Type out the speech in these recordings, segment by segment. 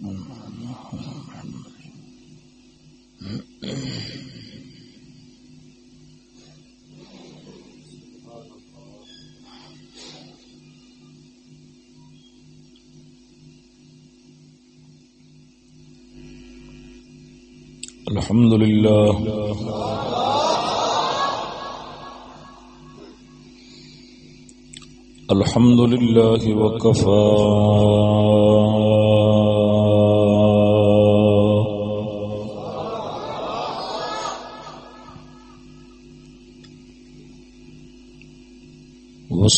الحمد لله. الحمد لله وكفى.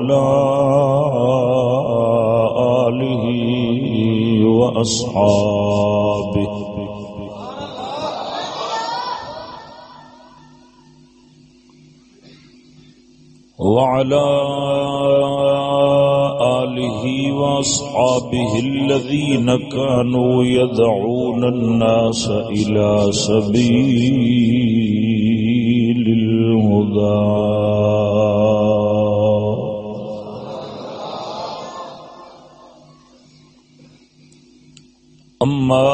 وعلى آله وأصحابه. وعلى آله وأصحابه الذين كانوا يدعون الناس إلى سبيل الهدى. أما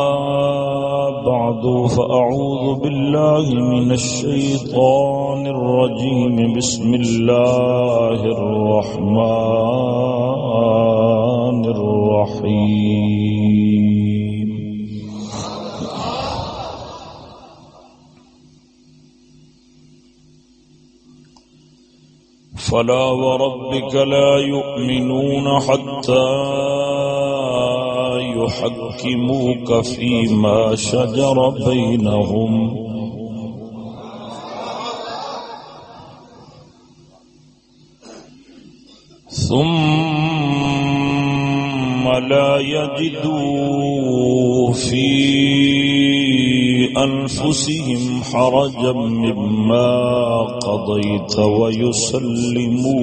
بعد، فأعوذ بالله من الشيطان الرجيم. بسم الله الرحمن الرحيم. فلا وربك لا يؤمنون حتى يحكموك فيما شجر بينهم ثم لا يجدوا في أنفسهم حرجا مما قضيت ويسلموا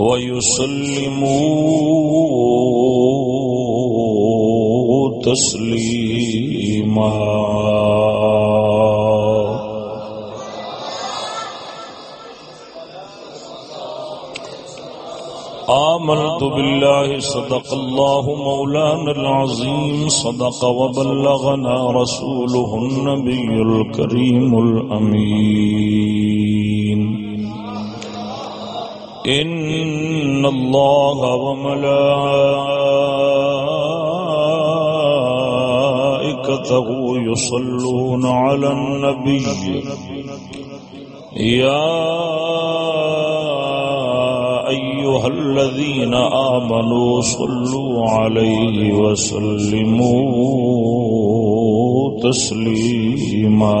ويسلموا تسليما آمنت بالله صدق الله مولانا العظيم صدق وبلغنا رسوله النبي الكريم الأمين. إن الله وملائكته يصلون على النبي. يا أيها الذين آمنوا صلوا عليه وسلموا تسليما.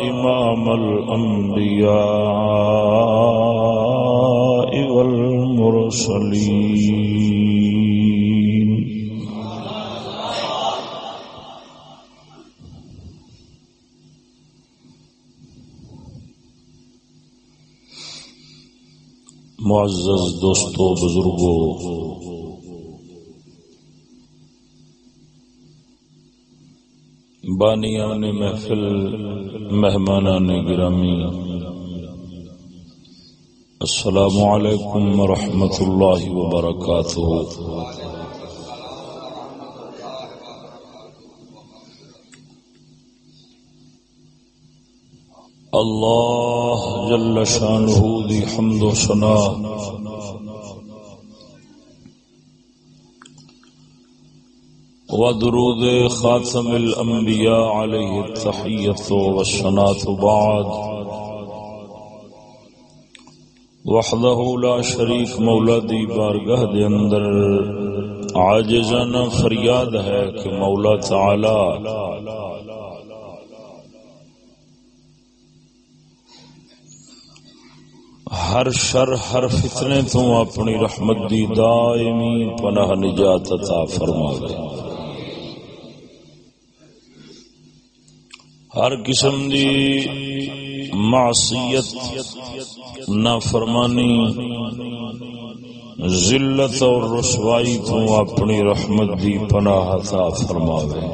إمام الأنبياء والمرسلين. معزز دوستو بزرگو بانیان محفل مہمانان گرامی۔ السلام علیکم ورحمۃ اللہ وبرکاتہ۔ اللہ جل شانہ دی حمد و سنا ودرود خاتم الانبیاء علیہ التحیت و بعد. وحدہ لا شریک مولا دی بارگاہ دے اندر عاجزانہ فریاد ہے کہ مولا تعالی ہر شر ہر فتنے تو اپنی رحمت دی دائمی پناہ نجات عطا فرما دے ہر قسم دی معصیت نہ فرمانی ذلت اور رسوائی تو اپنی رحمت دی پناہ عطا فرما دے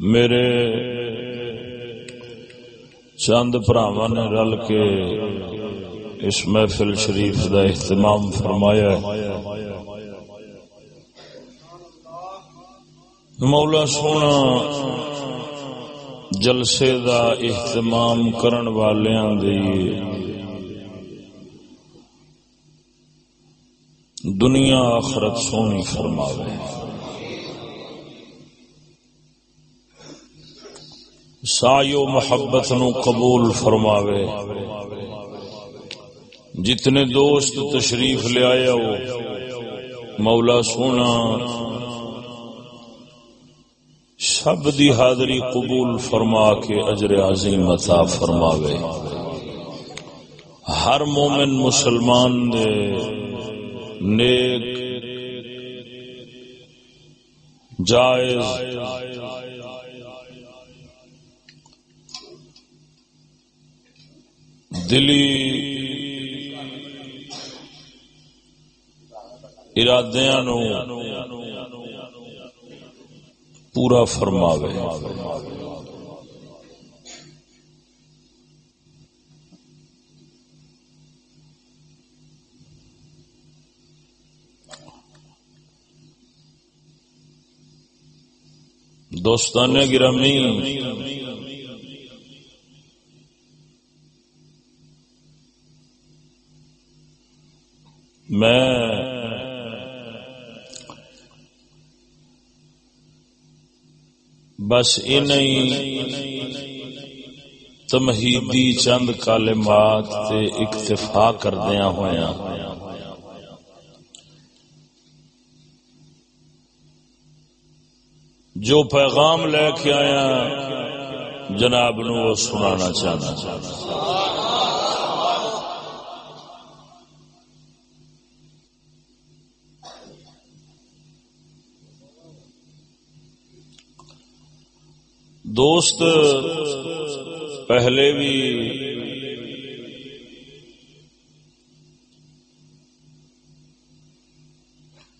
میرے چند براوا نے رل کے اس محفل شریف کا اہتمام فرمایا مولا سونا، جلسے دا اہتمام کرن والیاں دی دنیا آخرت سونی فرماوے۔ سایو محبت نو قبول فرماوے۔ جتنے دوست تشریف لے آیا ہو، مولا سونا، سب دی حاضری قبول فرما کے اجر عظیم عطا فرماوے۔ ہر مومن مسلمان دے نیک، جائز دلی ارادیا نو پورا فرماوے۔ دوستان گرامی میں بس ان تمہیدی چند کالمات تے اکتفا کردیا ہوا جو پیغام لے کے آیا جناب نو سنانا چاہنا چاہتا۔ دوست پہلے بھی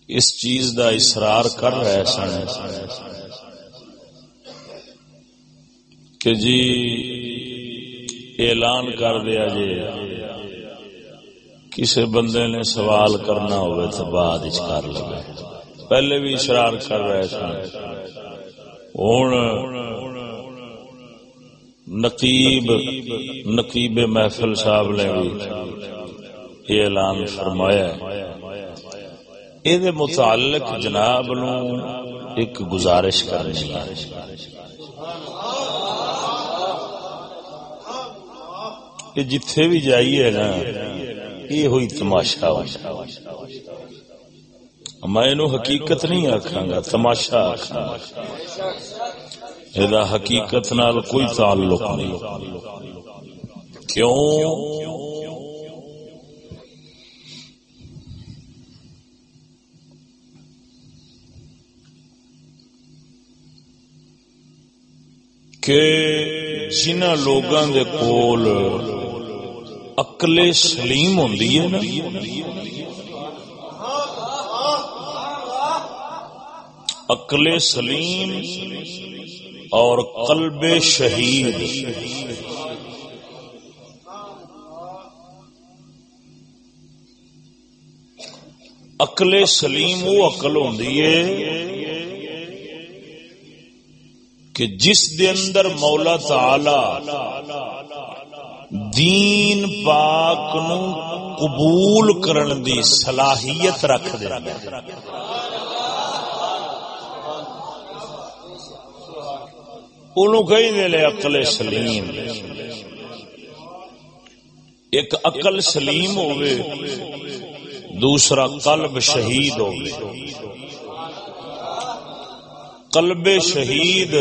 اس چیز دا اصرار کر رہے سن کہ جی اعلان کر دیا جی کسی بندے نے سوال کرنا ہوئے تو بعد کر لگے۔ پہلے بھی اشرار کر رہے سن۔ ہوں نقیب نقیب محفل صاحب نے بھی اعلان فرمایا یہ متعلق جناب نو ایک گزارش کرنی کہ جتھے بھی جائیے نا یہ ہوئی تماشا میں حقیقت نہیں آخا گا تماشا آخا یہ حقیقت نال کوئی تعلق نہیں۔ کیوں؟ کہ جنہ لوگوں دے کول اکلے سلیم ہوں نا عقل سلیم اور قلب شہید۔ عقل سلیم وہ عقل ہوں کہ جس دے اندر مولا تعالی دین پاک نو قبول کرن دی صلاحیت رکھ دے۔ انہوں کہیں دے لے اقل سلیم۔ ایک عقل سلیم ہوئے دوسرا قلب شہید ہوئے قلب شہید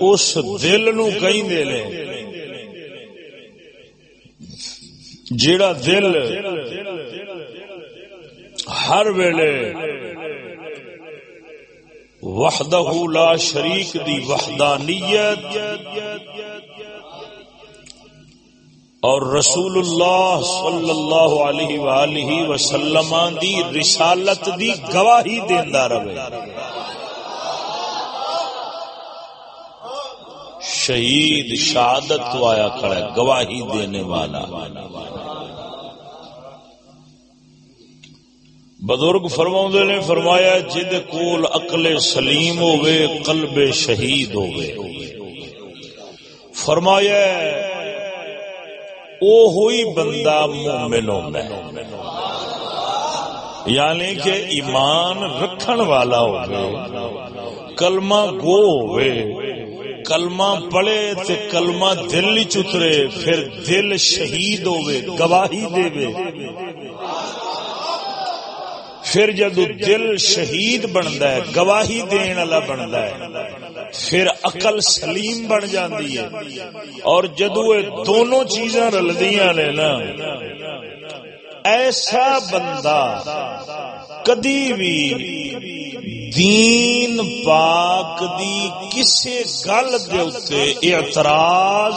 اس دل نو کہیں دے لے جیڑا دل ہر ویلے وحدہ لا شریک دی وحدانیت اور رسول اللہ صلی اللہ علیہ وآلہ وسلم دی رسالت دی گواہی دیندا رہے۔ شہید شہادت تو آیا کھڑا گواہی دینے والا۔ بزرگ فرما نے فرمایا جد کول اقل سلیم ہوئے قلب شہید ہوئے فرمایا او ہوئی بندہ مومن ہوتا ہے یعنی کہ ایمان رکھن والا ہوئے کلمہ گو ہوئے کلمہ پڑے تے کلمہ دل چترے پھر دل شہید ہوئے گواہی دے پھر جدو دل شہید بنتا ہے، گواہی دین والا بنتا ہے، پھر عقل سلیم بن جاندی ہے۔ اور جدو یہ دونوں چیزاں رلدیاں نے نا، ایسا بندہ کدی بھی دین پاک دی کسے گل دے اعتراض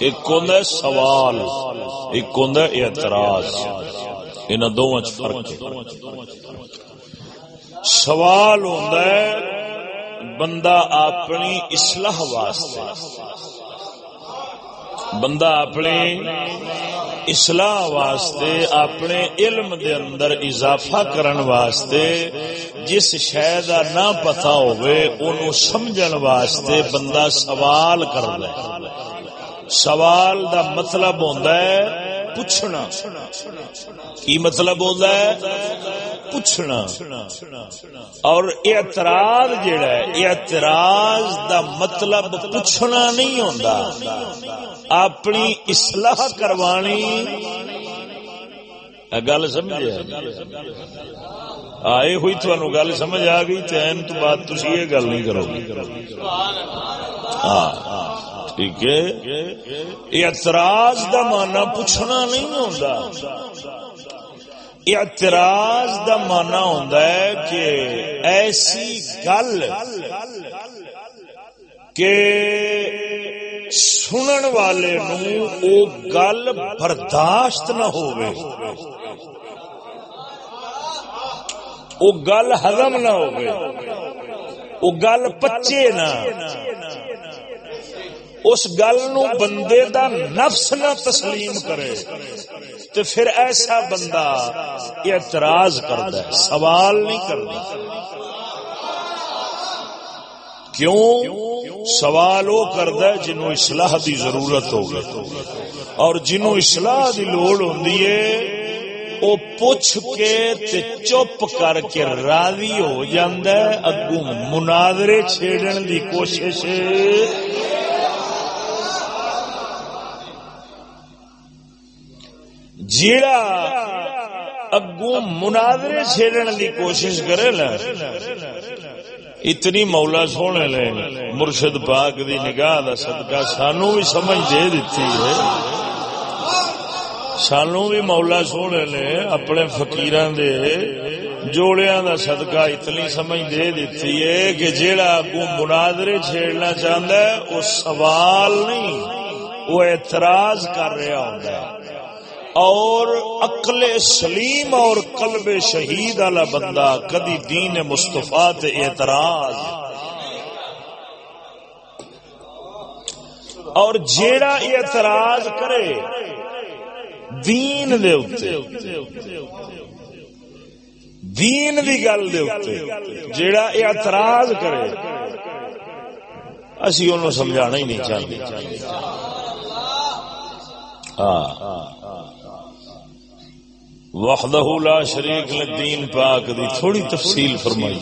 ایک ہوں سوال ایک ہوں اعتراض ان دونوں فرق سوال ہوتا ہے، بندہ اپنی اصلاح واسطے، بندہ اپنی اصلاح واسطے، اپنے علم دے اندر اضافہ کرن واسطے، جس شہ کا نہ پتا ہوئے انہوں سمجھن واسطے بندہ سوال کر لے سوال دا مطلب ہوتا ہے پوچھنا۔ کی مطلب ہوتا ہے؟ پوچھنا۔ اور اعتراض جڑا ہے، اعتراض دا مطلب پوچھنا نہیں ہوتا اپنی اصلاح کروانی گل سمجھے؟ آئے ہوئی تھانوں گل سمجھ آ گئی چین تو بعد تھی یہ گل نہیں کرو گی ہاں ٹھیک ہے۔ اعتراض دا مانا پوچھنا نہیں ہوتا اعتراض دا مانا ہوتا ہے کہ ایسی گل کہ سنن والے نو او گل برداشت نہ ہوئے او گل ہزم نہ ہوئے او گل پچے نہ اس گل نو بندے دا نفس نہ تسلیم کرے تو پھر ایسا بندہ اعتراض کرتا ہے سوال نہیں کرتا کیوں سوال وہ کرتا ہے جنوں اصلاح دی ضرورت ہو گئی اور جنوں اصلاح دی لوڑ ہوندی ہے او پوچھ کے تے چپ کر کے راضی ہو جاندہ ہے، اگوں مناظرے چھیڑن دی کوشش جیڑا اگو مناظرے چھیڑن دی کوشش کرے نا اتنی مولا سونے لے مرشد پاک دی نگاہ دا صدقہ سانو بھی سمجھ دے دیتی ہے۔ سانو بھی مولا سونے نے اپنے فقیران دے جوڑیاں دا صدقہ اتنی سمجھ دے دیتی ہے کہ جیڑا اگو مناظرے چھیڑنا چاہتا ہے، وہ سوال نہیں، وہ اعتراض کر رہا ہوتا ہے۔ اور عقل سلیم اور قلب شہید والا بندہ کدی دین مستفا اعتراض۔ اور جیڑا اعتراض کرے دین دے اتے دین دی گل دے اتے جیڑا اعتراض کرے۔ اسی انہوں سمجھانا ہی نہیں چاہتے۔ ہاں۔ وحدہ لا شریک لدین پاک دی تھوڑی تفصیل فرمائی۔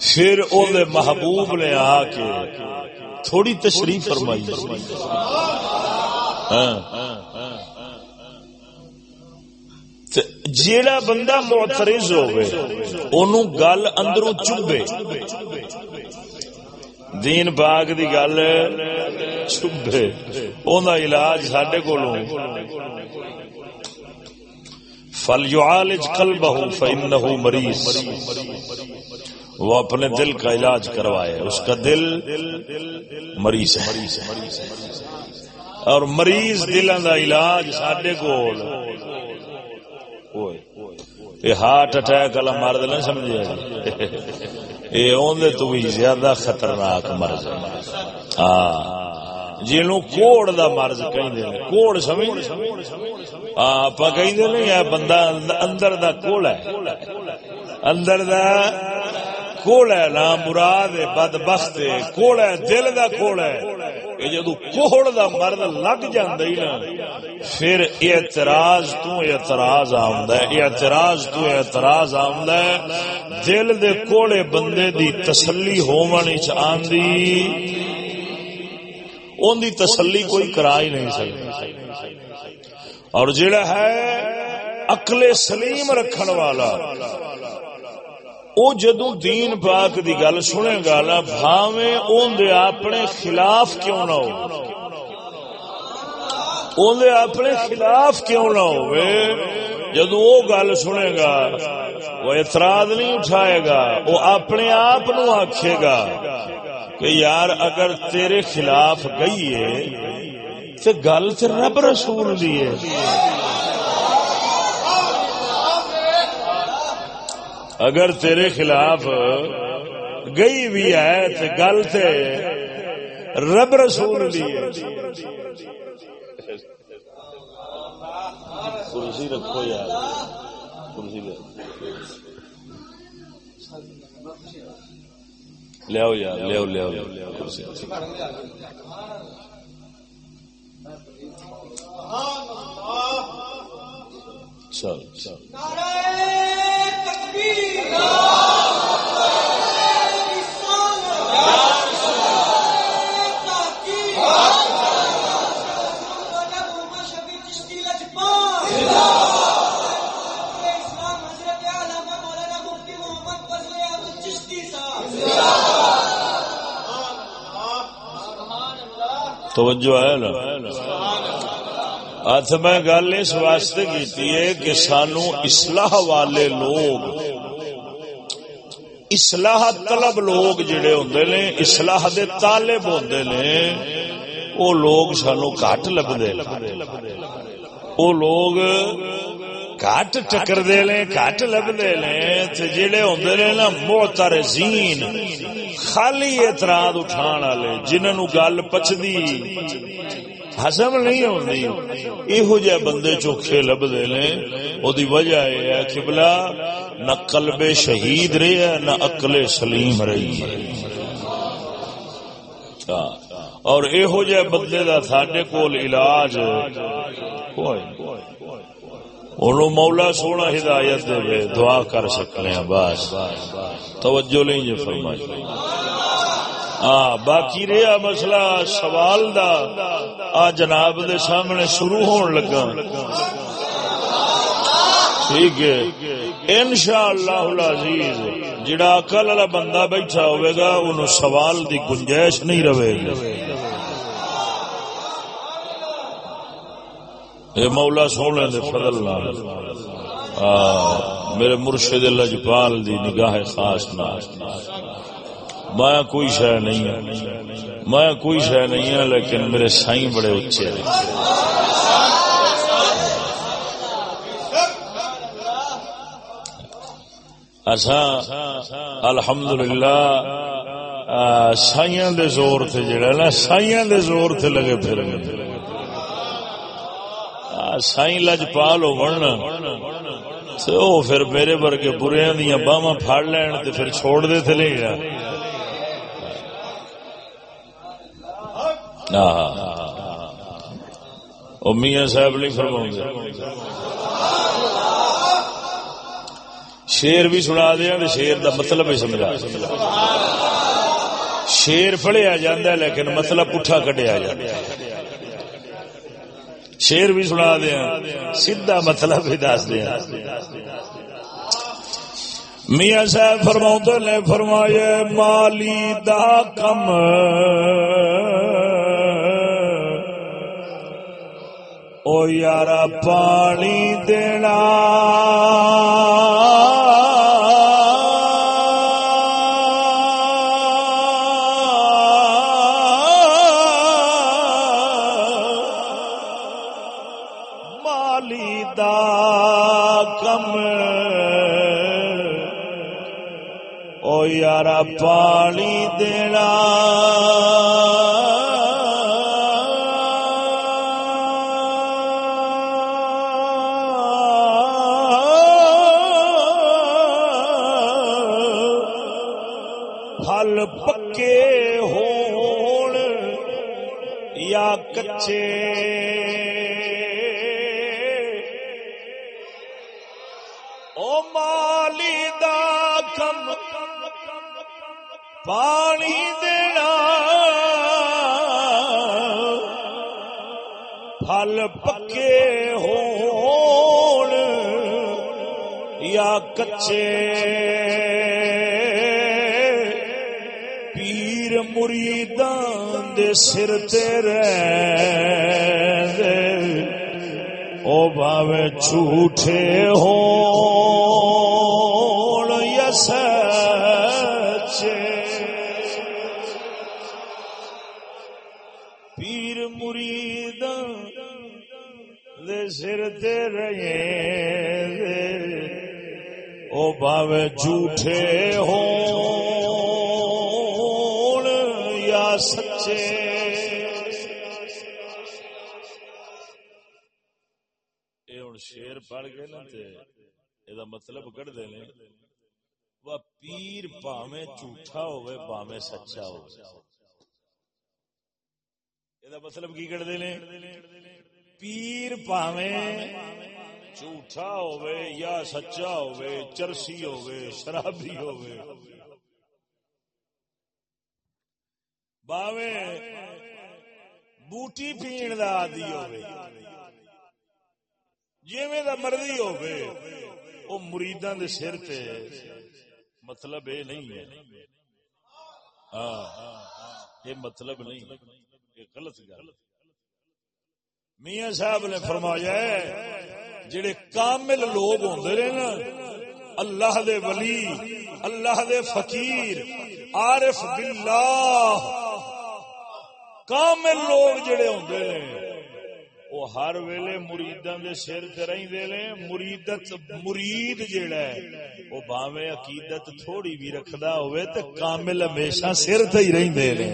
پھر او دے محبوب نے آ کے تھوڑی تشریح فرمائی۔ ہاں۔ جیڑا بندہ معترض ہوئے انہوں گل اندروں چبے۔ دین پاک دی گل چبے۔ اون علاج سڈے کو فل یعالج قلبہ فإنہ مریض وہ اپنے دل کا علاج کروائے۔ اس کا دل مریض ہے۔ اور مریض دلوں کا علاج سڈے کو یہ ہارٹ اٹیک والا مرد نہ سمجھے۔ یہ اندر تو بھی زیادہ خطرناک مرض ہاں۔ جنو کوڑ دا مرض کہیں کوڑ سمجھ آپ کہیں نہیں بندہ اندر دا کوڑ ہے۔ اندر دا کوڑ ہے، نا مراد بد بخت کوڑ ہے، دل دا کوڑ ہے۔ جدو کوڑ دا مرد لگ جاندی نا، پھر اعتراض تو اعتراض آمد ہے، اعتراض تو اعتراض آمد ہے۔ دل دے کوڑے بندے دی تسلی ہومن چ آندی ان دی تسلی کوئی کرا ہی نہیں سکتی۔ اور جڑا ہے اقل سلیم رکھن والا، او جدو دین پاک دی گل سنے گا نا، بھاویں اون دے اپنے خلاف کیوں نہ ہو اون دے اپنے خلاف کیوں نہ ہو جدو وہ گل سنے گا، وہ اعتراض نہیں اٹھائے گا، وہ اپنے آپ نو آکھے گا۔ کہ یار اگر تیرے خلاف گئی ہے تو گل تو رب رسول دی ہے۔ اگر تیرے خلاف گئی بھی ہے تو گل تے رب رسول دی ہے۔ کرسی رکھو یار، کرسی لیاؤ یار لیاؤ لیاؤ چل چل توجہ ہے نا؟ ات میں گل اس واسطے کی ہے کہ سانو اصلاح والے لوگ، اصلاح طلب لوگ جڑے ہوندے نے، اصلاح دے طالب ہوندے نے او لوگ سانو گھٹ لبدے او لوگ گھٹ ٹکر دے لیں گھٹ لبدے لیں تے جڑے ہوندے نے نا معترضین خالی اعتراض اٹھان والے جنہاں نو گل پچدی ہزم نہیں ہوندی یہو جہ بندے چوکھے لبدے نے او دی وجہ یہ ہے کہ بلا نہ قلب شہید رہی ہے نہ عقل سلیم رہی ہے اور یہو جہ بندے دا ساڈے کول علاج کوئی انہوں مولا سونا ہدایت دے دعا کر سکتے ہیں، بس۔ توجہ نہیں جو جی، فرمائی ہاں باقی رہا مسئلہ سوال دا۔ آ جناب دے سامنے شروع ہون لگا۔ ٹھیک ہے۔ ان شاء اللہ العزیز، جڑا اکل والا بندہ بیٹھا ہوئے گا انہوں سوال دی گنجائش نہیں رہے گی۔ اے مولا سونے دے فضل نال۔ میرے مرشد لجپال دی نگاہ خاص نہ میں کوئی شہ نہیں ہے میں کوئی شہ نہیں ہے لیکن میرے سائیں بڑے اچھے الحمد للہ سائیاں دے زور تھے جڑا نا، سائیاں دے زور تھے لگے پھرنے پھر سائی لج پال ہو پھر میرے ورگے برے دیا باہم پھڑ لین تے پھر چھوڑ دے تھے نہیں میاں صاحب نہیں فرما شیر بھی سنا دیا شیر دا مطلب ہی سمجھا۔ شیر پڑھیا جا لیکن مطلب پٹھا کٹیا جا شیر بھی سنا دیا، سیدھا مطلب بھی دس دیا۔ میاں صاحب فرما نے فرمایا، مالی دا کم۔ او یارا پانی دینا۔ پانی پانی دینا پھل پکے ہون یا کچے پیر مریدان دے سر تیرے او باوے جھوٹے ہون یا سچے سر دے رہے او باوے جھوٹے ہو یا سچے۔ اے ہوں شیر پڑھ گئے نا یہ مطلب کٹ دے وہ پیر پاوے جھوٹا ہوئے پاوے سچا ہو یہ مطلب کی کٹ دے پیر پاوے جھوٹا ہوے یا سچا ہوے چرسی ہوے شرابی ہوے باوے بوٹی پین دا عادی ہوے جویں دا مرضی ہوے او مریداں دے سر تے مطلب اے نہیں ہے ہاں یہ مطلب نہیں یہ غلط گل ہے میاں صاحب نے فرمایا جڑے کامل لوگ ہوندے نا، اللہ دے ولی، اللہ دے فقیر، عارف باللہ، کامل لوگ جڑے ہوندے نے، وہ ہر ویلے مریداں دے سر تے رہندے نے، مریدت، مرید جڑا ہے، وہ باویں عقیدت تھوڑی بھی رکھدا ہوئے تے کامل ہمیشہ سر تے ہی رہندے نے۔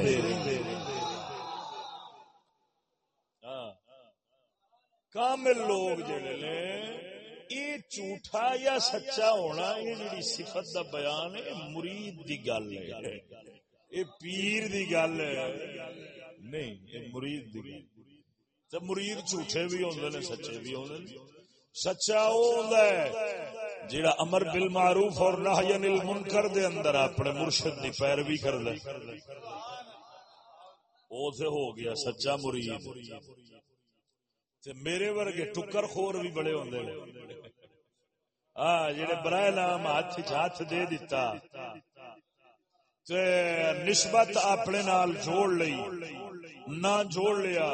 کامل لوگ جڑے نے یہ جھوٹا یا سچا ہونا یہ جڑی صفت دا بیان ہے مرید دی گل ہے یہ پیر دی گل ہے نہیں یہ مرید دی گل تو مرید جھوٹے بھی ہوندے نے سچے بھی ہوندے نے سچا وہ ہوندا ہے جڑا امر بالمعروف اور نہی عن المنکر دے اندر اپنے مرشد دی پیروی کردا ہے او سے ہو گیا سچا مرید تے میرے ورگے ٹکر خور بھی بڑے ہوں ہاں جڑے برائے نام ہاتھ ہاتھ دے دیتا تے نسبت اپنے نال جوڑ لئی۔ نہ جوڑ لیا۔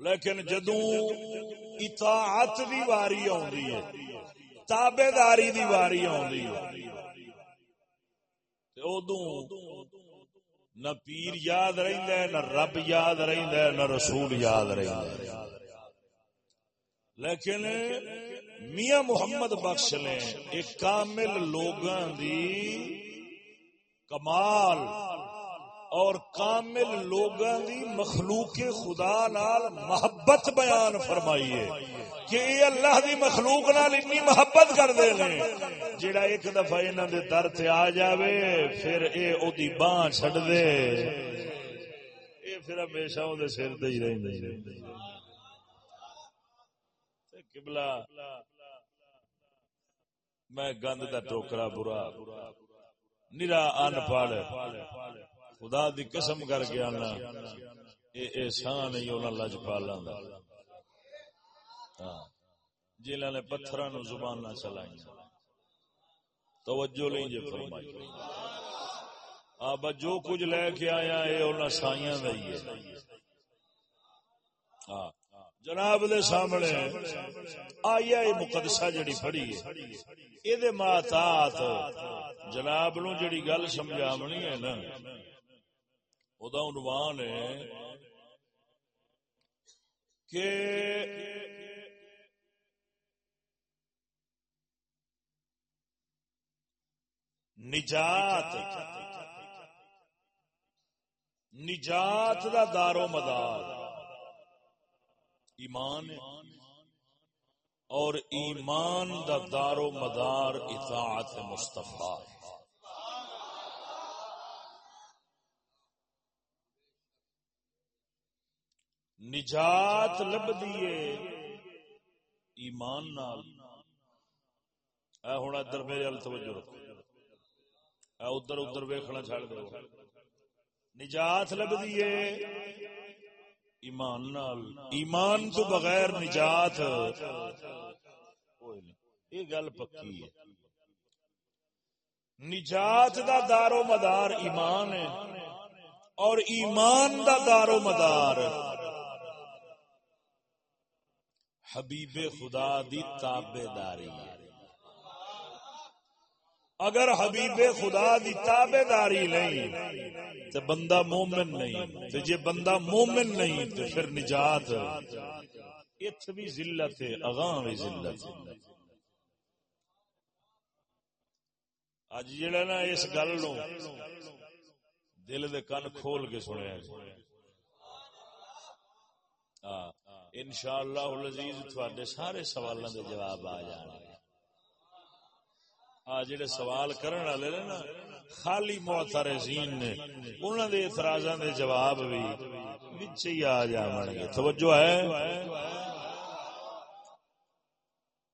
لیکن جدو اطاعت دی واری آدھی ہے تابے داری دی واری آدھی ادو نہ پیر یاد رہندا ہے، نہ رب یاد رہندا ہے، نہ رسول یاد رہندا ہے۔ لیکن میاں محمد بخش نے ایک کامل لوگاں دی کمال اور کامل لوگاں دی مخلوق خدا نال محبت بیان فرمائیے کہ یہ اللہ دی مخلوق نال اتنی محبت کر دے لیں جڑا ایک دفعہ انہاں دے در تے آ جاوے، پھر اے او دی باں چھڈ دے۔ اے پھر ہمیشہ او دے سر تے ہی رہندے قبلہ، میں گند دا ٹوکرا برا، نرا ان پڑھ خدا دی قسم کر کے آنا۔ اے احسان ہی انہاں لجپالاں دا۔ ہاں۔ جنہاں نے پتھراں نو زباناں چلائی توجہ لیں جے فرمائی۔ آبا جو کچھ لے کے آیا اے انہاں سائیاں دا ہی ہے۔ ہاں۔ جناب دے سامنے آیا مقدسہ جڑی پڑی ہے۔ یہ ماتات جناب نو جڑی گل سمجھامنی ہے نا ادا عنوان ہے کہ نجات نجات دا دارو مدار ایمان اور ایمان دا دارو مدار اطاعت مصطفیٰ نجات لبدی ایمان نال۔ اے ہوں ادھر میرے ال توجہ رکھو۔ اے ادھر ادھر ویکھنا چھڑ دو۔ نجات لب ایمان نال۔ ایمان تو بغیر نجات۔ یہ گل پکی ہے۔ نجات دا دارو مدار ایمان ہے اور ایمان دا دارو مدار۔ حبیب خدا دی تابے داری اگر حبیب خدا دی تابے داری نہیں تو بندہ مومن نہیں تو جے بندہ مومن نہیں تو پھر نجات۔ ات بھی ذلت ہے اگاں بھی ذلت۔ ہے اج جڑا نا اس گل نو دل دے کن کھول کے سنیا ہاں انشاءاللہ العزیز تھوڑے سارے سوالوں کے جواب آ جان آ جڑے سوال کرن والے نے نا، خالی معترضین نے، انہاں دے اعتراضاں دے جواب بھی وچ ہی آ جاون گے۔ توجہ ہے؟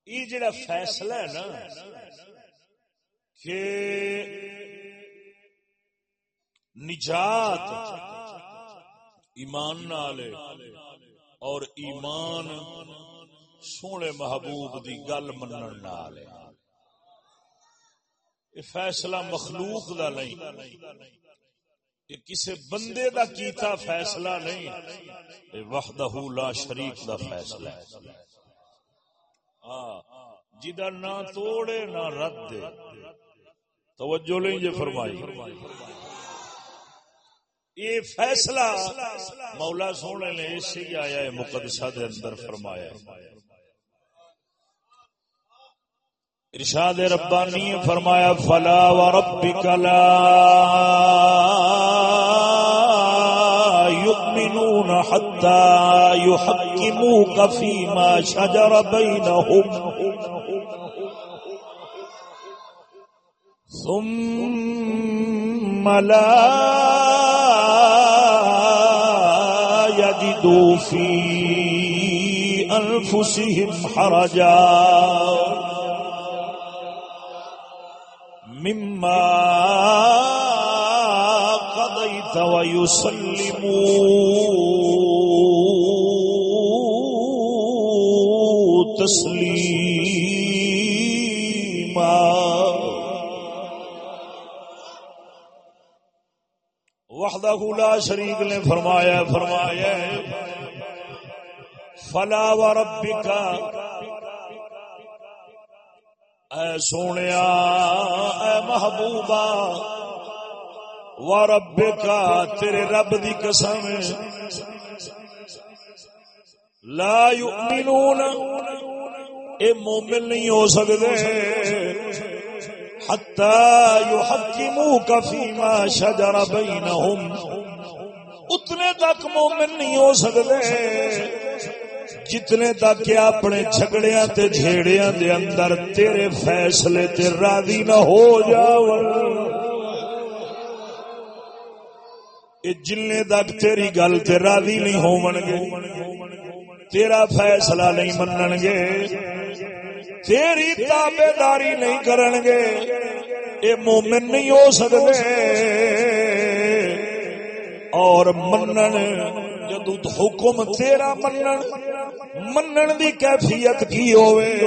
یہ جڑا فیصلہ ہے نا کہ نجات ایمان نالے اور ایمان سونے محبوب دی گل منن نال یہ فیصلہ مخلوق دا نہیں۔ یہ کسی بندے دا کیتا فیصلہ نہیں۔ وحدہ لا شریک دا فیصلہ ہے۔ ہاں، جدا نہ توڑے نہ رد دے۔ توجہ لیں یہ فرمائی۔ یہ فیصلہ مولا سونے نے اسی آیا ہے، مقدسہ دے اندر فرمایا ارشاد ربانی فرمایا، فلا وربك لا يؤمنون حتى يحكموك فيما شجر بينهم ثم لا يجدوا في أنفسهم حرجا مما قضيت ويسلموا تسليما وحدہ لا شریک نے فرمایا فرمایا فلا و ربکا اے سونیا، اے محبوبا و ربکا تیرے رب دی قسم۔ لا یؤمنون، اے مومن نہیں ہو سکتے۔ حتى يحكموك فيما شجر بينهم اتنے تک مومن نہیں ہو سکتے۔ جتنے تک اپنے جھگڑیاں تے جھیڑیاں دے اندر تیرے فیصلے تے راضی نہ ہو جاون۔ جن تک تیری گل تے راضی نہیں ہون گے تیرا فیصلہ نہیں منن گے تیری تابے داری نہیں کرن گے اے مومن نہیں ہو سکتے۔ اور منن جدو حکم تیرا منن منن دی کیفیت کی ہوئے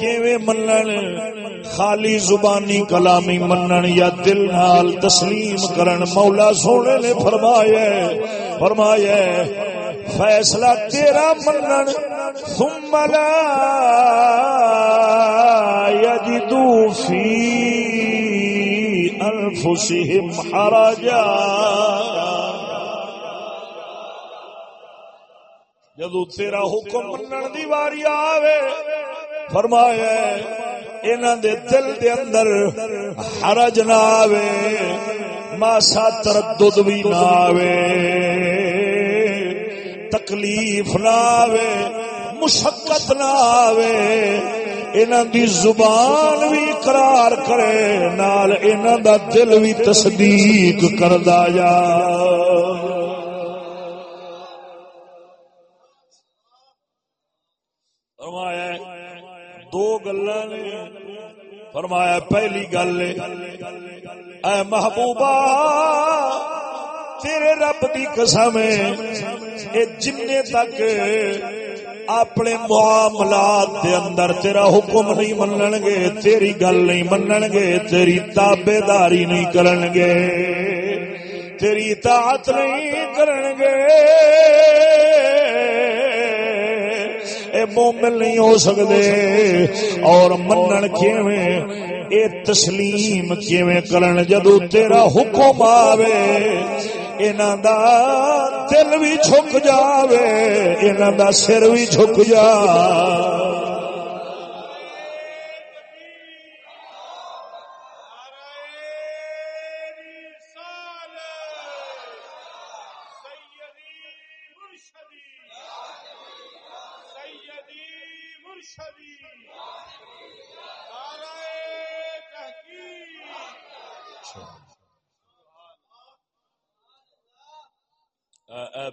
کیویں منن؟ خالی زبانی کلامی منن یا دل نال تسلیم کرن؟ مولا سونے نے فرمایا فرمایا، فیصلہ تیرا منن، ثم لا یجدو فی انفسهم حرجا۔ جدو تیرا حکم منن دی واری آوے، فرمایا، انہاں دے دل دے اندر حرج نہ آوے ماسا تردد بھی نہ آوے، تکلیف نہ آوے، مشقت نہ آوے، انہاں دی زبان بھی اقرار کرے، نال انہاں دا دل بھی تصدیق کردا جا۔ فرمایا دو گلا نے فرمایا پہلی گل اے محبوبہ، تیرے رب دی قسم اے جن تک اپنے معاملات دے اندر تیرا حکم نہیں منن گے، تیری گل نہیں منن گے، تیری تابے داری نہیں کرن گے، تیری اطاعت نہیں کرن گے۔ اے مومن نہیں ہو سکتے اور منن کیویں؟ اے تسلیم کیویں کرن جدو تیرا حکم آوے؟ انہاں دا دل بھی جھک جاوے، انہاں دا سر بھی جھک جا۔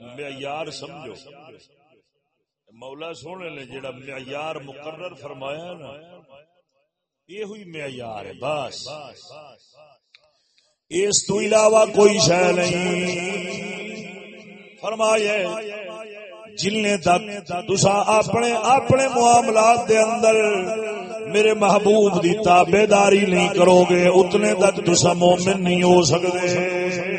معیار سمجھو۔ مولا سونے نے جڑا معیار مقرر فرمایا نا یہ ہوئی معیار ہے بس۔ اس تو علاوہ کوئی شہ نہیں۔ فرمایا جن تک تسا اپنے اپنے معاملات دے اندر میرے محبوب دی تابے داری نہیں کرو گے، اتنے تک تسا مومن نہیں ہو سکتے۔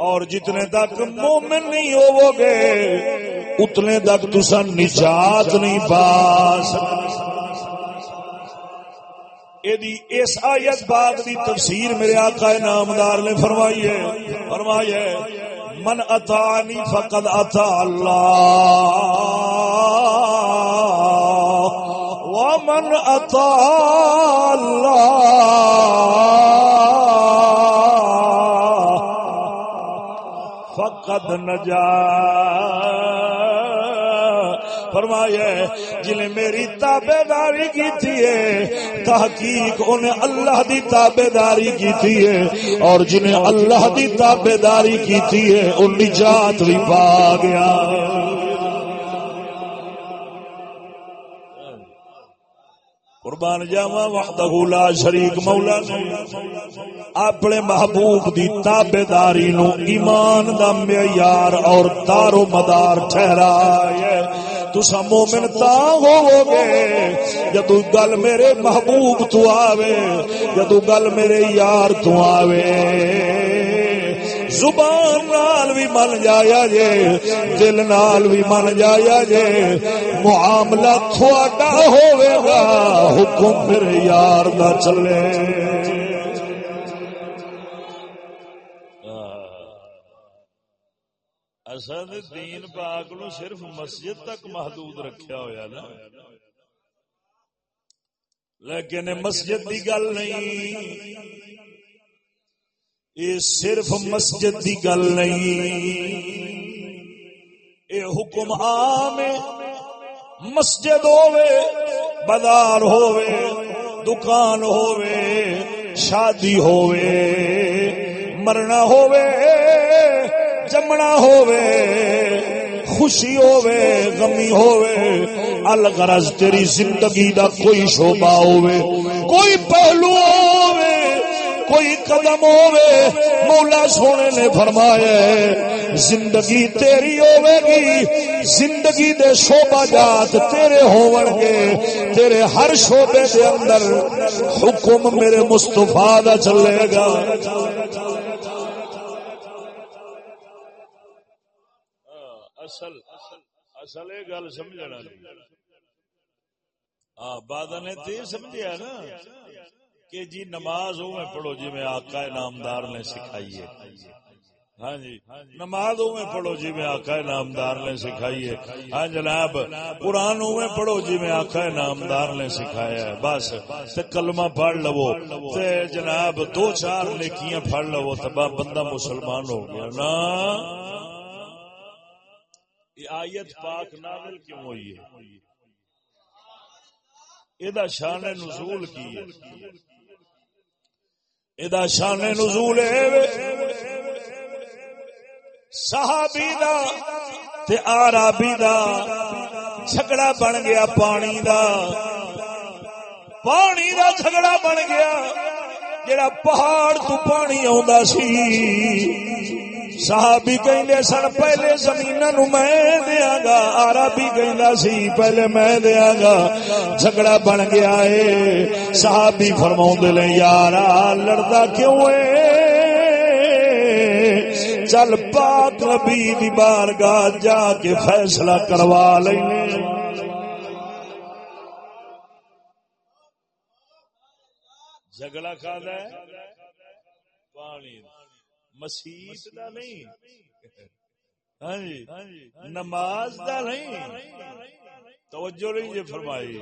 اور جتنے تک مومن نہیں ہوو گے اتنے تک تسا نجات نہیں پا اس آیت باغ دی تفسیر میرے آقا نامدار نے فرمائی ہے۔ فرمائی ہے، من اتانی فقد اتا اللہ۔ ومن اتا اللہ قد نجا۔ فرمایا جنہیں میری تابے داری کی تھی تحقیق انہیں اللہ دی تابے داری کی اور جنہیں اللہ دی تابے داری کی تھی نجات بھی پا گیا۔ قربان جاوا وحدہ لا شریک مولا نے اپنے محبوب دی تابے داری نو ایمان دا معیار اور دار و مدار ٹھہرایا تسا مومن تا ہوو گے جدو گل میرے محبوب تو آوے، جدو گل میرے یار تو آوے۔ زبان نال بھی من جایا جے، دل نال بھی من جایا جے۔ معاملہ تھوڑا ہوئے گا، حکم پھر یار دا چلے۔ اصل دین پاک نو صرف مسجد تک محدود رکھیا ہویا نا۔ لیکن مسجد کی گل نہیں۔ یہ صرف مسجد کی گل نہیں۔ یہ حکم عام مسجد ہوے بازار ہوے دکان ہوے شادی ہوے مرنا ہوے جمنا ہوے خوشی ہوے غمی ہوے الغرض تیری زندگی دا کوئی شعبہ ہوے کوئی پہلو ہوے کوئی قدم ہوے مولا سونے نے فرمایا، زندگی تیری ہوے گی، زندگی دے شعبہ جات تیرے ہون گے، تیرے ہر شعبے دے اندر حکم میرے مصطفیٰ دا چلے گا۔ ہاں، اصل اصل یہ گل سمجھنا ہاں بادہ نے تو یہ سمجھا نا۔ کہ جی نماز میں پڑھو جی میں آقا نامدار نے سکھائی ہے۔ ہاں جی نماز میں پڑھو جی میں آقا نامدار نے سکھائی ہے۔ ہاں جناب، قرآن میں پڑھو جی میں آقا نامدار نے سکھایا ہے۔ بس، تے کلمہ پڑھ لو۔ تے جناب، دو چار نیکیاں پڑھ لو تو بندہ مسلمان ہو گیا۔ نا۔ یہ آیت پاک نازل کیوں ہوئی ہے؟ یہ شان نزول کی ہے؟ ادا شان نزول صحابی دا تے آرابی دا جھگڑا بن گیا پانی دا پانی دا جھگڑا بن گیا جڑا پہاڑ تو پانی آ سی صحابی کہندے سن، پہلے زمین نو میں دیا گا، عربی کہندا سی، پہلے میں دیا گا، جھگڑا بن گیا ہے صحابی فرماوندے لے یارا، لڑدا کیوں ہے چل پاک نبی دی بارگاہ جا کے فیصلہ کروا لینے۔ جھگڑا کھا ہے پانی مسیت دا نہیں ہاں جی نماز دا نہیں توجہ نہیں جی فرمائی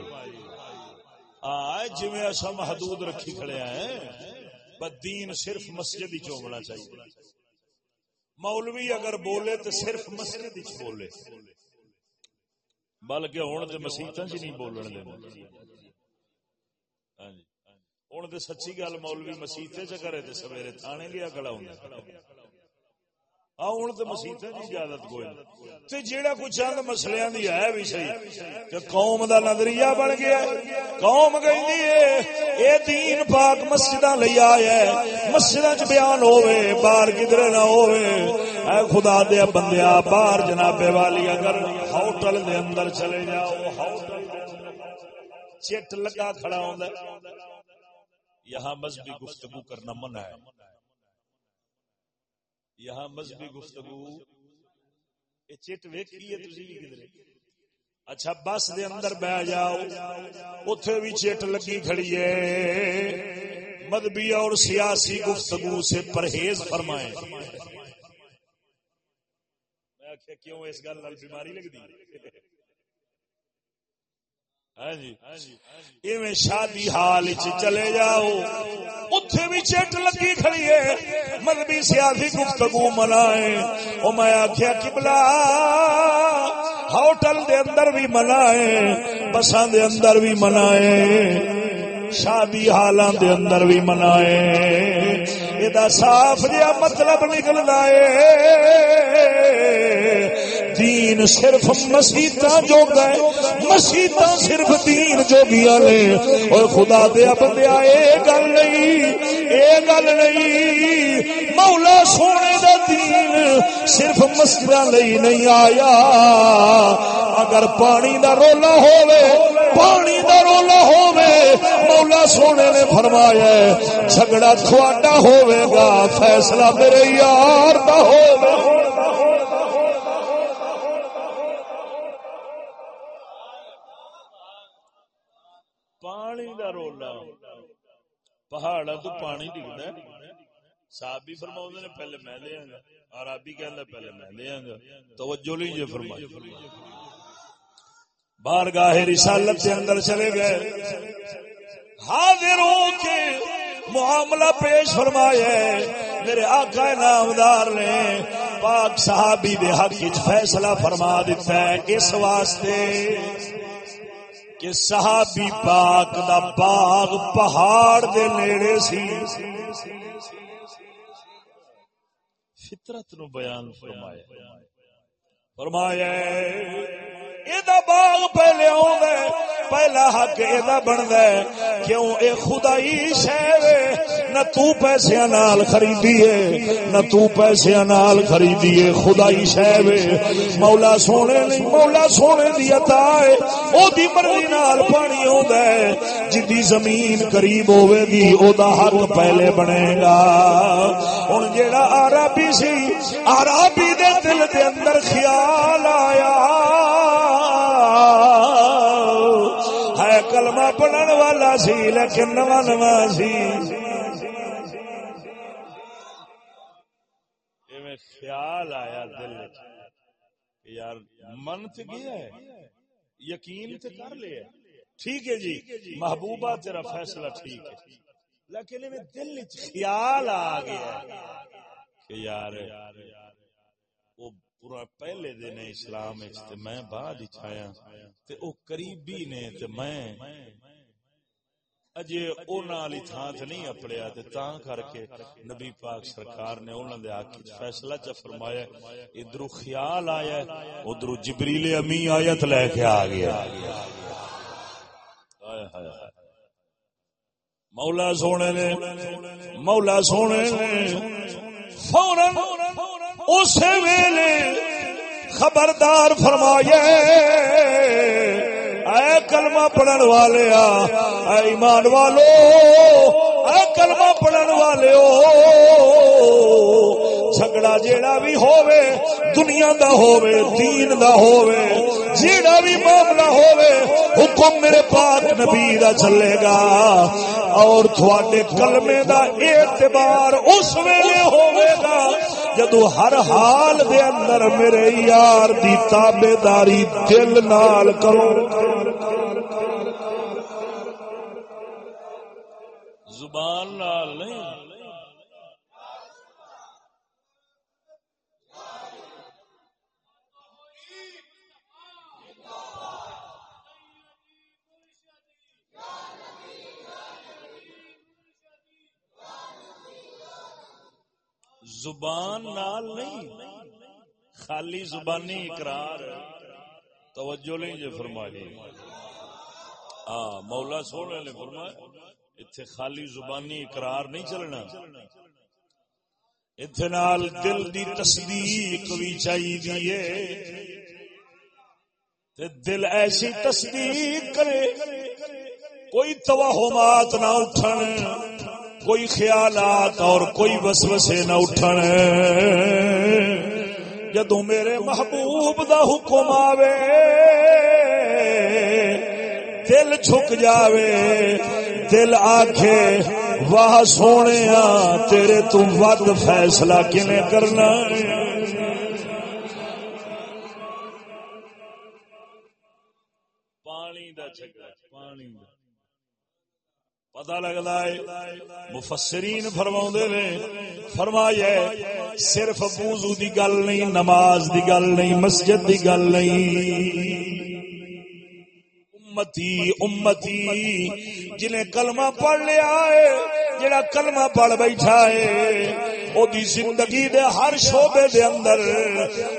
جی اصا محدود رکھی کھڑے ہیں دین صرف مسجد ہی چومنا چاہیے مولوی اگر بولے تو صرف مسجد ہی بولے بلکہ ہوں تو مسیحت نہیں بولن دینا ہاں جی ہوں تو سچی گل مولوی مسیطے چ کرے تو سویرے تھانے لیا کڑا ہوں ہوں تو مسیطے کی اجازت کوئی جیڑا چند ہے بھی صحیح کہ قوم دا نظریہ بن گیا قوم اے دین پاک مسجد لے آیا بیان باہر کدھر نہ اے خدا دیا بندیا باہر جنابے والی اگر ہوٹل دے اندر چلے جاؤ ہوٹل چٹ لگا کھڑا ہوں یہاں مذہبی گفتگو کرنا منع ہے۔ یہاں مذہبی گفتگو۔ چٹ ویکھی اچھا بس دے اندر بہ جاؤ۔ اتے بھی چٹ لگی کھڑی ہے۔ مذہبی اور سیاسی گفتگو سے پرہیز فرمائے میں آخیا کیوں اس گل بیماری لگتی ہاں جی۔ شادی حال چلے جاؤ۔ اتے بھی چٹ لگی کھڑی ہے۔ مذہبی سیاسی گفتگو منائے۔ وہ میں آخیا کبلا ہوٹل دے اندر بھی منائے۔ بسان دے اندر بھی منائے۔ شادی حالان دے اندر بھی منائے۔ یہ صاف جہا مطلب نکلنا ہے۔ دین صرف مسیطا جو گئے مسیطا صرف دین جو گیا لے اور خدا دیا بندیا اے گل نہیں، اے گل نہیں۔ مولا سونے دا دین صرف مسجد لئی نہیں آیا۔ اگر پانی دا رولا ہووے، پانی دا رولا ہووے، مولا سونے نے فرمایا جھگڑا تھوڑا ہوئے گا، فیصلہ میرے یار دا ہووے پہاڑا تو پانی ڈگتا صاحب بھی فرما نے، پہلے میں لیا گا۔ اور آپ کہنا پہلے میں لیا گا۔ توجہ لیجیے فرمائی۔ بار گاہ رسالت کے اندر چلے گئے۔ حاضر ہو کے معاملہ پیش فرمایا میرے آقا نامدار نے پاک صحابی دے حق فیصلہ فرما دیتا ہے۔ اس واسطے کہ صحابی پاک دا باغ پہاڑ دے نیڑے سی۔ فطرت نو بیان فرمایا۔ فرمایا یہ باغ پہلے آؤں پہلا حق یہ بنتا ہے، کیوں؟ اے خدائی شہر نہ تو پیسے نال خریدی ہے، نہ تو پیسے نال خریدی ہے، خدائی شہر مولا سونے مولا سونے دی عطا ہے۔ او دی مرضی نال پانی ہوندا ہے، جدی زمین قریب ہوے گی، او دا حق پہلے بنے گا۔ ہن جیڑا عربی سی، عربی دے دل دے اندر خیال آیا۔ کلمہ پڑھن والا سی لیکن نواں نواں سی خیال آیا دل یار من تو گیا ہے یقین تو کر لیا ٹھیک ہے جی محبوبہ تیرا فیصلہ ٹھیک ہے لیکن دل خیال آ گیا کہ یار وہ پورا پہلے دن اسلام میں بعد آیا تے او قریبی نے تے میں اجے اونا علی تھان تے نہیں اپڑیا تے تاں کر کے نبی پاک سرکار نے انہاں دے حق فیصلہ چ فرمایا ادھر خیال آیا ادھر جبریل امی آیت لے کے آ گیا۔ مولا سونے نے، مولا سونے نے فورن اسی ویلے خبردار فرمائے اے کلمہ پڑھن والے اے ایمان والو، اے کلمہ پڑھن والے جھگڑا جیڑا بھی ہووے، دنیا دا ہووے، دین دا ہووے، جیڑا بھی معاملہ ہووے، حکم میرے پاک نبی دا چلے گا۔ اور تھوڑے کلمے دا اعتبار اس ویلے ہووے گا جدو ہر حال دے اندر میرے یار دی تابے داری دل نال کرو۔ زبان نال نہیں۔ زبان نال نہیں، خالی زبانی اقرار توجہ نہیں جی فرمائی ہاں مولا سونے نے فرمایا اتنے خالی زبانی اقرار نہیں چلنا۔ اتنے نال دل دی تصدیق بھی چاہیے۔ دل ایسی تصدیق کرے، کوئی توہمات نہ اٹھن۔ کوئی خیالات اور کوئی وسوسے نہ اٹھن۔ جدو میرے محبوب دا حکم آوے، دل چھک جاوے، دل آکھے، واہ سونے تیرے تو ود فیصلہ کنے کرنا ہے؟ پتا لگتا ہے، مفسرین فرما نے، فرمایا صرف بوزو دی گل نہیں، نماز دی گل نہیں، مسجد دی گل نہیں۔ امتی امتی، جنہیں کلمہ پڑھ لیا ہے، جڑا کلمہ پڑھ بیٹھا ہے او دی زندگی دے ہر شعبے دے اندر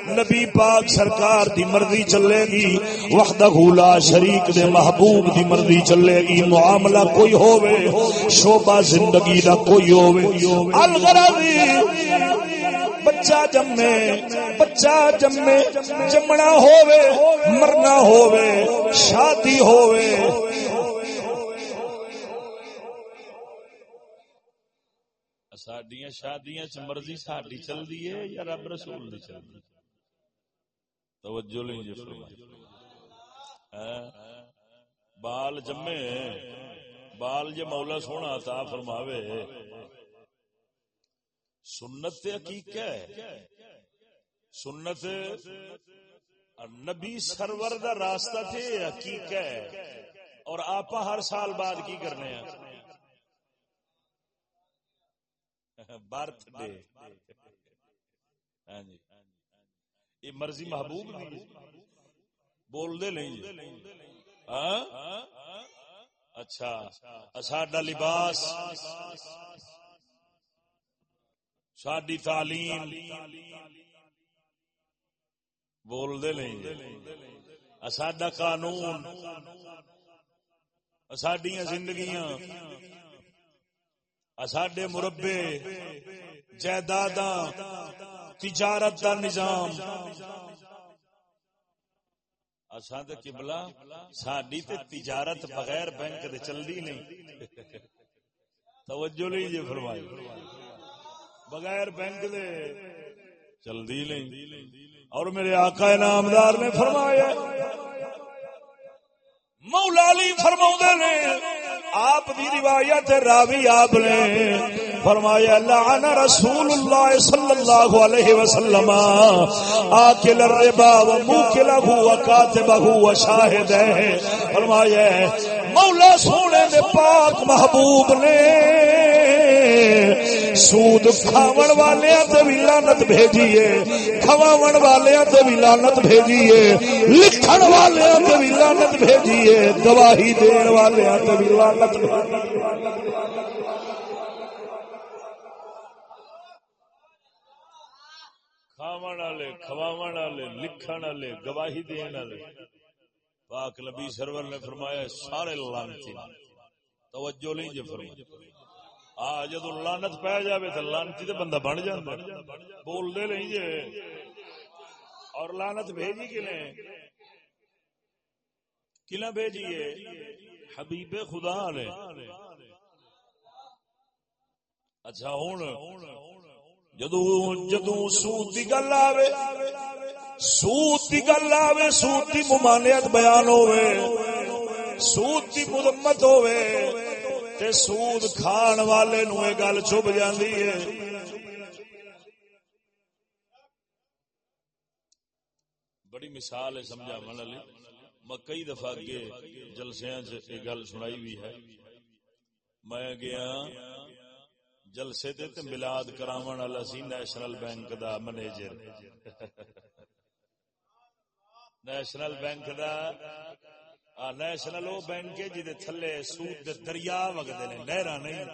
نبی پاک سرکار دی مرضی چلے گی وحدہ لا شریک دے محبوب دی مرضی چلے گی، معاملہ کوئی ہووے، شعبہ زندگی دا کوئی ہووے۔ الغرضی، بچہ جمے بچہ جمے، جمنا ہووے، مرنا ہووے، شادی ہووے۔ سڈیا شادیاں چ مرضی ساری چلتی ہے یا رب رسول دی چلتی توجہ نہیں جی بال جمے۔ بال جے مولا سونا تا فرماوے۔ سنت عقیق ہے۔ سنت نبی سرور دا راستہ تھے عقیق ہے۔ اور آپ ہر سال بعد کی کرنے ہیں؟ برتھ ڈے ہاں جی۔ یہ مرضی محبوب بول دے نہیں جی۔ ہاں؟ اچھا۔ ساڈا لباس۔ ساری تعلیم۔ بول دے نہیں جی۔ ساڈا قانون۔ سڈیا زندگیاں۔ ساڈے مربے جائیداد تجارت دا نظام۔ اصا تو کبلا ساری تے تجارت بغیر بینک دے چلتی نہیں۔ توجہ نہیں جی فرمائی۔ بغیر بینک دے چلتی نہیں۔ اور میرے آقا نامدار نے فرمایا مولا علی فرما نے آپ دی روایت راوی آپ نے فرمایا، لعن رسول اللہ صلی اللہ علیہ وسلم، آکل الربا و موکلہ و کاتبہ و شاہد ہے فرمایا، مولا سونے دے پاک محبوب نے سود کھاون والے تے بھی لعنت بھیجیے کھواون والے تے بھی لعنت بھیجیے لکھن والے تے بھی لعنت بھیجیے گواہی دین والے تے بھی لعنت کھاون والے، کھواون والے، لکھن والے، گواہی دین والے۔ پاک نبی سرور نے فرمایا سارے لانتی۔ توجہ نہیں جو فرمایا ہاں جدو لانت پی جائے تو لانتی تو بندہ بن جا بول دے نہیں جی اور لانت بھیجی کنے؟ کلا بھیجیے؟ حبیب خدا نے۔ اچھا ہوں جدو جدو سوت کی گل آئے سوت کی گل آئے سوت کی ممانعت بیان ہوئے سوت کی مدمت ہوئے تے سود کھان والے نو یہ گل چب جاندی ہے۔ بڑی مثال ہے سمجھا من علی میں کئی دفعہ اگے جلسیاں یہ گل سنائی بھی ہے۔ میں گیا جلسے تے تے ملاد کراون والا سی نیشنل بینک دا منیجر۔ نیشنل بینک دا نیشنل وہ بینک جی تھلے سود دریا وگتے نے نہر نہیں۔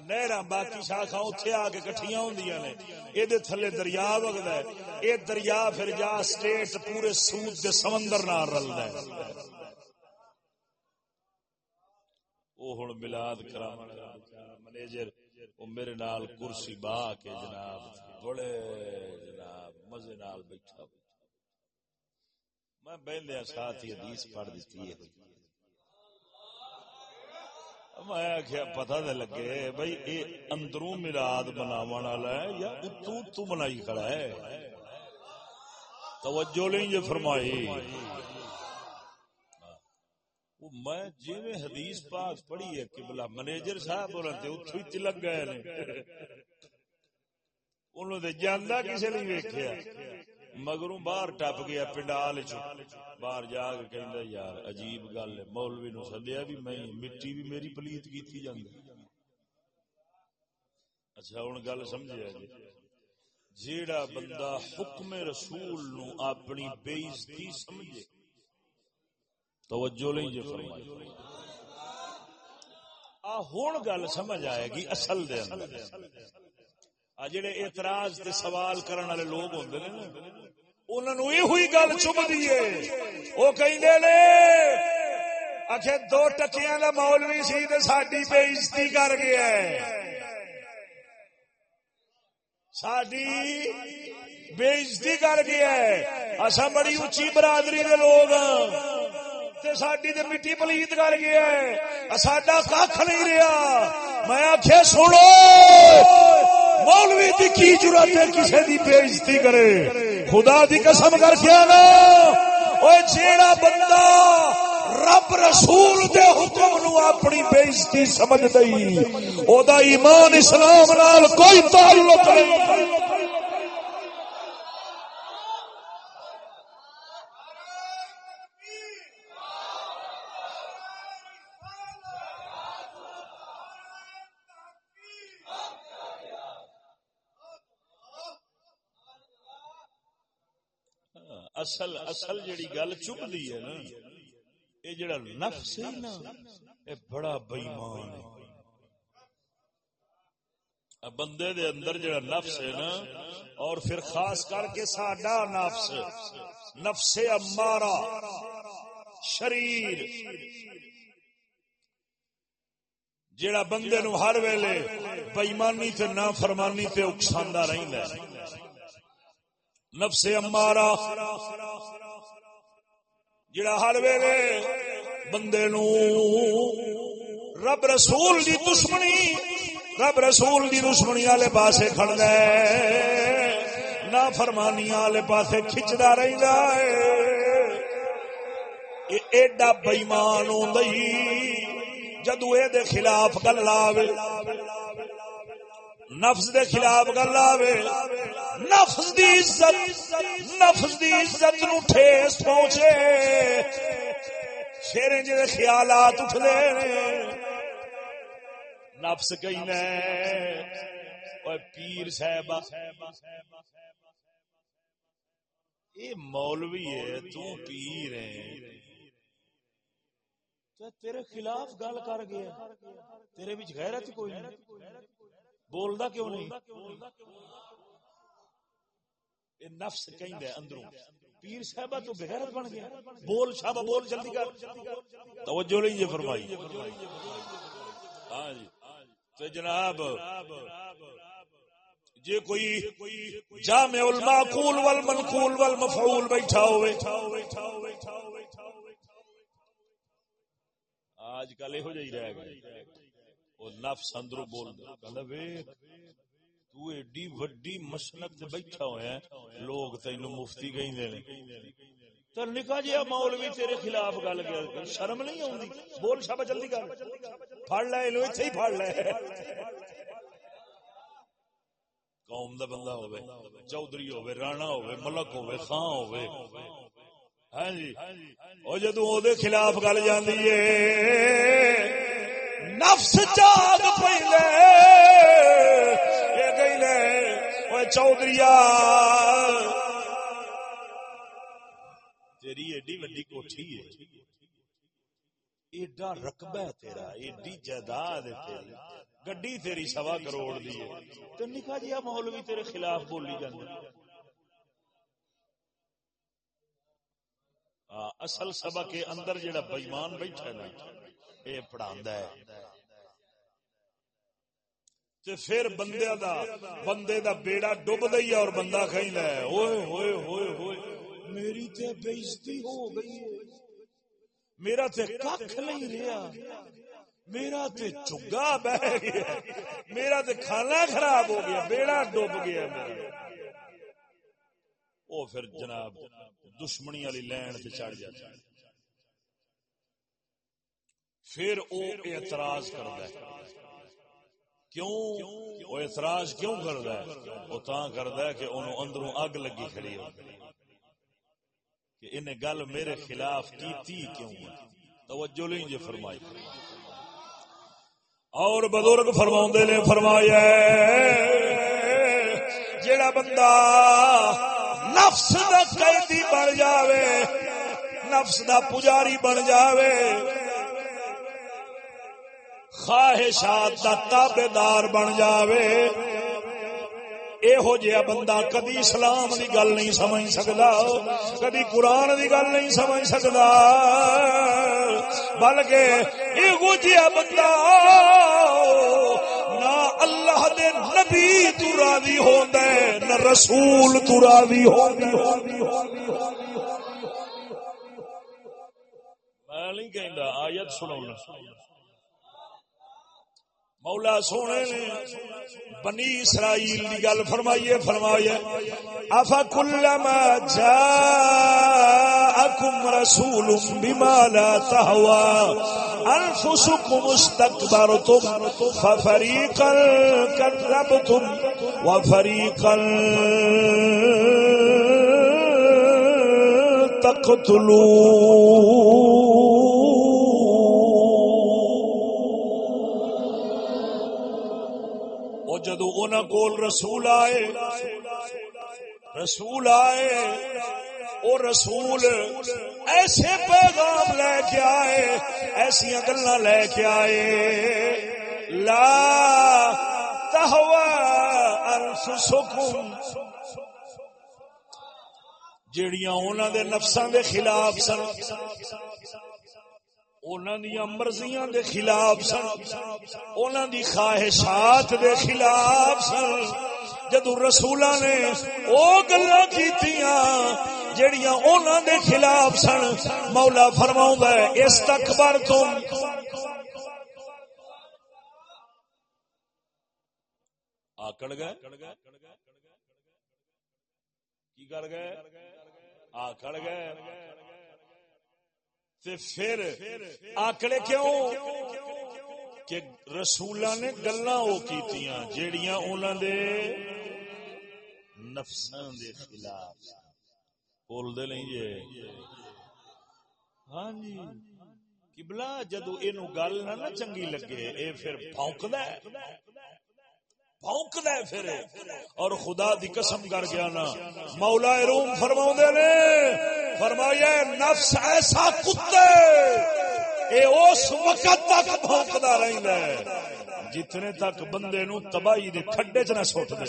نہر باقی شاخا اتنے آ کے کٹیا ہوں نے۔ یہ تھلے دریا وگد ہے یہ دریا پھر جا اسٹیٹ پورے سود دے سمندر نہ رلد ہے وہ ہوں ملاد کرا منیجر وہ میرے نال کرسی با کے جناب بڑے جناب، مزے نال بیٹھا۔ میں بہندیا ساتھ ہی حدیث پڑھ دیتی ہے۔ میں آخیا پتا تو لگے بھائی یہ اندروں مراد بناو والا ہے یا اتو اتو بنائی کھڑا ہے؟ توجہ نہیں یہ فرمائی۔ میں جی حدیث پاک پڑھی ہے کہ بلا منیجر صاحب بولتے اتو ہی تلک گئے انہوں نے جانا کسی نہیں ویکیا مگروں باہر ٹپ گیا پنڈال باہر جا کے یار، عجیب گل ہے، مولوی نو سدیا بھی میں، مٹی بھی میری پلیت کی جاندی اچھا ہوں گل سمجھا جی جیڑا بندہ حکم رسول نو اپنی بےزتی سمجھے، توجہ نہیں جی فرمائی۔ ہوں گل سمجھ آئے گی اصل دے اندر۔ جڑے اعتراض تے سوال کرنے والے لوگ ہوندے نے انہوں یہ ہوئی گل چم دیے وہ کہیں نے آخر دو ٹکیاں کا مولوی سی تو ساری بےزتی کر گیا ساری بےزتی کر گیا اصا بڑی اچھی برادری کے لوگ ہاں۔ ساری تو مٹی پلیت کر گیا ساڈا کھ نہیں رہا میں آخیا سنو مولوی دی کی ضرورت ہے؟ کسی کی بےزتی کرے۔ خدا دی قسم کر کے نا اوے جیڑا بندہ رب رسول دے حکم نو اپنی بےزتی سمجھ دئی، او دا ایمان اسلام نال کوئی تعلق نہیں۔ اصل اصل جڑی گل چپ دی ہے نا یہ جڑا نفس ہے نا یہ بڑا بےمان ہے۔ بندے دے اندر جڑا نفس ہے نا، اور پھر خاص کر کے ساڈا نفس نفس امارا شریر۔ جڑا بندے نو ہر ویلے بےمانی تے نہ فرمانی تے اکساندا رہندا ہے۔ نفس امارا جڑا ہر ویلے بندے نو رب رسول دی دشمنی، رب رسول دی دشمنی والے پاسے کھڑدا ہے، نا فرمانی والے پاسے کھچدا رہندا ہے۔ اے ایڈا بےمان ہوندی جدو اے دے خلاف گل لاوے نفس دے خلاف گل لاوے نفس دی عزت، نفس دی عزت نو ٹھیس پہنچے۔ شیریں جے خیالات اٹھ دے نفس کہنا پیر صاحب یہ مولوی ہے تو پیر ہے تیرے خلاف گل کر گیا۔ تیرے بچ غیرت کوئی نہیں۔ بولدا کیوں نہیں؟ یہ نفس کہیں دے اندروں۔ پیر صاحبہ تو بغیرت بن گیا۔ بول شابہ بول جلدی کر۔ توجہ یہ فرمائی۔ ہاں جی۔ تو جناب جے کوئی جامع المعقول والمنقول والمفعول بیٹھا ہوئے۔ آج کل یہو جہی رہ گئے۔ وہ نفس اندرو بول دے تو ایڈی وڈی مسلک تے بیٹھا ہویا ہے، لوگ تینو مفتی کہیں دے تو نکا جی مولوی تیرے خلاف گل کر شرم نہیں آتی بول شب جلدی کر۔ پڑ لے لو اتنے ہی پڑ لے۔ قوم دا بندہ ہوئے چودھری ہوئے رانا ہوئے ملک ہوئے خان ہوئے ہاں جی۔ وہ جدو وہ خلاف گل جاندی ہے نفس جاگ پہ چودھری تیری ایڈی وڈی کوٹھی ہے۔ ایڈا رقبہ ہے تیرا، ایڈی جائیداد ہے تیری۔ گڈی تیری سوا کروڑ دی ہے۔ تو نکا جی مولوی تیرے خلاف بولی جاندی اصل سبق اندر جڑا بےمان بیٹھا نا یہ پڑھاندا ہے۔ تے پھر بندے دا بندے دا بیڑا ڈوب دئی اور بندہ کہیں لے اوئے ہوئے ہوئے ہوئے۔ میری تے بےزتی ہو گئی میرا تے کھ نہیں رہا میرا تے چگا بہ گیا۔ میرا تے کھانا خراب ہو گیا۔ بیڑا ڈوب گیا میرا۔ او پھر جناب دشمنی والی لین تے چڑھ جاتا پھر او اعتراض کرتا ہے۔ کیوں؟ وہ اعتراض کیوں کرتا ہے؟ وہ تا کرتا ہے کہ انہوں اندروں اگ لگی کھڑی ہو کہ انہیں گل میرے خلاف کی تھی کیوں توجہ لیں جی فرمائی۔ اور بزرگ فرما نے فرمایا جیڑا بندہ نفس دا قیدی بن جاوے، نفس دا پجاری بن جاوے خواہشات دا تابے دار بن جاوے۔ یہو جہا بندہ کدی اسلام دی گل نہیں سمجھ سکتا کدی قرآن دی گل نہیں سمجھ سکتا بلکہ یہو جہا بندہ نہ اللہ دے نبی تو راضی ہوندا ہے، نہ رسول تو راضی ہوندا میں نہیں کہندا، آیت سناؤنا۔ مولا سونے نے بنی اسرائیل کی گل فرمائیے فرمائیے۔ افا کلما جاءکم رسول بما لا تهوى انفسكم استكبرتم ففريقا كذبتم وفريقا تقتلون۔ جدو کول رسول آئے رسول آئے، او رسول ایسے پیغام لے کے آئے ایسا گلا لے کے آئے۔ لا تہوا انفسکم، جیڑیاں انہوں دے نفساں دے خلاف سن۔ انہوں دیا مرضیاں دے خلاف سن۔ انہوں دی خواہشات دے خلاف سن۔ جدو رسولہ نے او گلا کیتیاں جڑیاں انہوں دے خلاف سن، مولا فرماؤں ہے اس تک بار تم۔ آکڑ گئے؟ کی کر گئے؟ آکڑ گئے۔ پھر آکڑے کیوں کہ رسولہ نے گلا وہ کی جیڑیاں انہوں دے نفسان دے خلاف۔ بول دے نہیں جی ہاں جی۔ کبلا جدو یہ گل نہ چنگی لگے، اے پھر پھونکدا ہے۔ پونکد پونکد پھر۔ اور خدا دی قسم کر گیا نا مولا روم فرما نے، فرمایا نفس ایسا کتے، اے اس وقت تک بھونکدا رہندا ہے، جتنے تک بندے نو تباہی دے کھڈے چ نہ سٹ دے۔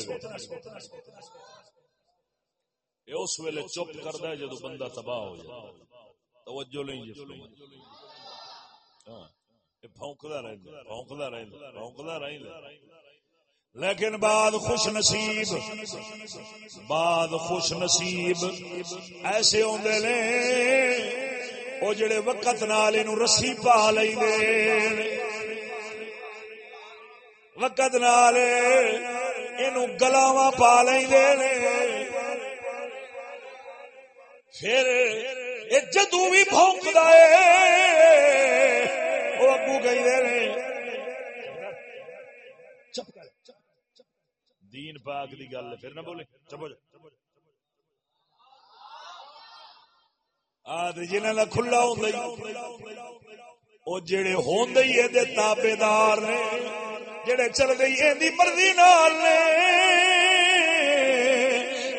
اے اس ویلے چپ کردا ہے جدوں بندہ تباہ ہو جائے۔ توجہ نہیں جی ہاں اے بھونکدا رہندا بھونکدا رہندا بھونکدا رہندا لیکن بعد خوش نصیب، بعد خوش نصیب ایسے ہوندے نے، او جڑے وقت نال اینو رسی پا لیندے۔ وقت نال اینو گلاواں پا لیندے۔ نے پھر اے جدوں بھی بھونکدا اے او اگو گئی دے نے دین پاک دی گل، پھر نہ بولے۔ چپو جا۔ جنہ کھلا ہوں جڑے ہوں دار نے، جڑے چل گئی یہ مرضی نال نے۔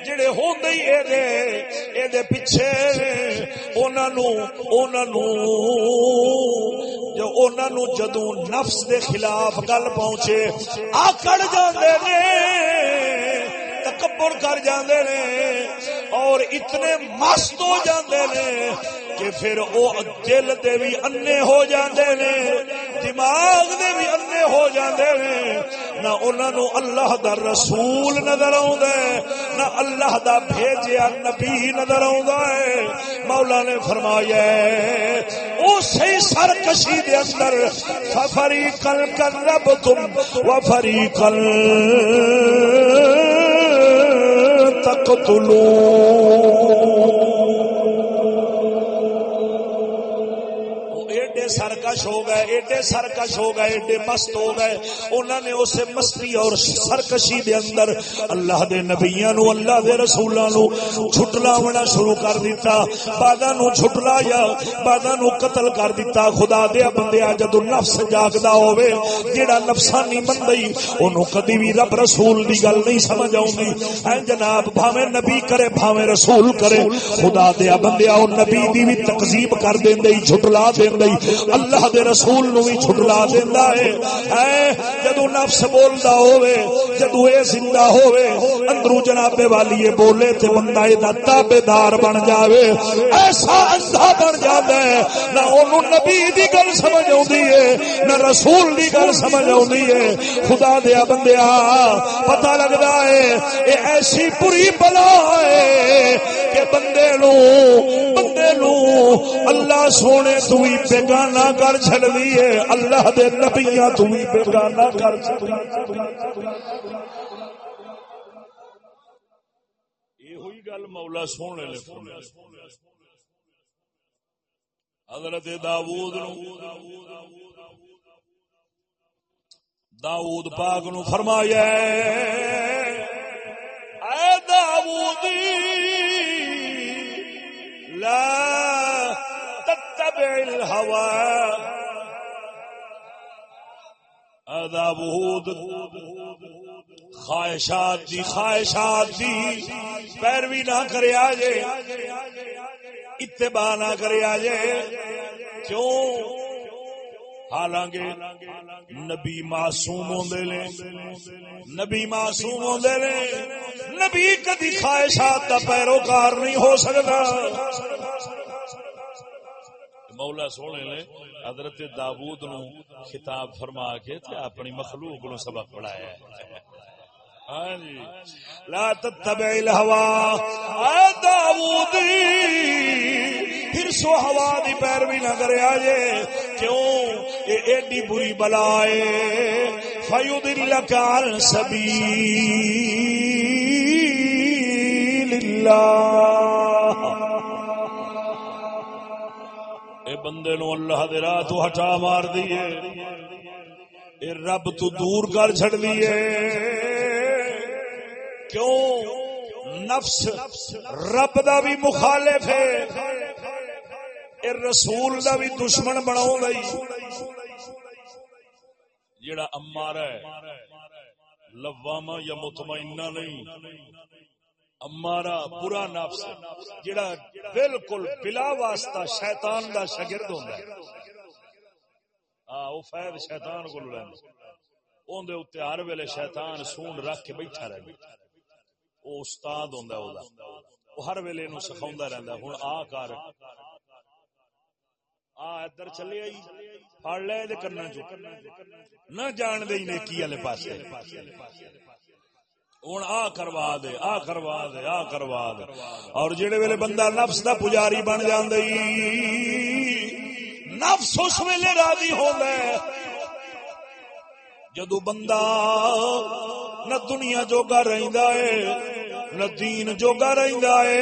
جڑے ہوں یہ پیچھے جو جدو نفس دے خلاف گل پہنچے آکڑ جاندے نے، تکبر کر جاندے نے، اور اتنے مست ہو جاندے نے کہ پھر او دل دے بھی انے ہو جاندے نے، دماغ دے بھی انے ہو جاندے نے۔ نہ انہاں نو اللہ دا رسول نظر آوندا ہے، نہ اللہ دا بھیجیا نبی نظر آوندا ہے۔ مولا نے فرمایا ہے، او صحیح سرکشی دے اندر فریقل کربتم وفریقل تقتلون سرکش ہو گئے، ایڈے سرکش ہو گئے، ایڈے مست ہو گئے۔ انہوں نے اسے مستی اور سرکشی دے اندر اللہ دے نبیاں نو، اللہ دے رسولاں نو چھٹلاونا شروع کر دیتا بعدا نو چھٹلایا بعدا نو قتل کر دیتا خدا دے بندیا جدو نفس جاگدا ہوے جیڑا نفسانی بندئی، اونوں کدی بھی رب رسول دی گل نہیں سمجھ آوندی۔ اے جناب، بھاویں نبی کرے، بھاویں رسول کرے۔ خدا دے بندیا او نبی دی بھی تکذیب کر دیندے جھٹلا دیندے اللہ دے رسول نو بھی چھٹلا دیندا ہے۔ اے جدو نفس بولدا ہوے جدو اے زندہ ہوے اندرو جناب والی بولے تے بندہ اے دا تابیدار بن جاوے۔ ایسا اندھا بن جاندا ہے۔ نہ اونوں نبی دی گل سمجھ اوندی ہے، نہ رسول دی گل سمجھ اوندی ہے۔ خدا دیا بندیا، پتہ لگدا ہے، اے ایسی بری بلا ہے کہ بندے نو بندے نو اللہ سونے تو ہی بیگانہ بیگانہ کر چڑی ہے۔ اللہ دے نبیاں تو بھی بیگانہ کر یہ گل مولا سونے حضرت داود داود پاک نو فرمایا اے داود لا تتبع الهوى ادا بہود خواہشات دی خواہشات دی۔ پیروی نہ کرے آجے، اتباع نہ کرے آجے۔ کیوں؟ حالانکہ نبی معصوم ہوندے نے، نبی معصوم ہوندے نے، نبی کدی خواہشات دا پیروکار نہیں ہو سکتا۔ مولا سونے نے حضرت داود نو خطاب فرما کے تے اپنی مخلوق نو سبق پڑھایا ہے۔ ہاں جی۔ لا تتبع الهوى۔ اے داؤد پھر سو ہوا دی پیروی نہ کرے آجے۔ کیوں؟ اے ایڈی بری بلا ہے فیضلک عن سبیل اللہ بندے نو اللہ دے راہ تو ہٹا مار دیے اے رب تو دور کر چھڑ دیے کیوں؟ نفس رب دا بھی مخالف ہے۔ اے رسول دا بھی دشمن بناؤ گئی جڑا امارا ہے، لواما یا مطمئنہ نہیں۔ امارا برا نفس جڑا بالکل بلا واسطہ شیطان دا شگرد ہوتا ہے۔ ہاں وہ فائد شیطان کو لیندا اون دے اوتے ہر ویلے شیطان سون رکھ کے بیٹھا رہے وہ استاد ہوں وہ ہر ویلے نو سکھا رہتا ہوں آ کر، آ، ادھر چلے آئی پڑ لے کرنا چ نہ جان دے نیکی والے پاس ہوں آ کروا دے، آ کروا دے، آ کروا دے۔ اور جڑے ویلے بندہ نفس دا پجاری بن جان نفس اس ویلے راضی ہو جدو بندہ نہ دنیا جوگا رہندا ہے، نہ دین جوگا رہندا ہے،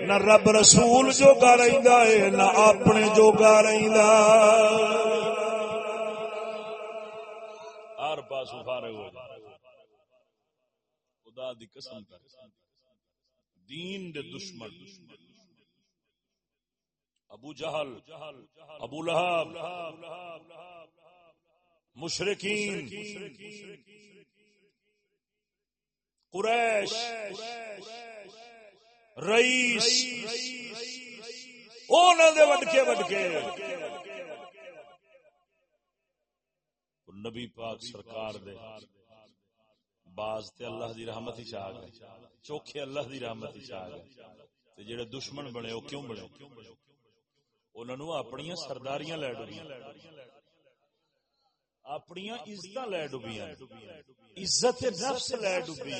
نہ رب رسول جوگا رہندا ہے، نہ اپنے جوگا رہندا۔ ہر پاس فارغ ہو جائے۔ خدا دی قسم کر۔ دین دے دشمن۔ ابو جہل، ابو لہب مشرقین قریش، رئیس دے وڈکے وڈکے۔ نبی پاک سرکار دے۔ باز تے اللہ دی رحمت ہی چاہ گئے۔ چوکھے اللہ دی رحمت ہی چاہ گئے۔ تے جڑے دشمن بنے وہ کیوں بنے؟ انہوں نے اپنی سرداریاں لے ڈوبیاں اپنی عزت لے ڈوبی عزت نفس لے ڈوبی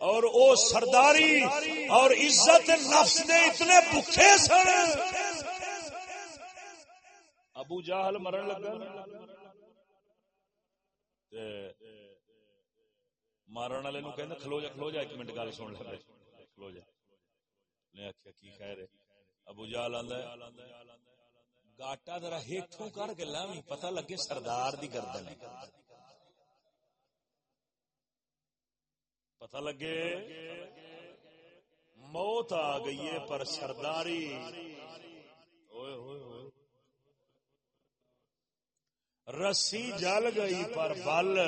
اور او سرداری اور عزت نفس نے اتنے بکھے سن۔ ابو جاہل مرن لگا۔ مارن والے کہ کھلو جا کھلو جا، ایک منٹ گل سن لے کھلو جا۔ نے آخیا کی خیر ہے؟ ابو جہل آدھا گاٹا ذرا ہیٹھوں کر کے لاوی پتہ لگے سردار دی گردن ہے۔ پتہ لگے موت آ گئی ہے پر سرداری۔ رسی جل گئی پر بل۔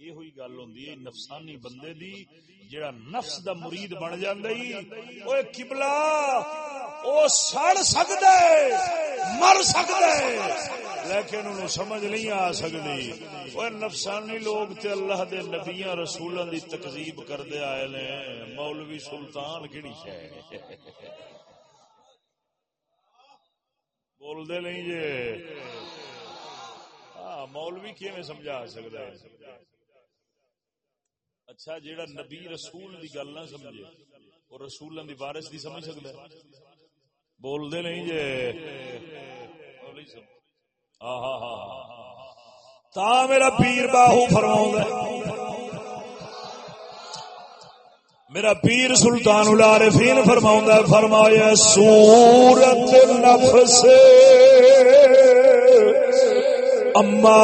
یہ ہوئی گل ہے نفسانی بندے دی جڑا نفس دا مرید بن جاندی اوے قبلہ او سڑ سکدا ہے مر سکدا ہے لیکن انہوں سمجھ نہیں آ سکتی وہ نفسانی لوگ تے اللہ دے نبیاں رسولاں دی تکذیب کردے آئے نے۔ مولوی سلطان کیڑی شے؟ بول دے نہیں جے۔ ہاں مولوی کیویں سمجھا سکدا ہے؟ اچھا جیڑا نبی رسول دی گل نہ سمجھے اور رسول دی وارث دی سمجھ سکتا ہے؟ بول دے نہیں جے۔ تا میرا پیر باہو فرماؤں میرا پیر سلطان العارفین فرماؤں فرمایا، سورت نفس اما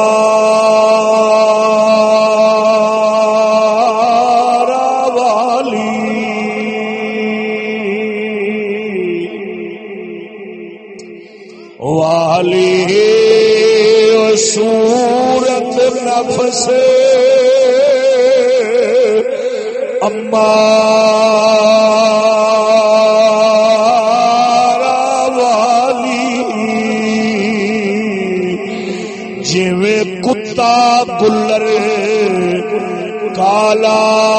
اما والی جی کتا گلر کالا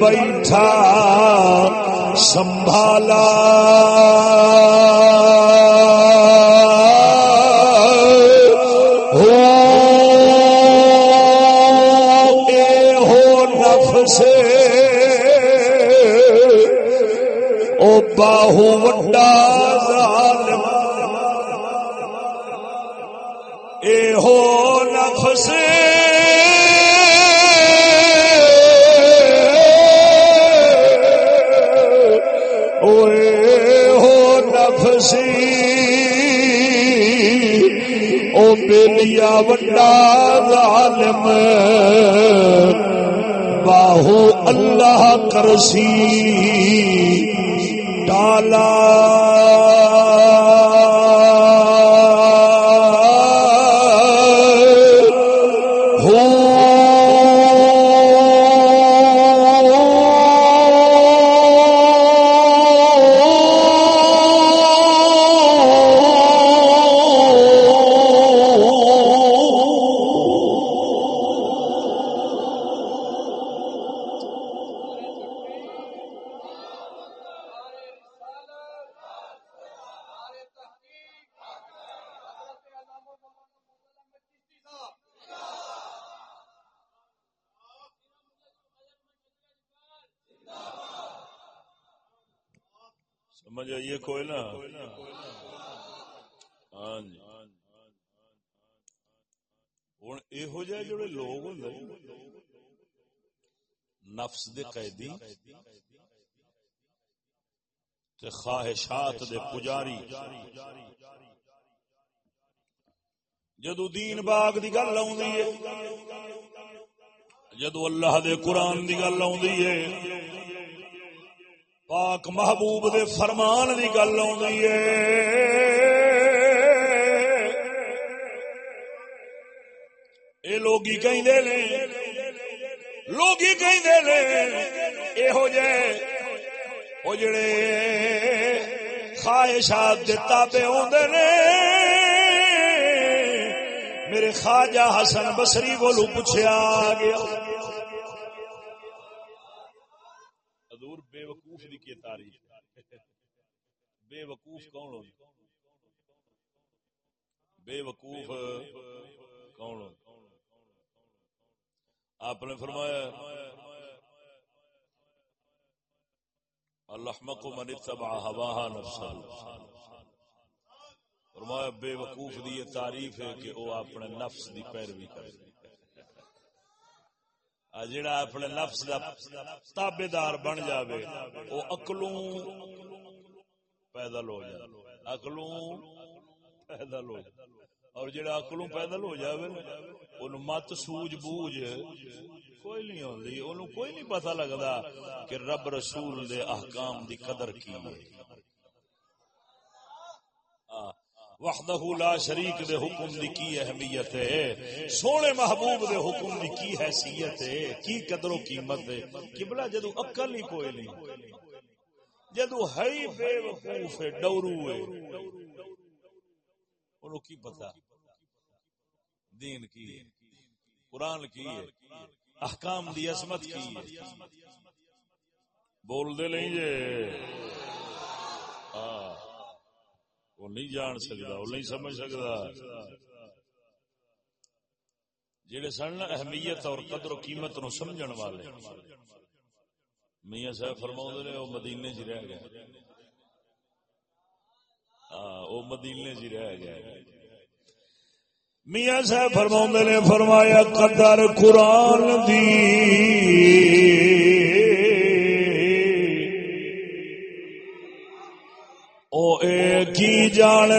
بیٹھا سنبھالا۔ بےلیا وڈا ظالم باہو اللہ کرسی ڈالا خواہشات دے، پجاری۔ جدو دین باغ دی گل آئی ہے، جدو اللہ دے قرآن دی گل آئی ہے، پاک محبوب دے فرمان دی گل آئی ہے۔ اے لوگی کہیں دے لیں لوگ یہو جہ وہ جڑے۔ خواہشات تابے آدھے نے۔ میرے خواجہ حسن بسری بولو پوچھا گیا۔ حضور بے وقوف دی کی تاریخ بے وقوف کون ہو بے وقوف کون ہو آپ نے فرمایا الحمق من اتبع ہواها نفسا فرمایا، بے وقوف دی یہ تعریف ہے کہ وہ اپنے نفس دی پیروی کرے۔ جڑا اپنے نفس دا تابے دار بن جاوے وہ اکلوں پیدل ہو جائے۔ اکلوں پیدل ہو جائے۔ اور جڑا اکلوں پیدل ہو جاوے ان مت سوج بوجھ کوئی نہیں ہوندی اونوں کوئی نہیں پتہ لگدا کہ رب رسول دے احکام دی قدر کی ہے۔ وحدہ لا شریک دے حکم دی کی اہمیت ہے؟ سونے محبوب دے حکم دی کی حیثیت ہے؟ کی قدر و قیمت ہے؟ قبلہ جدو عقل ہی کوئی نہیں جدو ہے بے وقوف ہے، ڈورو ہے۔ انہوں کی پتہ؟ دین کی قرآن کی احکام دی عظمت کی بول دے نہیں جے۔ ہاں وہ نہیں جان سکتا، وہ نہیں سمجھ سکتا۔ جہے سن اہمیت اور قدر و قیمت نو سمجھن والے۔ میاں صاحب فرما نے، وہ مدینے چ رہ گئے۔ ہاں وہ مدینے چ رہ گئے۔ میاں صاحب فرما نے فرمایا قدر قرآن دی۔ او اے کی جان؟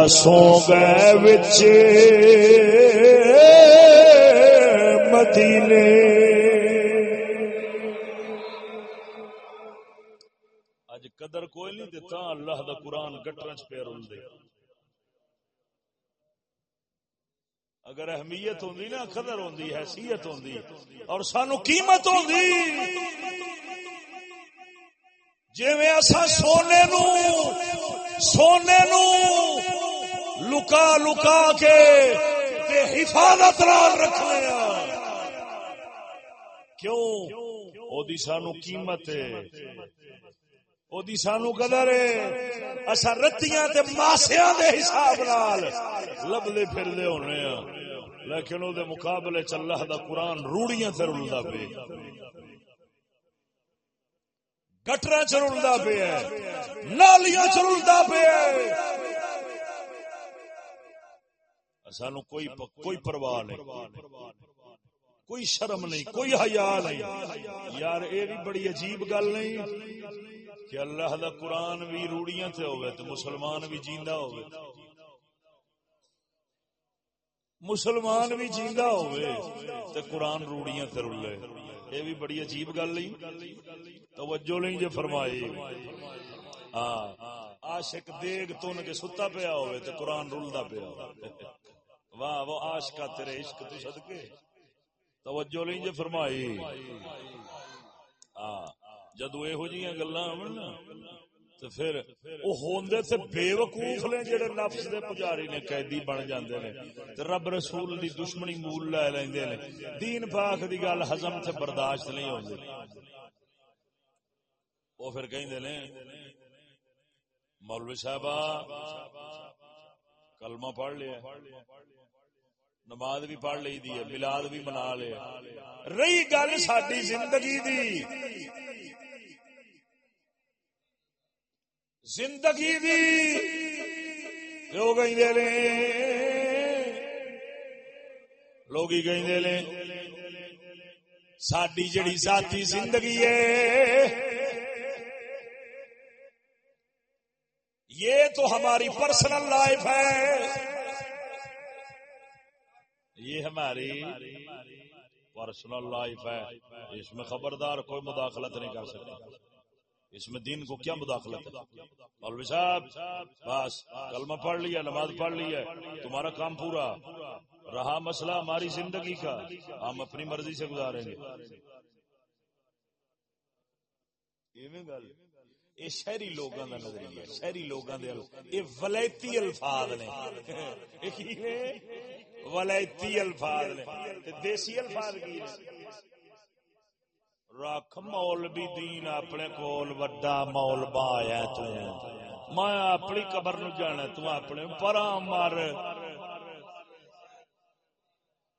یارا سو گئے بچ مدینے۔ اج قدر کوئی نہیں دیتا اللہ دا قرآن گٹر چ پیر دے اگر اہمیت ہوندی نا، قدر ہوندی، حیثیت ہوندی، اور سانو قیمت ہوندی۔ جویں اسا سونے نو سونے نو لکا لکا کے تے حفاظت نال رکھنے کیوں؟ او دی سانو قیمت ہے۔ او دی سانو قدر ہے۔ اسا رتیاں تے ماسیاں دے حساب نال لبدے پھردے ہونے ہاں لیکن او دے مقابلے چ اللہ دا قرآن روڑیاں تے رلدا پے گٹراں چ رلدا پے نالیاں چ رلدا پے سانو کوئی کوئی پرواہ نہیں کوئی شرم نہیں۔ کوئی حیا نہیں۔ یار اے بھی بڑی عجیب گل نہیں کہ اللہ دا قرآن بھی روڑیاں تے ہوئے تو مسلمان بھی جیندہ ہوئے۔ مسلمان بھی جیندہ ہوئے تے قرآن روڑیاں تے رلے۔ یہ بھی بڑی عجیب گل نہیں۔ توجہ نہیں جو فرمائی۔ ہاں عاشق دیگ تن کے ستا پیا ہوئے تے قرآن رلدا پیا واہ وہ عاشقہ تیرے عشق تو صدقے۔ توجہ نہیں جو فرمائی۔ ہاں جدو یہو جی گلا تو پھر وہ ہوندے تے بے وقوف نے جڑے نفس دے پجاری نے قیدی بن جاندے نے، تے رب رسول دی دشمنی مول لے لیندے نے۔ دین پاک دی گل ہضم تے برداشت نہیں ہوندی۔ وہ پھر کہندے نے، مولوی صاحب کلمہ پڑھ لیا۔ نماز بھی پڑھ لی دی ہے، ملاد بھی منا لیا رہی گل ساری زندگی دی۔ زندگی دی۔ لوگ لوگ لے۔ ساری جڑی ذاتی زندگی ہے۔ یہ تو ہماری پرسنل لائف ہے۔ یہ ہماری پرسنل لائف ہے۔ اس میں خبردار کوئی مداخلت نہیں کر سکتا۔ اس میں دین کو کیا مداخلت ہے؟ مولوی صاحب، بس، کلمہ پڑھ لیا نماز پڑھ لی ہے۔ تمہارا کام پورا۔ رہا مسئلہ ہماری زندگی کا۔ ہم اپنی مرضی سے گزاریں گے۔ یہ شہری لوگوں کا نظریہ، شہری لوگوں کے یہ ولائتی الفاظ نے۔ ولائتی الفاظ نے دیسی الفاظ کی رکھ مولوی دین اپنے کول، وڈا مول بایا تو۔ میں اپنی قبر نو جانا تو اپنے پرا مر۔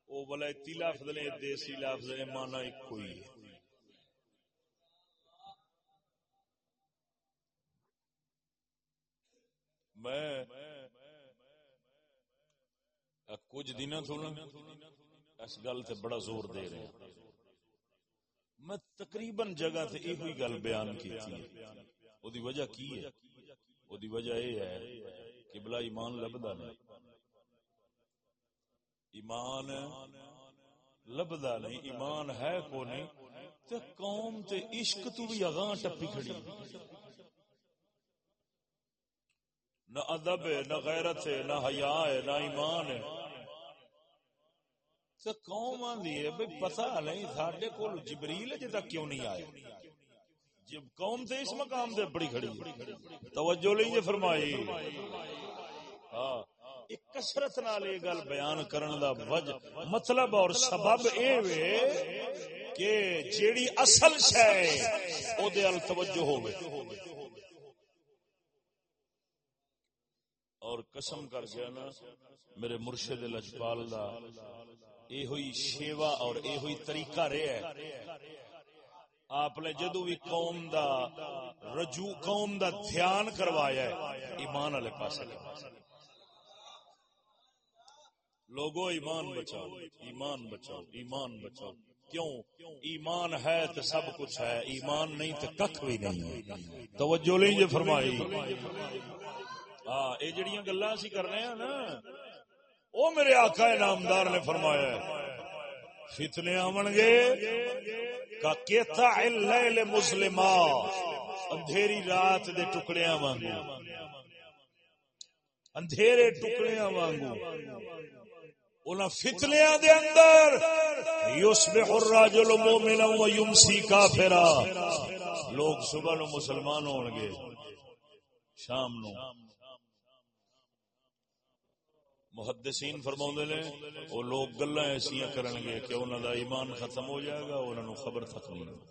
او ولائتی لفظ نے، دیسی لفظ نے، مانا ایک ہی ہے میں کچھ دن تھوڑا اس گل سے بڑا زور دے رہے ہیں۔ میں تقریباً جگہ سے یہ گل بیان کی تھی وجہ کی ہے؟ وہ وجہ یہ ہے کہ بلا ایمان لبدا نہیں۔ ایمان لبدا نہیں، ایمان ہے کو نہیں؟ تے قوم تے عشق تو بھی اگاں ٹپی کھڑی۔ نہ ادب ہے، نہ غیرت ہے، نہ حیا ہے، نہ ایمان ہے۔ تے قوم آندی ہے، بھئی پتہ نہیں ساڈے کول جبریل اجے تک کیوں نہیں آیا جب قوم تے اس مقام تے بڑی کھڑی توجہ لیں جے فرمائی۔ ہاں ایک کثرت نال یہ گل بیان کرن دا وجہ مطلب اور سبب اے وے کہ جیڑی اصل شے او دے ال توجہ ہوے اور قسم کر گیا نا، میرے مرشد لجپال دا اے ہوئی شیوا اور اے ہوئی طریقہ رہے ہے آپ نے جدو بھی قوم دا رجوع، قوم دا دھیان کروایا ہے، ایمان والے پاس لوگو، ایمان بچاؤ ایمان بچاؤ ایمان بچاؤ۔ کیوں؟ ایمان ہے تو سب کچھ ہے، ایمان نہیں تو کھ بھی نہیں ہے۔ توجہ لیں جی فرمائی۔ ہاں یہ جڑیاں گلا اسی کر رہے ہیں نا۔ وہ میرے آقا نامدار نے فرمایا فتنے آن گے، کا کیتا اللیل مسلمہ، اندھیری رات دے ٹکڑیاں وانگو۔ اندھیرے ٹکڑیاں وانگو۔ انہاں فتنیاں دے اندر، یصبح الرجل مؤمنا و یمسی کافرا۔ لوگ صبح نو مسلمان ہون گے، شام نو۔ محدثین فرماؤں نے، وہ لوگ گلا ایسا کرن گے کہ انہوں دا ایمان ختم ہو جائے گا انہوں نے خبر تک نہیں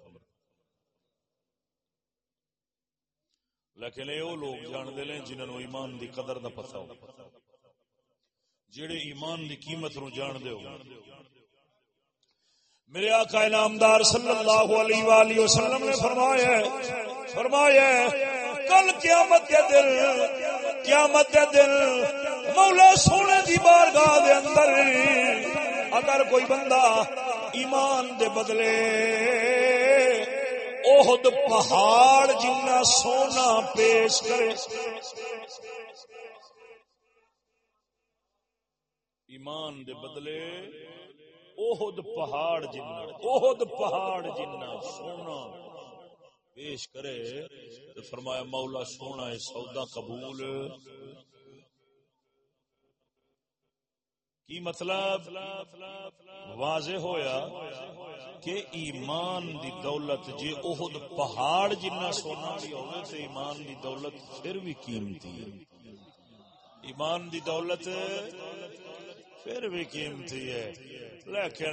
لیکن یہ وہ لوگ جان دے لیں جنہوں ایمان دی قدر دا پتہ ہو۔ جڑے ایمان دی قیمت نو جان دے ہو۔ میرے آقا انعامدار صلی اللہ علیہ وآلہ وسلم نے فرمایا ہے فرمایا ہے، کل قیامت کے دل قیامت کے دل مولا سونے دی بارگاہ دے اندر اگر کوئی بندہ ایمان دے بدلے اوہد پہاڑ جنہ سونا پیش کرے۔ ایمان دے بدلے اوہد پہاڑ جنہ اوہد پہاڑ جنہ سونا پیش کرے تو فرمایا، مولا سونا ہے، سودا قبول۔ کی مطلب؟ واضح ہویا کہ ایمان دی دولت جے احد پہاڑ جنہ سونا بھی ہوئے، تو ایمان دی دولت پھر بھی قیمتی ہے۔ ایمان دی دولت پھر بھی قیمتی ہے۔ لیکن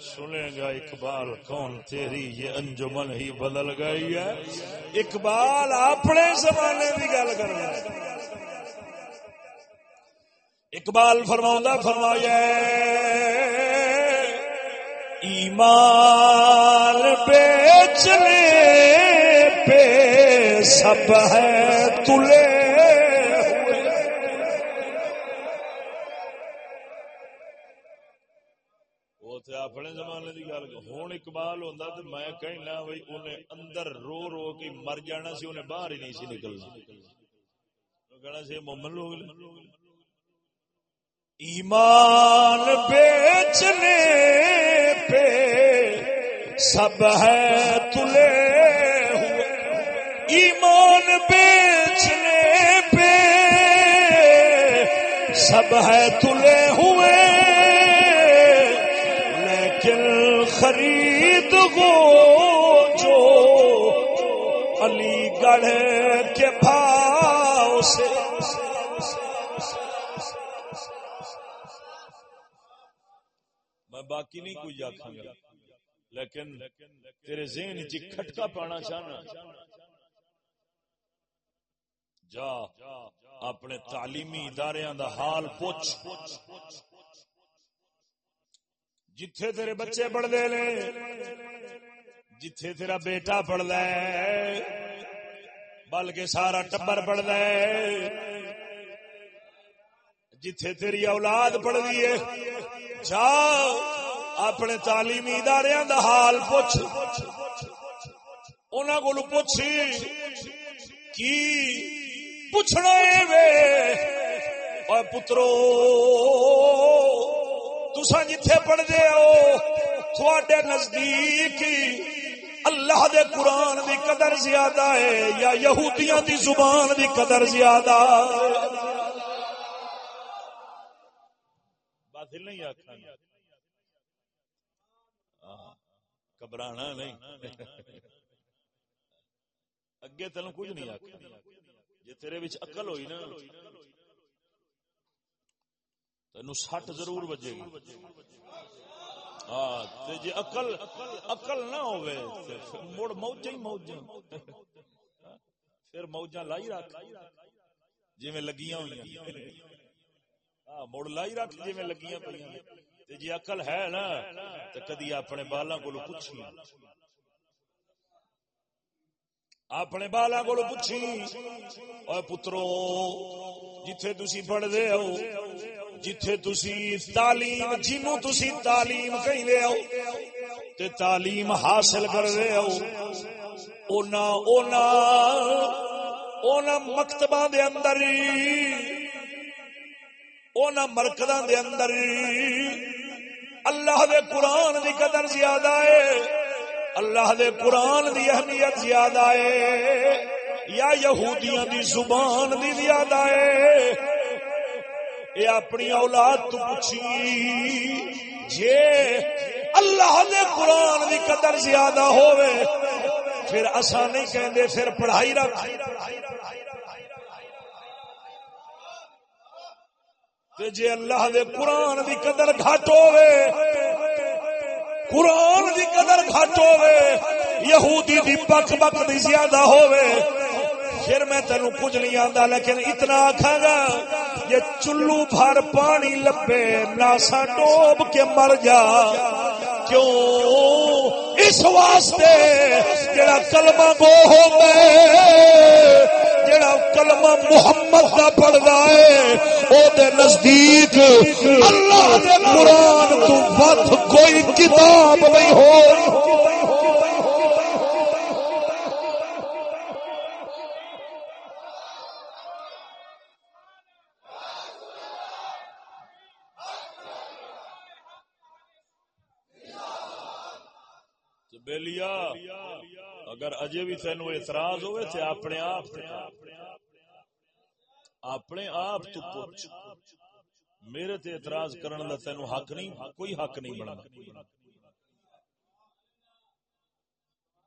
سنے گا اقبال، کون تیری یہ انجمن ہی بدل گئی ہے؟ اقبال اپنے زمانے کی گل کر رہا ہے۔ اقبال فرما فرمایا ایمان بیچنے پہ سب ہے تلے۔ اپنے زمانے کی گل ہوں اقبال ہوتا تو میں کہنا بھائی انہیں اندر رو رو کے مر جانا سی، انہیں باہر ہی نہیں سی نکلنا۔ کہنا سی مومن لوگ ایمان بیچنے پہ سب ہے تلے ہوئے۔ ایمان بیچنے پہ سب ہے تلے ہوئے۔ خرید گو جو علی گڑھ کے بھاؤ سے۔ میں باقی نہیں کوئی آخا گا۔ لیکن تیرے ذہن چ کھٹکا پانا چاہنا۔ جا، اپنے تعلیمی ادارے دا حال پوچھ۔ جتھے تیرے بچے پڑھتے نے جتھے تیرا بیٹا پڑھتا ہے، بلکہ سارا ٹبر پڑھتا ہے۔ جتھے تیری اولاد پڑھتی ہے، جا اپنے تعلیمی ادارے دا حال پوچھ۔ انہوں کو پوچھ کی پوچھنا وے؟ اور پترو تسا جتھے پڑھتے ہو تھوڑے نزدیک اللہ دے قرآن دی قدر زیادہ ہے یا یہودیاں دی زبان دی قدر زیادہ بات نہیں آخر گھبرانا نہیں۔ اگے تین کچھ نہیں آخر جی تیرے بچ اقل ہوئی نا تین سٹ ضرور بجے گی۔ ہاں جی اقل اقل نہ ہوئے مڑ موجا ہی موجا پھر موجا لائی رکھ جی میں لگیاں ہوئی ہاں مڑ لائی رکھ جی میں لگیاں پہ جی اقل ہے نا تو کدی اپنے بالا کو پوچھی اپنے بالا کو پوچھی اور پترو، جتھے تسی پڑھتے ہو جتھے تسی تعلیم جنوں تسی تعلیم کہیں لے آؤ تے تعلیم حاصل کر رہے ہو، اونا اونا اونا مکتبہ دے اندر، اونا مرکزاں دے اندر، اللہ دے قرآن دی قدر زیادہ ہے، اللہ دے قرآن دی اہمیت زیادہ ہے، یا یہودیاں دی زبان دی زیادہ ہے اے اپنی اولاد تو پوچھی۔ جے اللہ دے قرآن دی قدر زیادہ ہوئے پھر اسا نہیں کہندے، پھر پڑھائی رکھ۔ تے جے اللہ دے قرآن دی قدر گھٹ ہوئے قرآن دی قدر گھٹ ہوئے یہودی دی بک بک دی زیادہ ہوئے پھر میں تینو کچھ نہیں آتا لیکن اتنا آخا گا یہ چلو بھر پانی لبے، ناسا ڈوب کے مر جا۔ کیوں؟ اس واسطے جڑا کلمہ گو ہو جڑا کلمہ محمد کا پڑھتا ہے، او دے نزدیک اللہ دے قرآن تو ود کوئی کتاب نہیں ہو بےلیا اگر اجے بھی تین اعتراض ہوئے تھے اپنے آپ اپنے آپ تو پوچھ۔ میرے تے اعتراض کرنے کا تین حق نہیں، کوئی حق نہیں بنا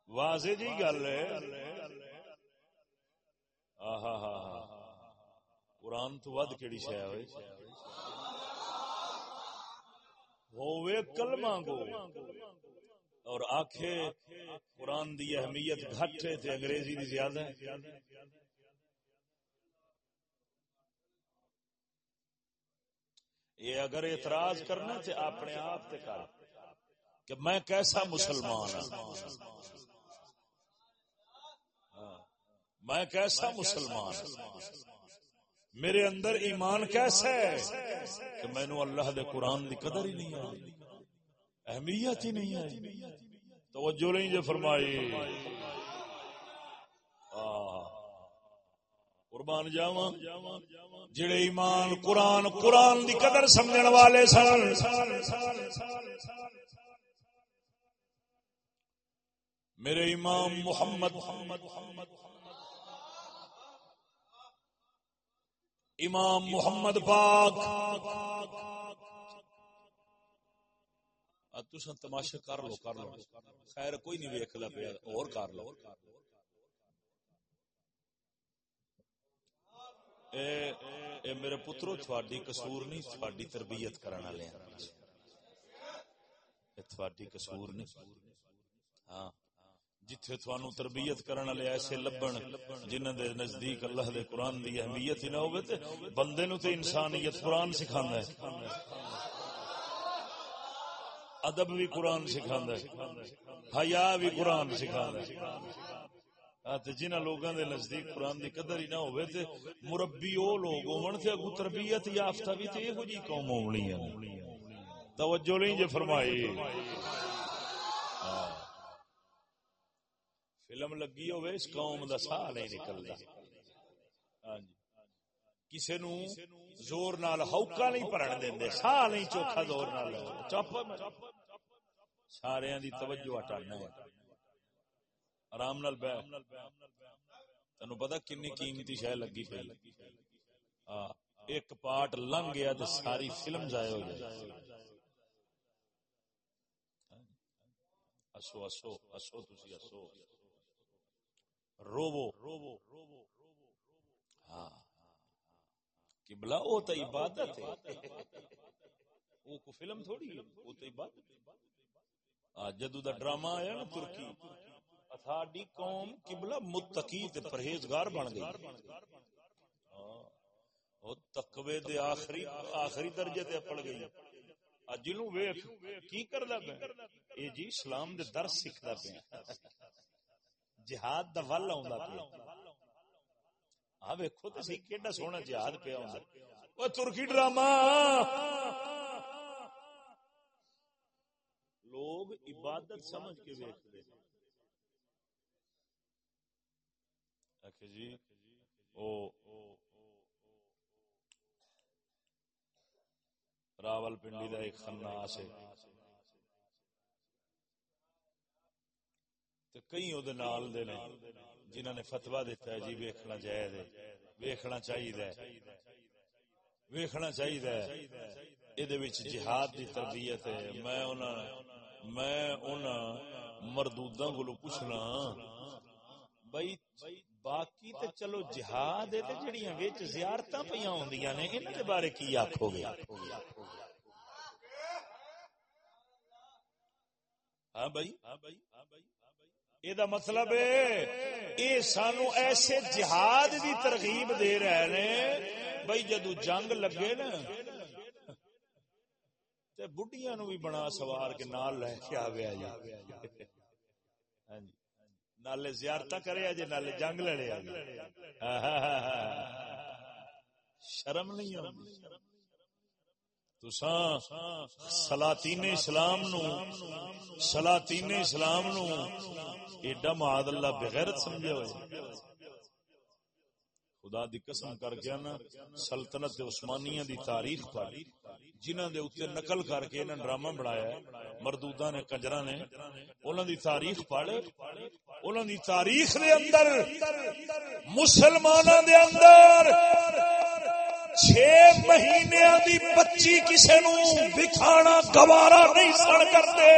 واضح جی گل ہے۔ آہا ہا قرآن تو ود کہڑی شہ ہوئے کلمہ گو۔ اور آخے قرآن دی اہمیت گھٹ ہے تے انگریزی دی زیادہ ہے۔ یہ اگر اعتراض کرنا تے اپنے آپ تے کر کہ میں کیسا مسلمان ہوں میں کیسا مسلمان ہاں۔ میرے اندر ایمان کیسا ہے کہ میں نو اللہ دے قرآن دی قدر ہی نہیں آئی اہمیت ہی نہیں ہے توجہ نہیں جو فرمائی۔ قربان جاوا جڑے ایمان قرآن قرآن دی قدر سمجھن والے سن۔ میرے امام محمد محمد محمد۔ امام محمد پاک۔ تسا تماشا کر لو کر لو۔ خیر، کوئی نہیں ویکھدا پیا، اور کر لو۔ اے اے میرے پترو، تھوڑی قصور نہیں، تھوڑی تربیت کرن والے اے، تھوڑی قصور نہیں۔ ہاں۔ جتھے تھانو تربیت کرن والے ایسے لبن جنہاں دے نزدیک اللہ دے قرآن دی اہمیت ہی نہ ہوے تے بندے نو تے انسانیت قرآن سکھاندا ہے۔ ادب بھی قرآن سکھا حیا بھی قرآن سکھا جنہ لوگوں کے نزدیک قرآن کی قدر ہی نہ ہوئے تے مربی وہ لوگ ہون تے اگو تربیت یافتہ بھی تے یہو جی قوم ہونی ہے توجہ نہیں جے فرمائی ہاں۔ فلم لگی ہوئے اس قوم دا سا نہیں نکلدا۔ ہاں جی۔ کسی نو زور نال ہوکا نہیں پرن دیں سا نہیں چوکھا زور نال۔ چپ۔ سارے دی توجہ ہٹانا ہے آرام نال بہ۔ تینو پتا کنی قیمتی شہ لگی پی ایک پارٹ لنگ گیا تو ساری فلم ضائع ہو جائے اسو اسو اسو تسی، اسو۔ روو روو ہاں۔ ہاں قبلہ، او تے عبادت ہے۔ او کو فلم تھوڑی ہے، او تے عبادت ہے۔ جدو دا ڈرامہ آیا نا ترکی، ساڈی قوم قبلہ متقی تے پرہیزگار بن گئی۔ او تقوی دے آخری آخری درجے تے پڑ گئی۔ جنوں ویکھ، کی کردا پیا؟ اے جی اسلام دے درس سکھدا پیا۔ جہاد دا ول آوندا پیا۔ آ ویکھو تے صحیح کیڈا سونا جہاد پیا ہوندا او ترکی ڈرامہ۔ لوگ عبادت سمجھ کے ویکھدے جی او، راول پنڈی کا ایک خناس ہے۔ کئی وہ جنہوں نے فتوا دیتا ہے جی ویکھنا جائز ہے، ویکھنا چاہیے ویکھنا چاہیے یہ جہاد کی تربیت میں میں ان کو پوچھنا بھائی باقی تے چلو جہاد ہے تے جڑیاں وچ زیارتاں پیاں ہوندیاں نے، انہاں دے بارے کی آکھو گے؟ ہاں بھائی یہ دا مطلب ہے اے سانو ایسے جہاد دی ترغیب دے رہے نے بھائی جدو جنگ لگے نا تے بڈیاں نو بھی بنا سوار کے نال لے کے آوے جا ہاں جی نالے زیارت کرے جی نالے جنگ لڑے شرم نہیں سلاطین اسلام نو، سلاطین اسلام نو ایڈا معاد اللہ بغیرت سمجھے ہوئے۔ خدا دی قسم کر کے نا، سلطنت عثمانیہ دی تاریخ پر جنہاں دے اوتے نقل کر کے انہاں ڈرامہ بنایا ہے مردودہ نے کنجرا نے، انہاں دی تاریخ پڑھ انہاں دی تاریخ دے اندر، مسلماناں دے اندر چھ مہینے دی بچی کسے نو دکھانا گوارا نہیں سن کرتے۔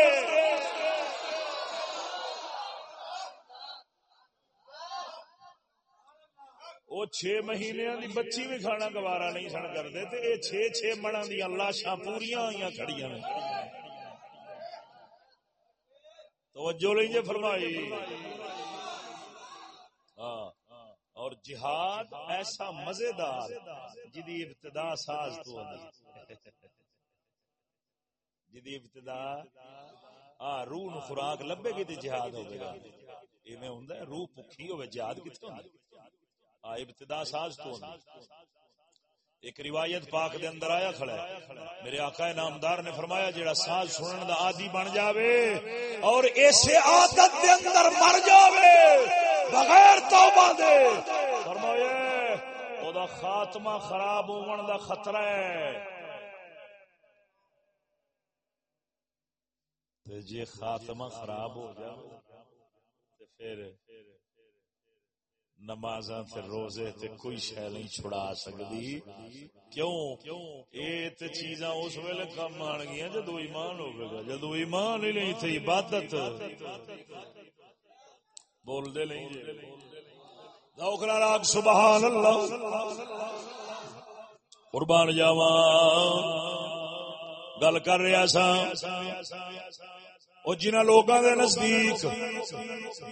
وہ چھ مہینے دی بچی بھی کھانا گوارا نہیں سن کرتے تے اے چھ چھ منا دیا لاشاں پوریا ہوئی کھڑی توجہ لیں جے فرمائی۔ اور جہاد ایسا مزیدار جدی ابتدا ساز تو جدی ابتدا ہاں روح نو خوراک لبے گی تو جہاد ہوے گا۔ ایویں ہوندا ہے، روح بھکھی ہوے، جہاد کتنے ہوں ابتدا ساز تو ایک روایت پاک دے اندر آیا کھڑا ہے۔ میرے آقا نامدار نے فرمایا، جیڑا ساز سنن دا عادی بن جاوے اور ایسے عادت دے اندر مر جاوے، بغیر توبہ دے۔ فرمایا، او دا خاتمہ خراب ہون دا خطرہ ہے۔ تے جے خاتمہ خراب ہو جاوے، تے پھر نماز روزے تے کوئی شہ نہیں چھڑا سکتی کیوں؟ یہ تے چیزاں اس ویلے کم آن گیا جدو ایمان ہوگا گا جدو ایمان ہی نہیں تھی، عبادت۔ بول دے نہیں جی۔ دوکرا راگ، سبحان اللہ۔ قربان جاواں۔ گل کر رہا سا وہ جنہ لوگوں کے نزدیک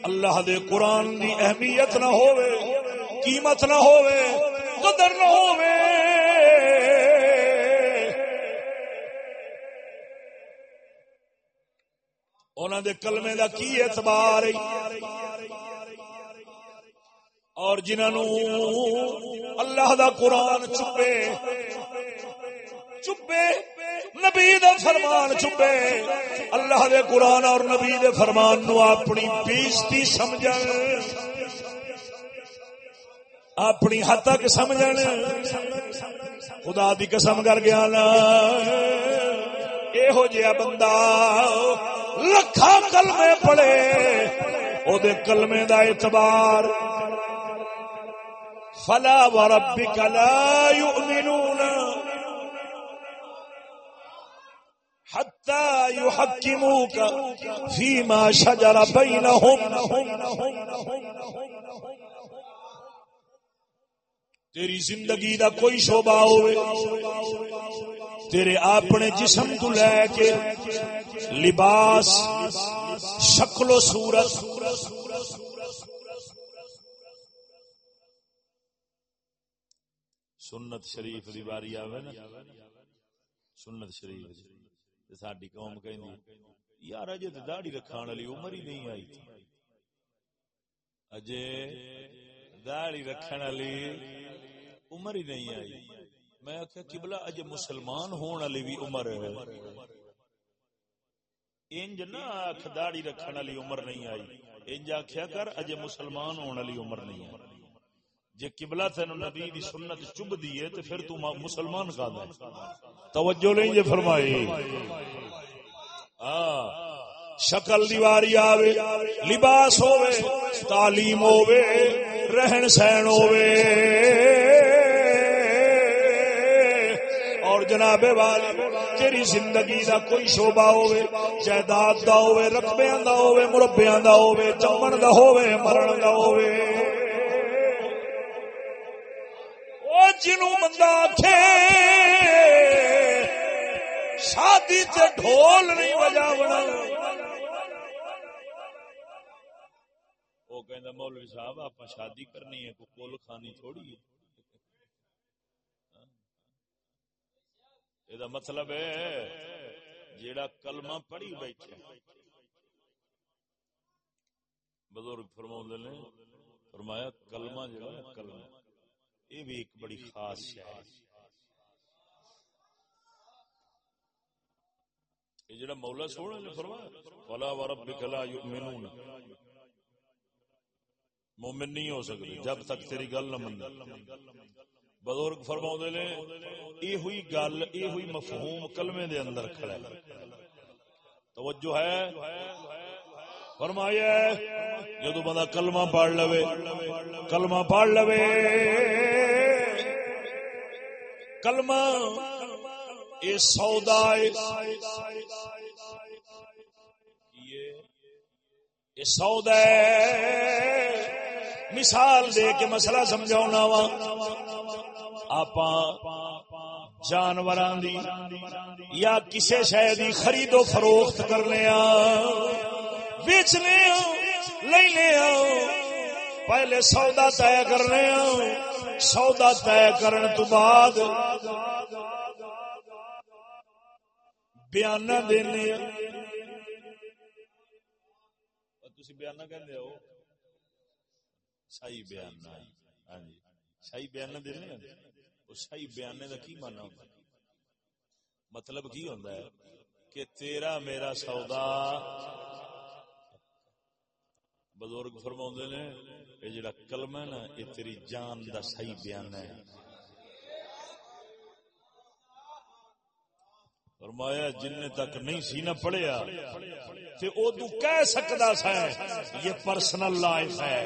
اللہ دے قرآن دی اہمیت نہ ہوئے قیمت نہ ہوئے قدر نہ ہوئے انہوں دے کلمے دا کی اعتبار ہے؟ اور جنہوں اللہ دا قرآن چپے چپے نبی دے فرمان چپے اللہ دے قرآن اور نبی دے فرمان نو اپنی بیزتی سمجھ اپنی حد تک سمجھن۔ خدا دی قسم کر گیا نا یہو جہا بندہ لکھا کلمے پڑے او دے کلمے دا اعتبار۔ فلا وربك لا يؤمنون حتى يحكموك فيما شجر بينهم. تیری زندگی دا کوئی شعبہ ہوئے، تیرے اپنے جسم تو لے کے لباس، شکل و صورت۔ سنت شریف دی باری آوے نا۔ سنت شریف دی۔ ساری قوم کہ یار اجے تو داڑی رکھان والی عمر ہی نہیں آئی تھی۔ اجے داڑی رکھن والی عمر ہی نہیں آئی۔ میں آخیا کبلا اجے مسلمان ہون والی بھی عمر ہے۔ انج نہ آخ داڑی رکھن والی عمر نہیں آئی۔ انج آخیا کر اجے مسلمان ہون والی عمر نہیں آئی۔ جے قبلہ تینو نبی دی سنت چب دیے تو پھر تو مسلمان کا دے۔ توجہ نہیں جے فرمائی۔ ہاں، شکل دیواری آوے، لباس ہووے، تعلیم ہووے، رہن سہن ہووے۔ اور جناب والی تیری زندگی دا کوئی شعبہ ہووے، جائیداد دا ہووے، رقبیاں دا ہووے، مربیاں دا ہووے، چمن دا ہووے، مرن دا ہووے۔ جنوں بندہ آخے شادی تے ڈھول نہیں بجا بنا وہ کہ مولوی صاحب آپ شادی کرنی ہے کوئی کل کھانی تھوڑی ہے یہ مطلب ہے جیڑا کلمہ پڑھی بیٹھے بزرگ فرما نے فرمایا کلمہ جڑا کلمہ یہ بھی ایک بڑی خاص شہ یہ جڑا مولا سونا نے فرمایا فلا وربک لا یؤمنون مومن نہیں ہو سکتے، جب تک تیری گل نہ من بزرگ فرما نے، یہ ہوئی گل، یہ ہوئی مفہوم کلمے دے اندر کھڑا ہے۔ توجہ ہے؟ فرمایا جدو بندہ کلمہ پڑھ لو کلمہ پڑھ لو کلمہ یہ سودا یہ سودا مثال دے کے مسئلہ سمجھاؤنا وا۔ آپ جانور یا کسی شہ دی خرید و فروخت کرنے بیچنے لینے پہلے سودا طے کرنے سودا طے کرنے تو بعد بیانہ دینے تھی بیانہ کہتے ہو؟ صحیح بیانہ ہاں جی۔ صحیح بیانہ دینے وہ صحیح بیانے کا کی مانا ہوتا مطلب کی ہوتا ہے کہ تیرا میرا سودا بزرگ فرما نے یہ جڑا کلم ہے نا یہ تیری جان دا صحیح بیان ہے۔ فرمایا جن تک نہیں سی نہ پڑھیا، تے او تو کہہ سکدا سا یہ پرسنل لائف ہے۔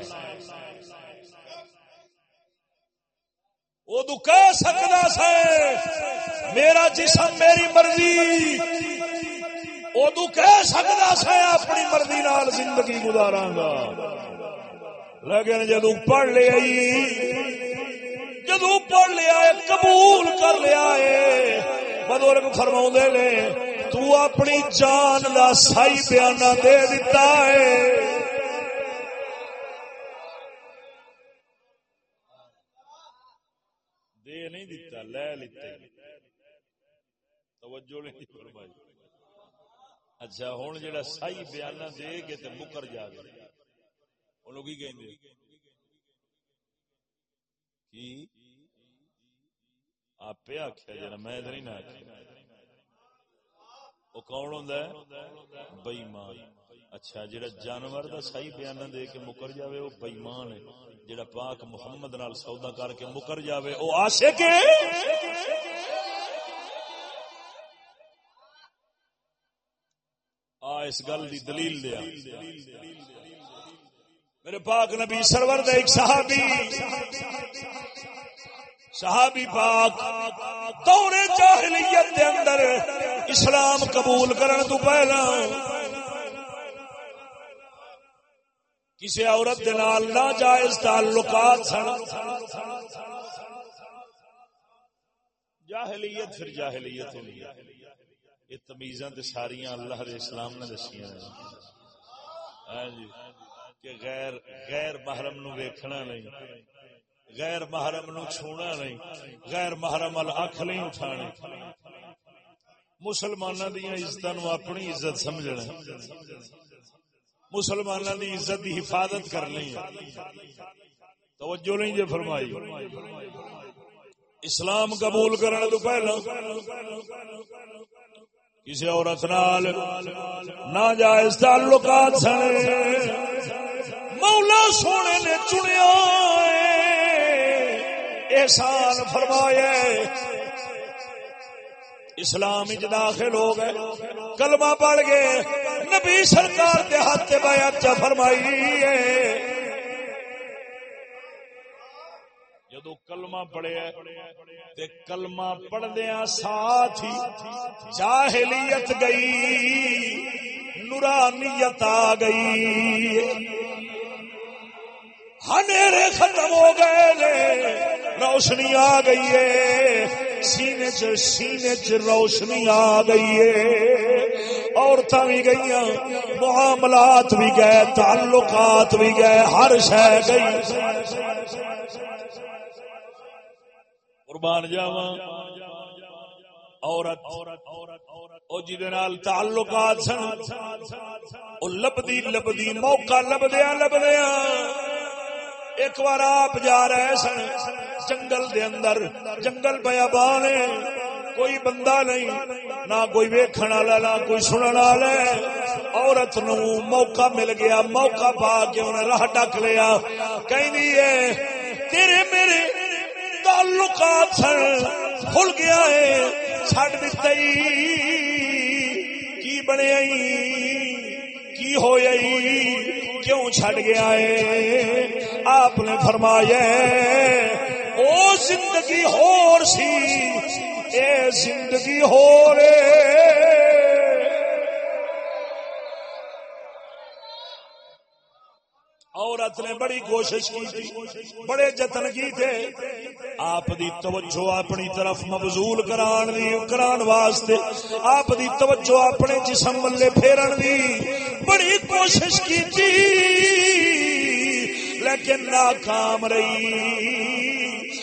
او تو کہہ سکدا سا میرا جسم میری مرضی او تو کہہ سکدا سا اپنی مرضی نال زندگی گزاراں گا۔ لیکن جدو پڑھ لیا جدو پڑھ لیا قبول کر لیا ہے بزرگ فرما نے، تو اپنی جان کا سائی بیانہ دے دیتا ہے۔ دے نہیں دیتا لے لیتے۔ توجہ نہیں فرمائی۔ اچھا ہوں جا سائی بیانہ دے کے تے مکر جا گئے لوگ کی آپ آخیا جا میں ادھر نہ وہ کون ہوں بئیمان۔ اچھا جڑا جانور دا صحیح بیان دے کے مکر جاوے وہ بےمان ہے۔ جڑا پاک محمد نال سودا کر کے مکر جاوے، او عاشق ہے آ اس گل دی دلیل دیا۔ میرے پاک نبی سرور دے ایک صحابی صحابی پاک دور جاہلیت دے اندر اسلام قبول کرن تو پہلا کسی عورت دے نال ناجائز تعلقات سن۔ جاہلیت پھر جاہلیت ہوئی یہ تمیزاں تے ساریاں اللہ دے اسلام نے دسیاں ہاں جی کہ غیر غیر محرم نو ویکھنا نہیں غیر محرم نو چھونا نہیں غیر محرم ال اکھ نہیں اٹھانی مسلمانوں دیا عزت نو اپنی عزت سمجھنا مسلمانوں دی عزت دی حفاظت کرنی توجہ نہیں جی فرمائی اسلام قبول کرنے تو پہلا کسی عورت نال ناجائز تعلقات سن مولا سونے نے چنیا احسان فرمایا اسلام داخل ہو گئے، کلمہ پڑھ گئے، نبی سرکار کے ہاتھ بیعت فرمائی جدو کلمہ پڑھیا تے کلمہ پڑھدیا ساتھ ہی جاہلیت گئی نورانیت آ گئی ہنیرے ختم ہو گئے روشنی آ گئی ہے سینے چ سینے چ روشنی آ گئی ہے عورت بھی گئی معاملات بھی گئے تعلقات بھی گئے ہر شہ گئی قربان جاوا عورت، او جی تعلقات سن، او لبدی لبدی موقع لبدیا لبدیا ایک بار آپ جا رہے سن، جنگل دے اندر، جنگل پیا بان کوئی بندہ نہیں، نہ کوئی ویکھن والا، نہ کوئی سنن والا عورت نو موقع مل گیا، موقع پا کے انہیں راہ ڈک لیا۔ کہ تیرے میرے تعلقات کھل گیا ہے چڈ دئی کی بنے کی ہو کیوں چھڑ گیا ہے؟ آپ نے فرمایا او زندگی ہور سی، اے زندگی ہو رے عورت نے بڑی کوشش کی تھی، بڑے جتن کی تھے۔ آپ دی توجہ اپنی طرف مبزول کران دی، کران واسطے آپ دی توجہ اپنے جسم ملے پھیرن دی۔ بڑی کوشش کی تھی، لیکن ناکام رہی۔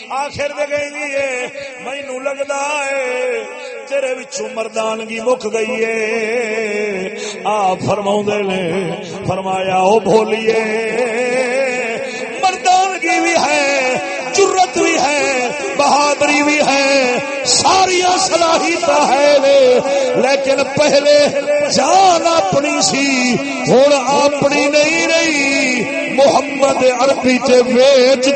آخر دے گئی ہے۔ مینو لگتا ہے، تیرے بچوں مردانگی مک گئی ہے۔ آ فرما نے، فرمایا وہ بولیے مردانگی بھی ہے ضرورت بھی ہے، بہادری بھی ہے ساری صلاحیت ہے لیکن پہلے جان اپنی سی ہوں اپنی نہیں رہی۔ محمد عربی تے ویچ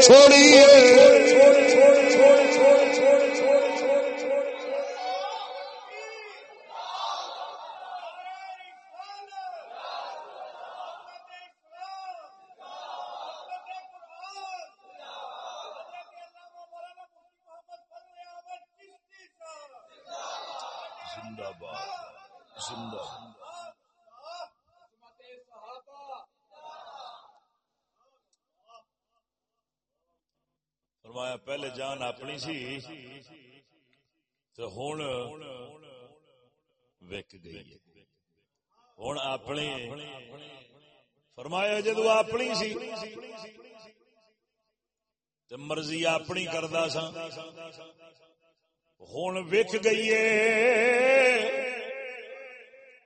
چھوڑی پہلے جان اپنی سی، تو ہوں وک گئی ہوں اپنی، فرمایا جدو اپنی سی، تو مرضی اپنی کردا سا۔ ہوں وک گئی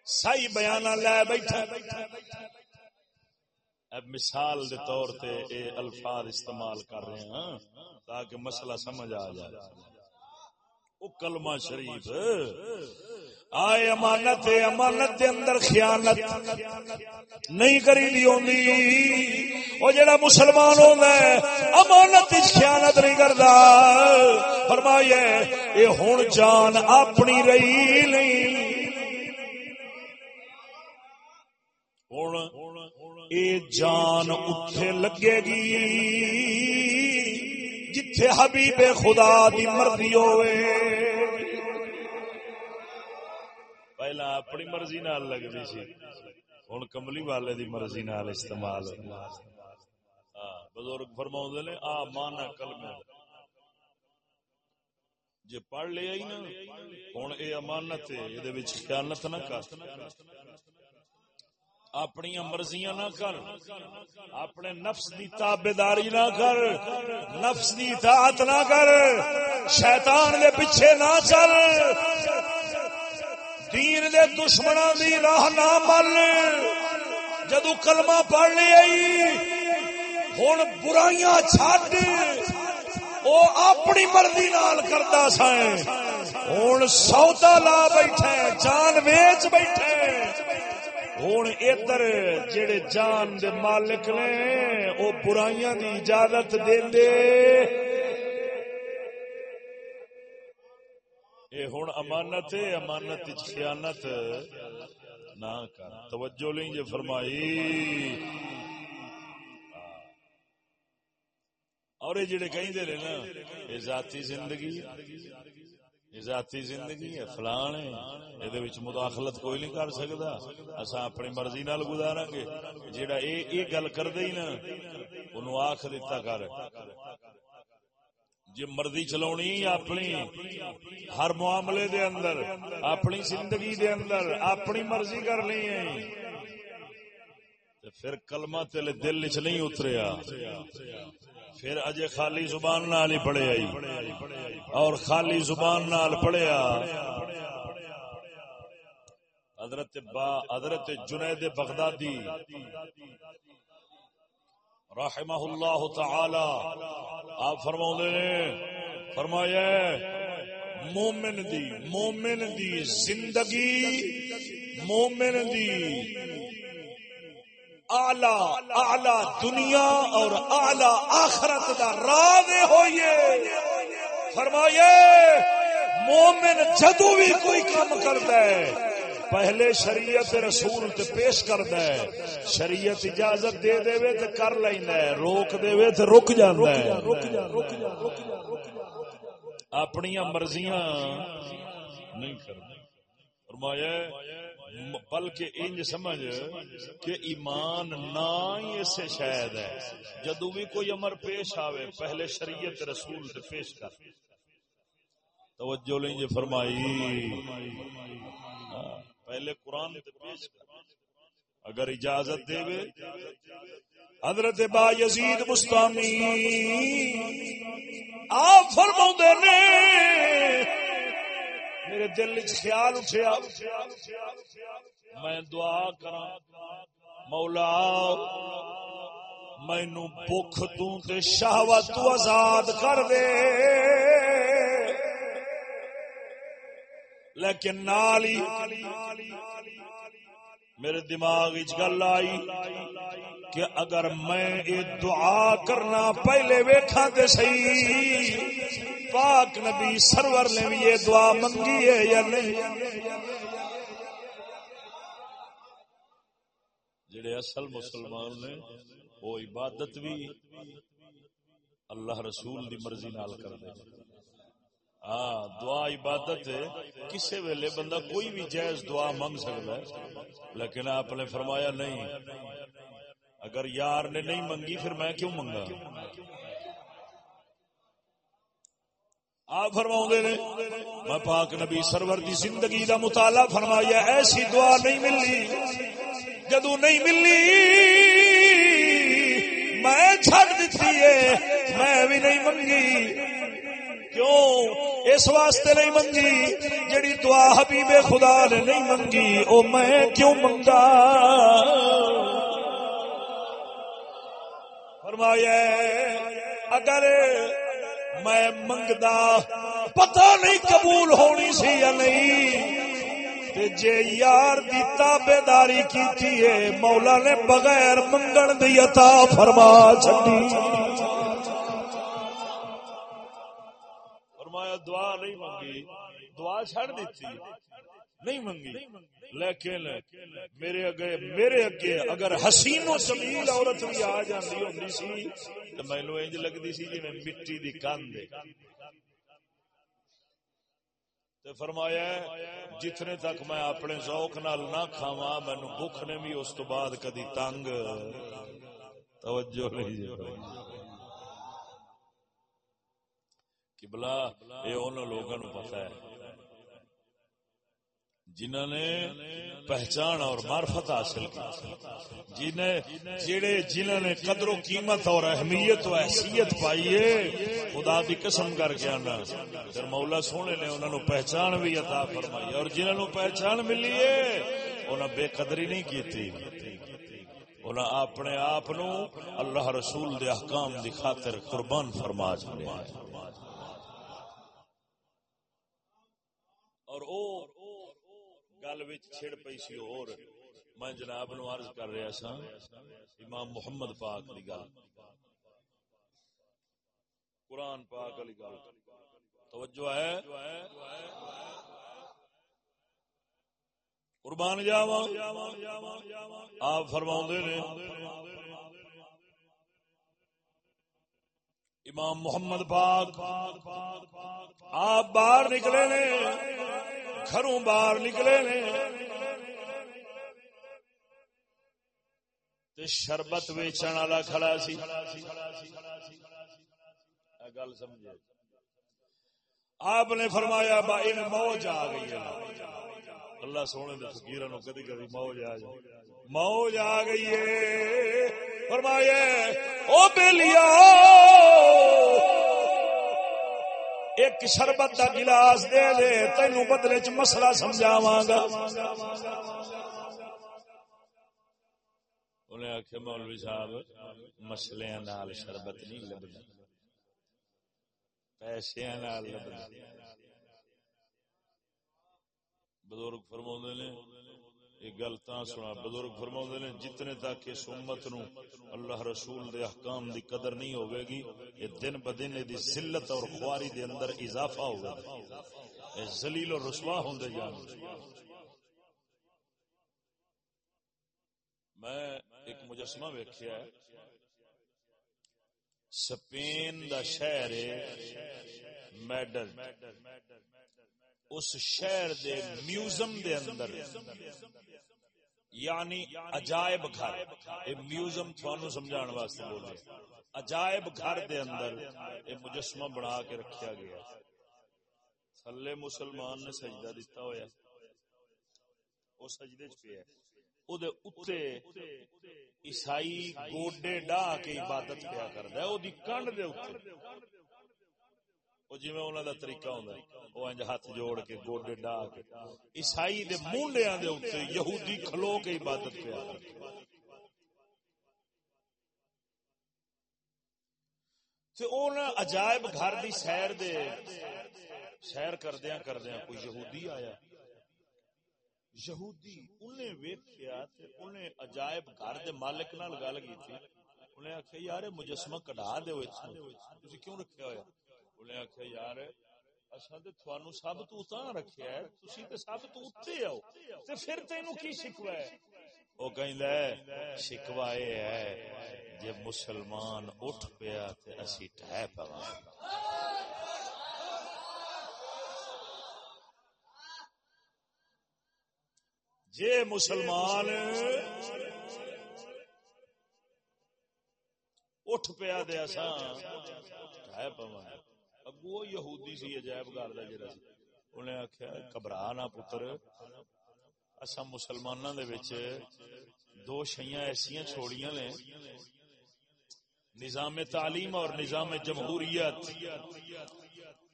سی بیان لے بیٹھا۔ اب مثال دے طور تے اے الفاظ استعمال کر رہے ہیں۔ تاکہ مسئلہ سمجھ آ جائے۔ وہ کلمہ شریف۔ آئے امانت امانت دے اندر خیانت۔ نہیں کری دی ہوندی۔ او جڑا مسلمان ہوندا ہے، امانت وچ خیانت نہیں کردا۔ فرمایا اے ہن جان اپنی رہی نہیں۔ ہن، اے جان اٹھے لگے گی۔ جتھے حبیب خدا دی مرضی ہوئے۔ پہلا اپنی مرضی نال لگتی سی۔ ہوں کملی والے دی مرضی نال استعمال ہاں، بزرگ فرما نے آ مانا کلمہ۔ جی پڑھ لیا ہی نا ہوں یہ امانت یہ خیانت نہ کر۔ اپنی مرضیاں نہ کر، اپنے نفس دی تابے داری نہ کر، نفس دی اطاعت نہ کر، شیطان دے پیچھے نہ چل، دین دے دشمنوں دی راہ نہ مل۔ جدو کلمہ پڑھ لی آئی ہوں برائیاں چھڈ، او اپنی مرضی نال کرتا سائیں۔ ہوں سودا لا بیٹھے، جان ویچ بیٹھے۔ ہوں ادھر جڑے جان دے مالک نے وہ برائیاں دی اجازت دے دے۔ اے ہوں امانت ہے، امانت خیانت نہ کر۔ توجہ لیں جی فرمائی۔ اور یہ جڑے کہیں دے نا، یہ ذاتی زندگی۔ یہ ذاتی زندگی ہے، فلان ہے۔ یہ مداخلت کوئی نہیں کر سکتا اصا اپنی مرضی نال گزارا گے جہاں یہ گل کر دے نا انہوں آخ دیتا کر۔ جی مرضی چلونی اپنی، ہر معاملے دے اندر، اپنی زندگی دے اندر، اپنی مرضی کرنی ہے۔ پھر کلمہ تیلے دل چ نہیں اتریا۔ پھر اجے خالی زبان نال ہی پڑھے آئی۔ اور خالی زبان نال پڑھیا۔ حضرت با حضرت جنید بغدادی رحمہ اللہ تعالی، آپ فرما نے، فرمایا مومن دی مومن دی زندگی، مومن دی آلہ آلہ دنیا اور آلہ آخرت کا راز ہوئیے فرمایا مومن جدو بھی کوئی کام کرتا ہے، پہلے شریعت رسول تے پیش کردا ہے۔ شریعت اجازت دے دے وے تے کر لیندا ہے، روک دے وے تے رک جاندا ہے۔ اپنی مرضیاں نہیں کرنا۔ فرمایا بلکہ انج سمجھ کہ ایمان نہ ہی اسے شاید ہے۔ جدو بھی کوئی امر پیش آوے، پہلے شریعت رسول تے پیش کر۔ توجہ لیں جی فرمائی۔ ہاں، پہلے قرآن پیش کر۔ اگر اجازت دے وے حضرت با یزید مستانی آپ فرما نے میرے دل خیال اٹھیا۔ میں دعا کرا مولا مینو بخ تے شہوت تو آزاد کر دے۔ لیکن نالی، میرے دماغ گل آئی۔ کہ اگر میں یہ دعا کرنا پہلے ویکھا تے سی پاک نبی سرور نے بھی یہ دعا منگی ہے یا نہیں؟ جڑے اصل مسلمان نے، وہ عبادت بھی اللہ رسول دی مرضی نال کر دے ہاں دعا عبادت کسی ویلے بندہ کوئی بھی جائز دعا منگ سکتا ہے، لیکن آپ نے فرمایا نہیں اگر یار نے نہیں منگی، پھر میں کیوں منگا؟ آپ فرما نے، میں پاک نبی سرور دی زندگی دا مطالعہ فرمایا، ایسی دعا نہیں ملی جدو نہیں ملی میں چھڑ دیتی ہے، میں بھی نہیں منگی۔ کیوں؟ اس واسطے نہیں منگی، جڑی دعا حبیب خدا نے نہیں منگی، او میں کیوں منگا؟ فرمایا اگر میں منگدا، پتہ نہیں قبول ہونی سی یا نہیں۔ تے جے یار دی تابے داری کی مولا نے بغیر منگن دی عطا فرما چھڈی۔ فرمایا، دعا نہیں منگی دعا چھڑ دیتی۔ نہیں منگی۔ لیکن میرے اگے میرے اگے اگر حسین و جمیل عورت بھی آ جاندی ہوندی سی تے مینوں انج لگدی سی جی جویں مٹی دی کند تے فرمایا، جتنے تک میں اپنے ذوق نال نہ کھاواں، مینوں بھوک نے بھی اس تو بعد کدی تنگ۔ توجہ نہیں جی قبلہ، اے انہاں لوگاں نو پتہ ہے۔ جنہوں نے پہچان اور معرفت حاصل کی۔ جنہیں جڑے جنہوں نے قدر و قیمت اور اہمیت و حیثیت پائی ہے، خدا دی قسم کر کے آنا۔ پھر مولا سونے نے انہوں نے پہچان بھی عطا فرمائی اور جنہوں نے پہچان ملی ہے انہوں بے قدری نہیں کی تھی انہوں اپنے آپ اللہ رسول دے احکام دی خاطر قربان فرما چلے اور او گل چھڑ پی سی اور میں جناب نو عرض کر رہا سا امام محمد پاک کی گل۔ قرآن پاک علی گل۔ توجہ ہے؟ قربان جاواں۔ آپ فرماوندے نے امام محمد پاک، آپ باہر نکلے نے، گھروں باہر نکلے نے شربت ویچن والا کھڑا سی۔ گل سمجھے۔ آپ نے فرمایا با ان موج آ گئی ہے۔ اللہ سونے دے فقیر نو کدی کدی موج آ جائے۔ موج آ گئی ہے۔ فرمایا او بیلیا ایک شربت کا گلاس دے دے تینو بدلے چ مسئلہ سمجھاوا گا۔ انہیں آخیا مولوی صاحب مسلے نال شربت نہیں لبنا۔ پیسے نال لبنا۔ بزرگ فرما نے یہ گل تا سنا بزرگ فرما نے، جتنے تک اس امت نو اللہ رسول دے احکام دی قدر نہیں ہوئے گی یہ دن بدن دی ذلت اور خواری دے اندر اضافہ ہوگا۔ یہ ذلیل اور رسوا ہوندے جان۔ میں ایک مجسمہ ویکھیا ہے۔ سپین دا شہر ہے میڈل۔ اس شہر دے میوزم دے اندر یعنی عجائب گھر۔ اے میوزم تھانو سمجھان واسطے بول رہے عجائب گھر دے اندر اے مجسمہ بنا کے رکھیا گیا۔ تھلے مسلمان نے سجدہ دیتا ہویا۔ وہ سجدے چ پیا۔ او دے اوتے عیسائی گوڈے ڈا کے عبادت کیا کردا ہے۔ او دی کنڈ دے اوتے جی انہوں کا طریقہ ہوں وہ انج ہاتھ جوڑ کے، گوڈے ڈا کے۔ عیسائی دے مونڈیا دے اتنے یہودی کھلو کے عبادت پیا عجائب گھر دی سیر دے، سیر کردیا کردیا کوئی یہودی آیا۔ یہودی انہیں ویکھیا تے انہیں عجائب گھر دے مالک نال گل کی تھی انہیں آخیا یار مجسمہ کٹا دے تھی کیوں رکھا ہوا انہیں آخیا یار اصل تو تھانو سب تو رکھیا ہے تسی تے سب تو اتنے آؤ تے پھر تینو کی شکوا ہے وہ کہندا ہے شکوا اے ہے جے مسلمان اٹھ پیا تے اسی ٹھہ پوا جے مسلمان اٹھ پیا دے اساں ٹھہ پوا اگو یہودی سی عجائب گھر کا جڑا سی انہیں آخیا گھبرا نہ پتر اصا مسلمانوں دے دو شیاں ایسا چھوڑیاں نے نظام تعلیم اور نظام جمہوریت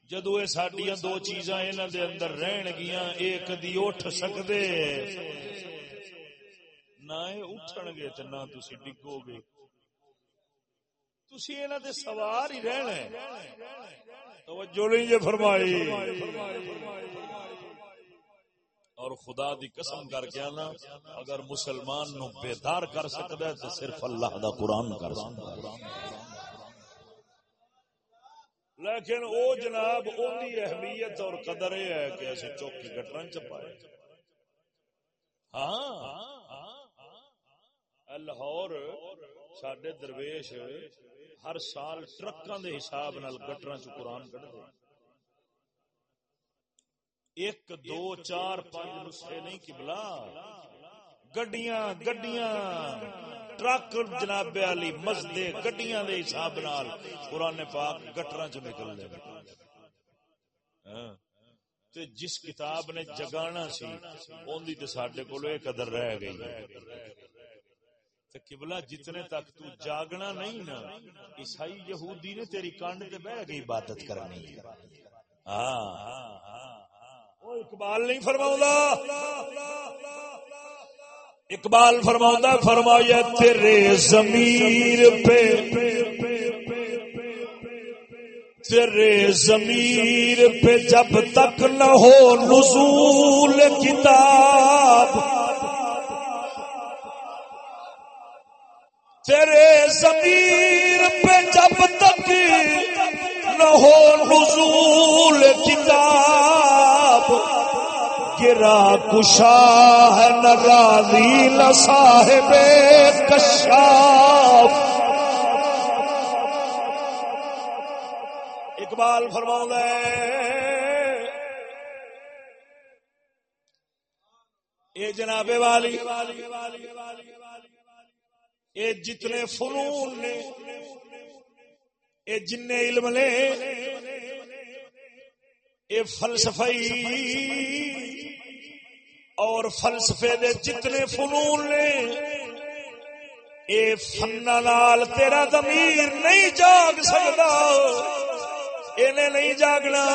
جدو یہ سڈیا دو چیزاں انہوں دے اندر رہن گیا ایک دی اٹھ سکتے نہ اٹھن گے تو نہ تھی ڈگو گے تھی انہوں دے سوار ہی رہنا توجہ نہیں جی فرمائی۔ اور خدا دی قسم کر کے آنا، اگر مسلمان نو بیدار کر سکتا ہے تو صرف اللہ دا قرآن کر سکتا ہے۔ لیکن او جناب، اونی اہمیت اور قدر یہ ہے کہ ایسے چوکی گٹرن چپائے۔ ہاں۔ لاہور سڈے درویش ہر سال ٹرکاں دے حساب نال گٹراں چ قرآن کٹتے ایک، دو، چار، پانچ نسخے نہیں کبلا گڈیاں گڈیاں۔ ٹرک جناب علی مسدے گڈیاں دے حساب نال قرآن پاک گٹراں چ نکل دے ہاں۔ تے جس کتاب نے جگانا سی اون دی تے ساڈے کولو ایک قدر رہ گئی۔ تے قبلہ جتنے تک تو جاگنا نہیں نا، عیسائی یہودی نے تیری کانڈ تے بیٹھ کے عبادت کرنی ہے۔ ہاں وہ اقبال نہیں فرماؤں اقبال فرماؤں فرمایا، تیرے ضمیر پہ، تیرے ضمیر پہ جب تک نہ ہو نزول کتاب تیرے ضمیر پہ جب تک نہ ہو نزول کتاب، گرا کشا ہے نہ راضی نہ صاحب کشاف۔ اقبال فرماؤں اے جناب والی اے جتنے فنون نے، اے جن علم نے، اے فلسفی اور فلسفے دے جتنے فنون نے، اے فن نال تیرا ضمیر نہیں جاگ سکتا انہیں نہیں جاگنا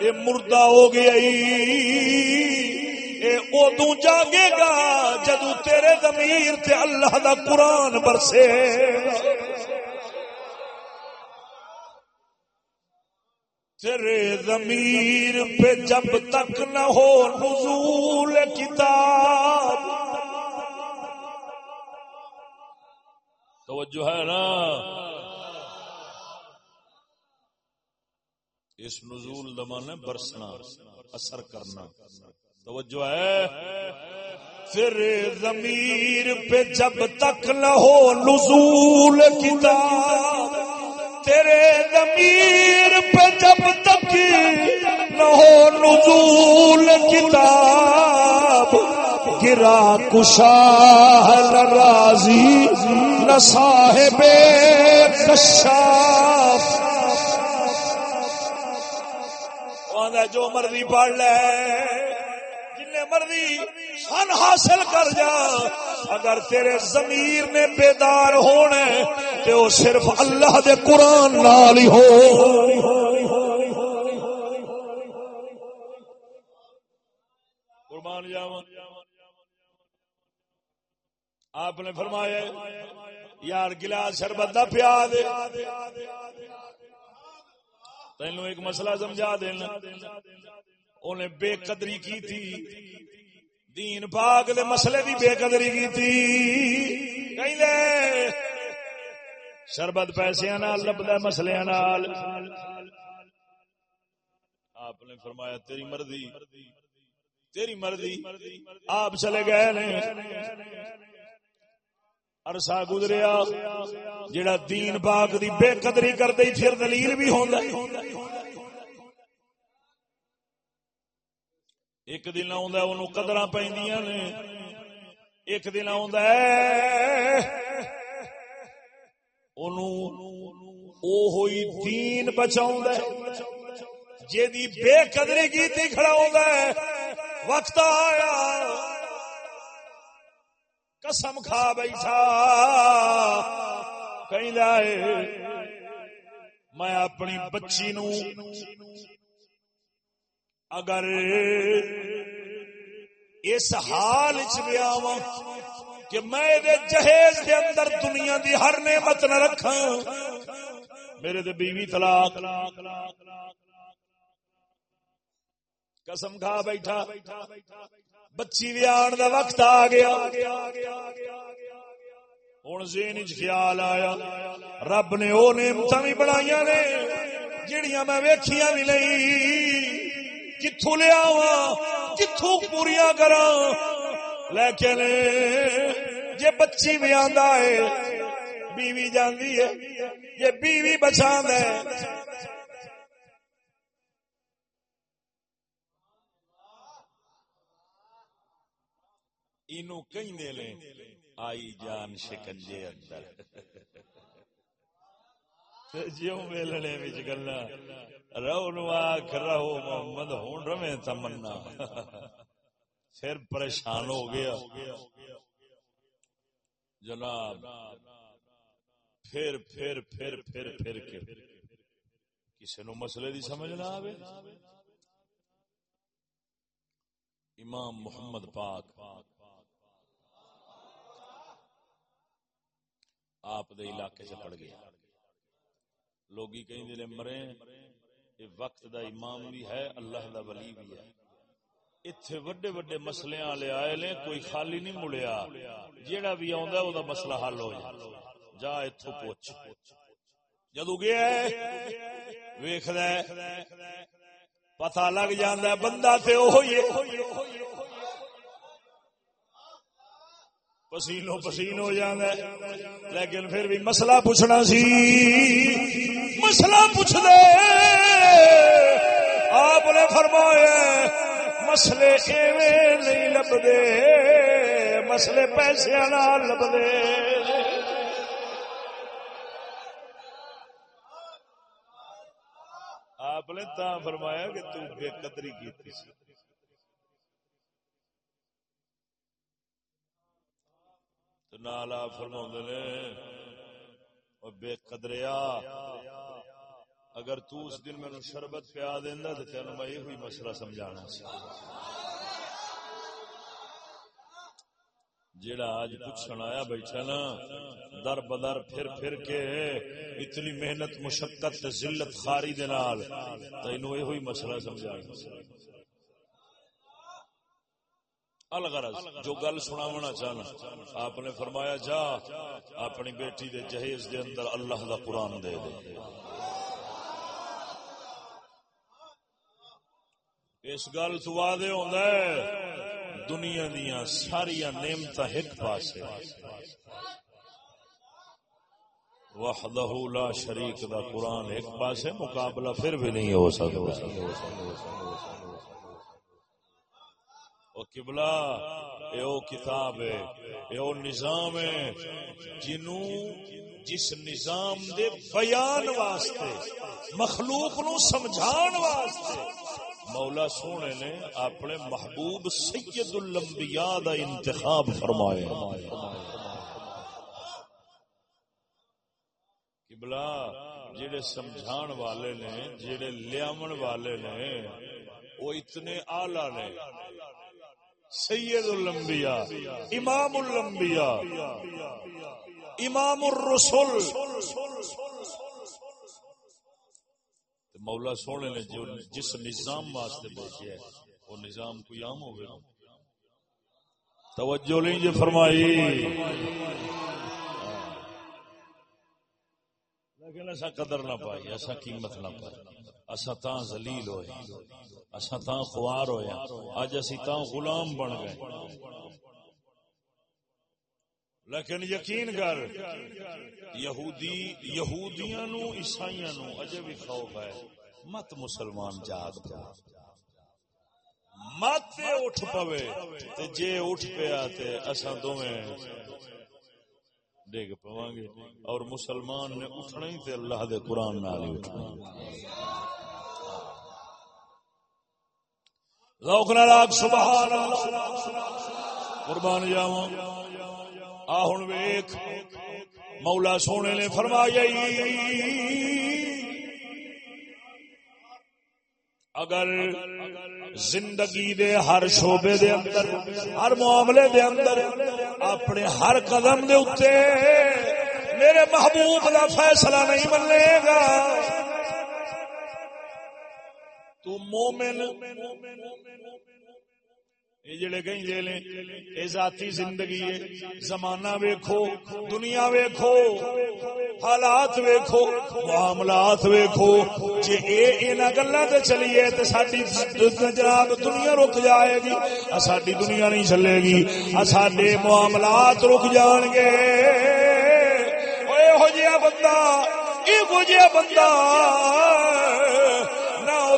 یہ مردہ ہو گیا ادو جاگے گا جدو تیرے ضمیر تے اللہ دا قرآن برسے تیرے ضمیر پہ جب تک نہ ہو نزول کتاب۔ توجہ ہے نا؟ اس نزول دمانے برسنا، اثر کرنا۔ توجہ ہے۔ پھر ضمیر پہ جب تک نہ ہو نزول کتاب، تیرے ضمیر پہ جب تک نہ ہو نزول کتاب، گرا کشا راضی، نہ صاحب کشاف۔ جو مرضی پڑھ لے۔ مرضی فن حاصل کر جا۔ اگر تیرے ضمیر نے بیدار ہونا تو وہ صرف اللہ دے قرآن نال ہی ہو۔ قربان جاوا آپ نے فرمایا، یار گلاس شربت دا پیا دے۔ تینو ایک مسئلہ سمجھا دینا۔ انہیں بے قدری کی تھی۔ دین پاک دے مسئلے دی بے قدری کی تھی۔ کہیں شربت پیسے نال لبدا مسئلے نال۔ آپ نے فرمایا، تیری مرضی۔ تیری مرضی۔ آپ چلے گئے نے۔ عرصہ گزریا۔ جڑا دین پاک دی بے قدری کردے پھر دلیل بھی ہوندا ہے۔ ایک دن قدر پہ ایک دن ہوئی دین بچاؤ جی بے قدری کی کھڑا ہے وقت آیا قسم کھا بیٹھا کہیں میں اپنی بچی نو اگر اس حال چیا کہ میں جہیز کے اندر دنیا دی ہر نعمت نہ رکھا میرے دے بیوی طلاق۔ قسم کھا بیٹھا، بچی بھی آن دا وقت آ گیا۔ ہوں زین خیال آیا، رب نے وہ نعمت بھی بنائی نے جڑیاں میں ویکھیاں بھی نہیں۔ کتوں لیا کتوں پوریا کرا لیکن جے بچی بھی آندا ہے، بیوی جاندی ہے، جے بیوی بچا ہے۔ اینو کہیں دے لیں آئی جان شکنجے اندر۔ جیوں میلنے وچ گلا رہو نو آکھ رہو محمد ہون رویں تمنا پھر پریشان ہو گیا جناب پھر پھر پھر پھر پھر کے کسی نو مسئلے دی سمجھ نہ آوے امام محمد پاک آپ دے علاقے سے پڑ گیا لوگی کہیں دلے مرے یہ وقت دا امام بھی ہے، اللہ دا ولی بھی ہے۔ اتھے وڈے وڈے مسئلے والے آئے لے کوئی خالی نہیں مڑیا۔ جیڑا بھی آندا او دا مسئلہ حل ہو جائے جا اتھو پوچھ۔ جدو گیا ہے، ویکھدا ہے، پتہ لگ جاندا ہے، بندہ تے اوہی ہے۔ پسینو پسین ہو جانا لیکن پھر بھی مسئلہ پوچھنا سی۔ مسئلہ پوچھ دے آپ نے فرمایا مسئلے ایویں نہیں لبدے مسئلے پیسے لبدے آپ نے تا فرمایا کہ تو بے قدری کی تھی نالا فرما نے اور بے قدریا اگر تو اس دن میں شربت پیا دینا تو تین میں یہ ہوئی مسئلہ سمجھانا جیڑا آج پوچھنا آیا بیٹھا نا در بدر پھر پھر کے اتنی محنت مشقت ذلت خاری دے نال تینوں یہ ہوئی مسئلہ سمجھانا الغرض جو گل سنا چاہنا۔ آپ نے فرمایا، جا، اپنی بیٹی دے جہیز دے اندر اللہ دا قرآن دے دے۔ اس گل تو وعدے ہوندا ہے، دنیا دیا ساری نعمت ایک پاس وحدہ لا شریک دا قرآن ایک پاس مقابلہ پھر بھی نہیں ہو سکتا۔ او قبلہ، اے او کتاب ہے، اے او نظام ہے جنو جس نظام دے بیان واسطے، مخلوق نو سمجھان واسطے، مولا سونے نے اپنے محبوب سید الانبیاء دا انتخاب فرمایا قبلہ، جڑے سمجھان والے نے، جڑے لیامن والے نے، وہ اتنے آلہ نے۔ سید الانبیاء، امام الانبیاء، امام الرسول مولا سونے نے جو جس نظام واسطے بھیجا ہے، وہ نظام کوئی عام ہو گیا توجہ لیں جی فرمائی۔ لیکن ایسا قدر نہ پائی، ایسا قیمت نہ پائی۔ ایسا تاں زلیل ہوئے اصا تا خوار ہویا اج اسی تا غلام بن گئے۔ لیکن یقین کر، یہودی، یہودیاں نو، عیسائیاں نو اجے بھی خوف ہے۔ مت مسلمان جاگ پا مت اٹھ پوے، تے جے اٹھ پیا تے اساں دوویں ڈگ پواں گے اور مسلمان نے اٹھنا ہی تے اللہ دے قرآن نال ہی اٹھنا۔ لاگ سبحان اللہ قربان جاوا آ ہوں ویخ مولا سونے نے فرمایا اگر زندگی دے ہر شعبے دے اندر، ہر معاملے دے اندر اپنے ہر قدم دے اتے میرے محبوب کا فیصلہ نہیں ملے گا۔ تو تو مومن یہ جڑے کہیں نے یہ ذاتی زندگی ہے۔ زمانہ ویکھو، دنیا ویکھو، حالات ویکھو، معاملات ویکھو۔ جے اے انہاں گلاں تے چلیے تے ساڈی جناب دنیا رک جائے گی ساڈی دنیا نہیں چلے گی ساڈے معاملات رک جان گے۔ اوے ہو جیا بندہ، اے ہو جیا بندہ۔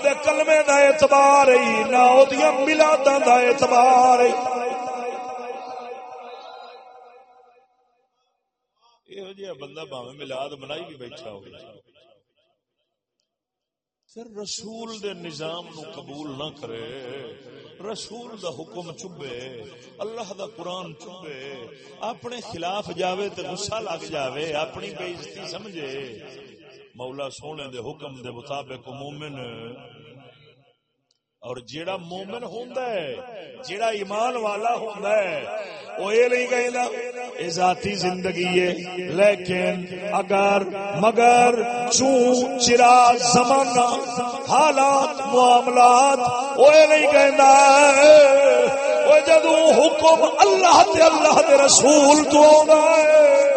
دے کلمے دا اعتبار ہی، نہ وہ ملاداں دا اعتبار ہی۔ یہ جہاں بندہ باوے ملاد بنائی بھی بیٹھا ہو پھر رسول دے نظام نو قبول نہ کرے، رسول دا حکم چبے اللہ دا قرآن چبے اپنے خلاف جاوے تے غصہ لگ جاوے، اپنی بےزتی سمجھے۔ مولا سونے دے حکم دے مطابق مومن۔ اور جیڑا مومن ہوندا ہے، جیڑا ایمان والا ہوندا ہے، وہ یہ نہیں کہندا اے ذاتی زندگی ہے۔ لیکن اگر، مگر چون چرا زمانہ، حالات، معاملات، وہ یہ نہیں کہندا وہ جدو حکم اللہ تے اللہ دے رسول تو آوندا ہے۔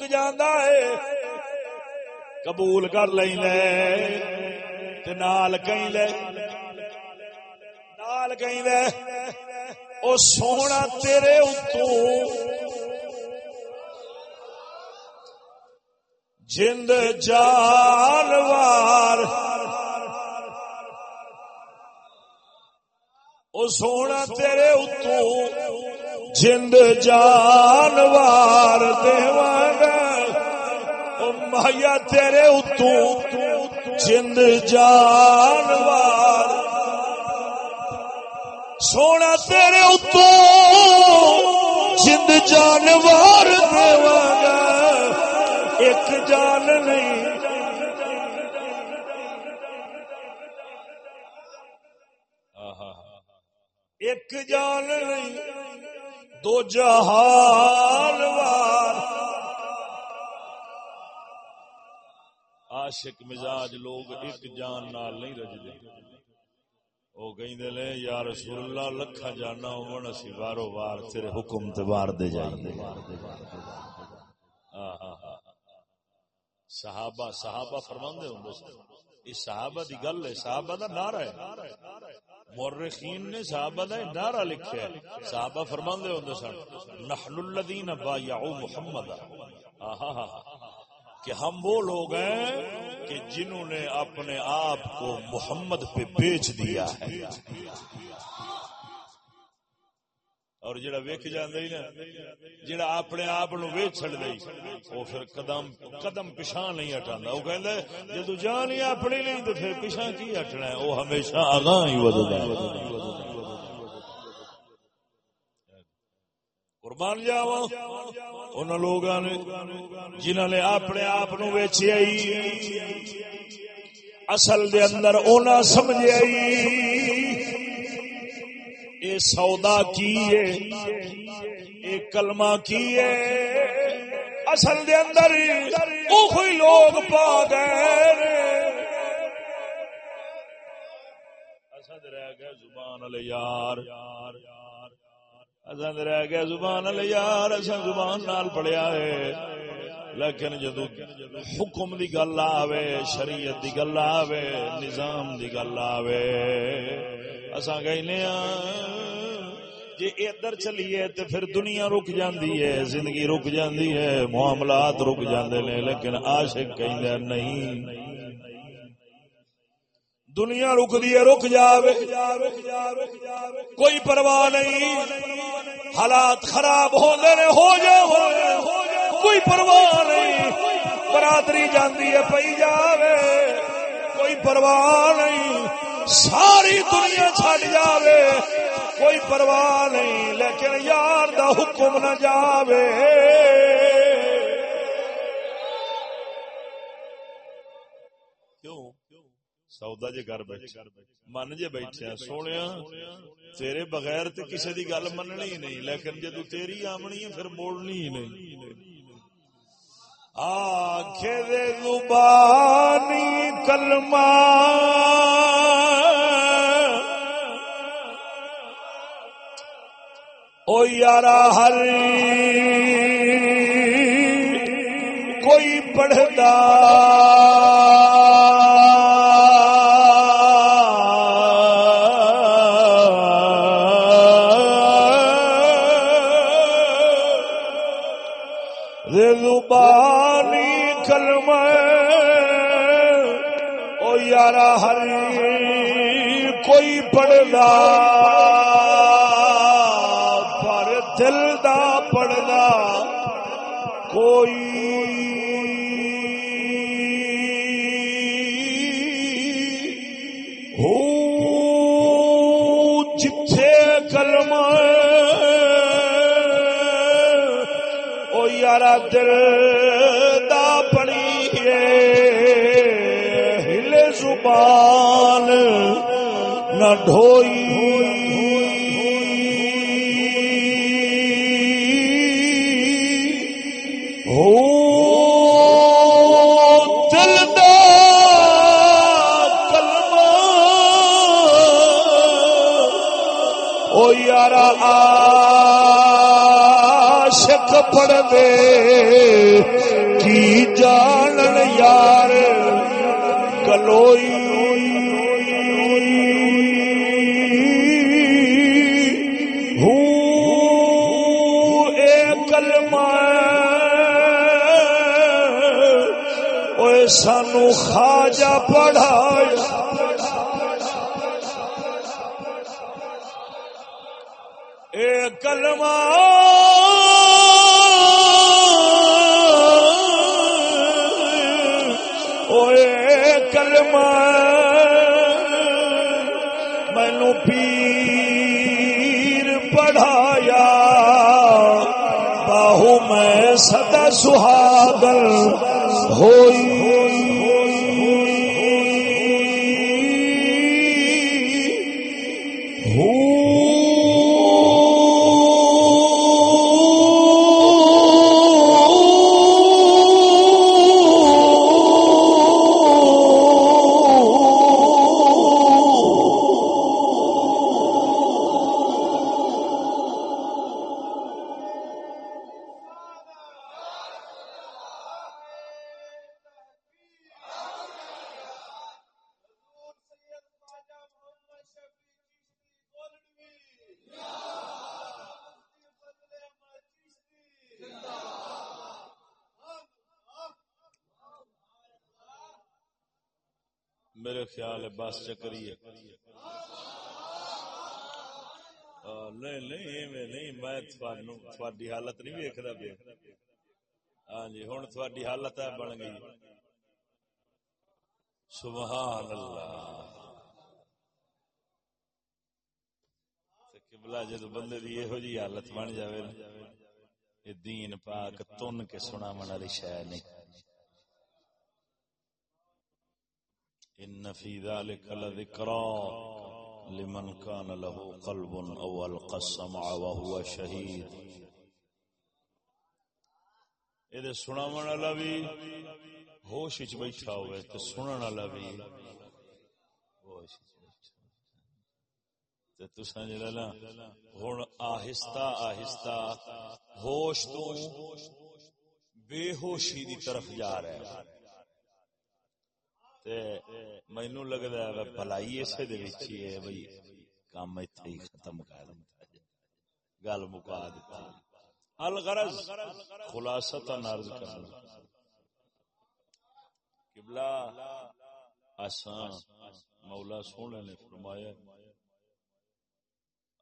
جھک جانا ہے قبول کر لیں لے نال کہیں لے نال کہیں لے او سونا تیرے اتو جند جانوار او سونا تیرے اتو جند جانوار مہیا تیرے اتو جند جانوار سونا تیرے اتو جند جانوار گا ایک جان نہیں ایک جان نہیں دو جہان وار عاشق مزاج لوگ ایک جان نال نہیں رجدے۔ او کہندے نے، یا رسول اللہ، لکھا جانا ہون اسی وارو وار تیرے حکم تے وار دے جائیں صحابہ صحابہ فرماندے ہوندے اس صحابہ دی گل ہے، صحابہ دا نعرہ ہے۔ مورخین نے صحابہ دا نعرہ لکھا ہے۔ صحابہ فرمان دے ہوندے سن، نحن الذین بایعوا محمد کہ ہم وہ لوگ ہیں کہ جنہوں نے اپنے آپ کو محمد پہ بیچ دیا ہے۔ اور جڑا ویک جانا نا، جڑا اپنے آپ نو ویچ چڑ دئی، وہ پھر قدم قدم پچھا نہیں ہٹا وہ کہ جدو جان ہی اپنی نہیں تو پھر پچھا کی ہٹنا ہے؟ وہ ہمیشہ اگاں ہی ودتا قربان جاوا ان لوگوں نے جنہوں نے اپنے آپ نو ویچیا اصل دے اندر اونا سمجھ آئی اے سودا کی ہے؟ اے کلمہ کی ہے؟ اصل دے اندر او کوئی لوگ پا گئے اسد رہ گیا زبان علی یار۔ اسد رہ گیا زبان علی یار اسد زبان نال پڑیا ہے۔ لیکن جدو حکم دی گل آوے، شریعت دی گل آوے، نظام دی گل آوے اصا کہنے ہاں، جی ادھر چلیے تو پھر دنیا رک جاندی ہے، زندگی رک جاندی ہے، معاملات رک جاندے نے، لیکن عاشق کہیں نہیں۔ دنیا رک دی ہے، رک جاوے۔ کوئی پرواہ نہیں۔ حالات خراب ہو نے، ہو جائے کوئی پرواہ نہیں۔ برادری جاندی ہے، پئی جاوے۔ کوئی پرواہ نہیں۔ ساری دنیا چڈ جاوے۔ کوئی پرواہ نہیں، لیکن یار دا حکم نہ جاوے۔ سودا جی گھر بیٹھے من جے بیٹھے سونے تیرے بغیر تے کسی دی گل مننی نہیں لیکن جدو تیری آمنی ہے پھر موڑنی ہی نہیں آنکھے دے زبانی کلمہ او یارا ہر کوئی پڑھتا کوئی پر دل دا پڑھدا کوئی ہو جتھے کلمہ او یارا دل دا پڑی ہل زبان نہ ڈھوئی۔ ہو پڑ دے کی جانن سانو خواجہ پڑھایا اے کلمہ۔ اوے کلمہ۔ مینو پیر پڑھایا۔ باہو میں سدا سہاگل ہوئی۔ تھوڑی حالت نہیں ویکھدا پیا ہاں جی ہن تھوڑی حالت ہے بن گئی سبحان اللہ تے قبلہ جد بندے دی یہو جی حالت بن جاوے یہ دین پاک تن کے سناون والی شے نہیں ان فی ذلک لذکرا لمن کان له قلب او القى السمع وهو شهید یہ سناون والا بھی ہوش وچ بیٹھا ہوئے تے سنن والا بھی ہوش وچ تے تساں جڑا نا ہن آہستہ آہستہ ہوش تو بے ہوشی دی طرف جا رہا ہے تے مینو لگتا ہے بھلائی اسے دے وچ ہی ہے بھئی کام ایتھے ہی ختم کر گل مکا دیتا الغرض، خلاصتا عرض کرنا۔ قبلہ آسان مولا سونے نے فرمایا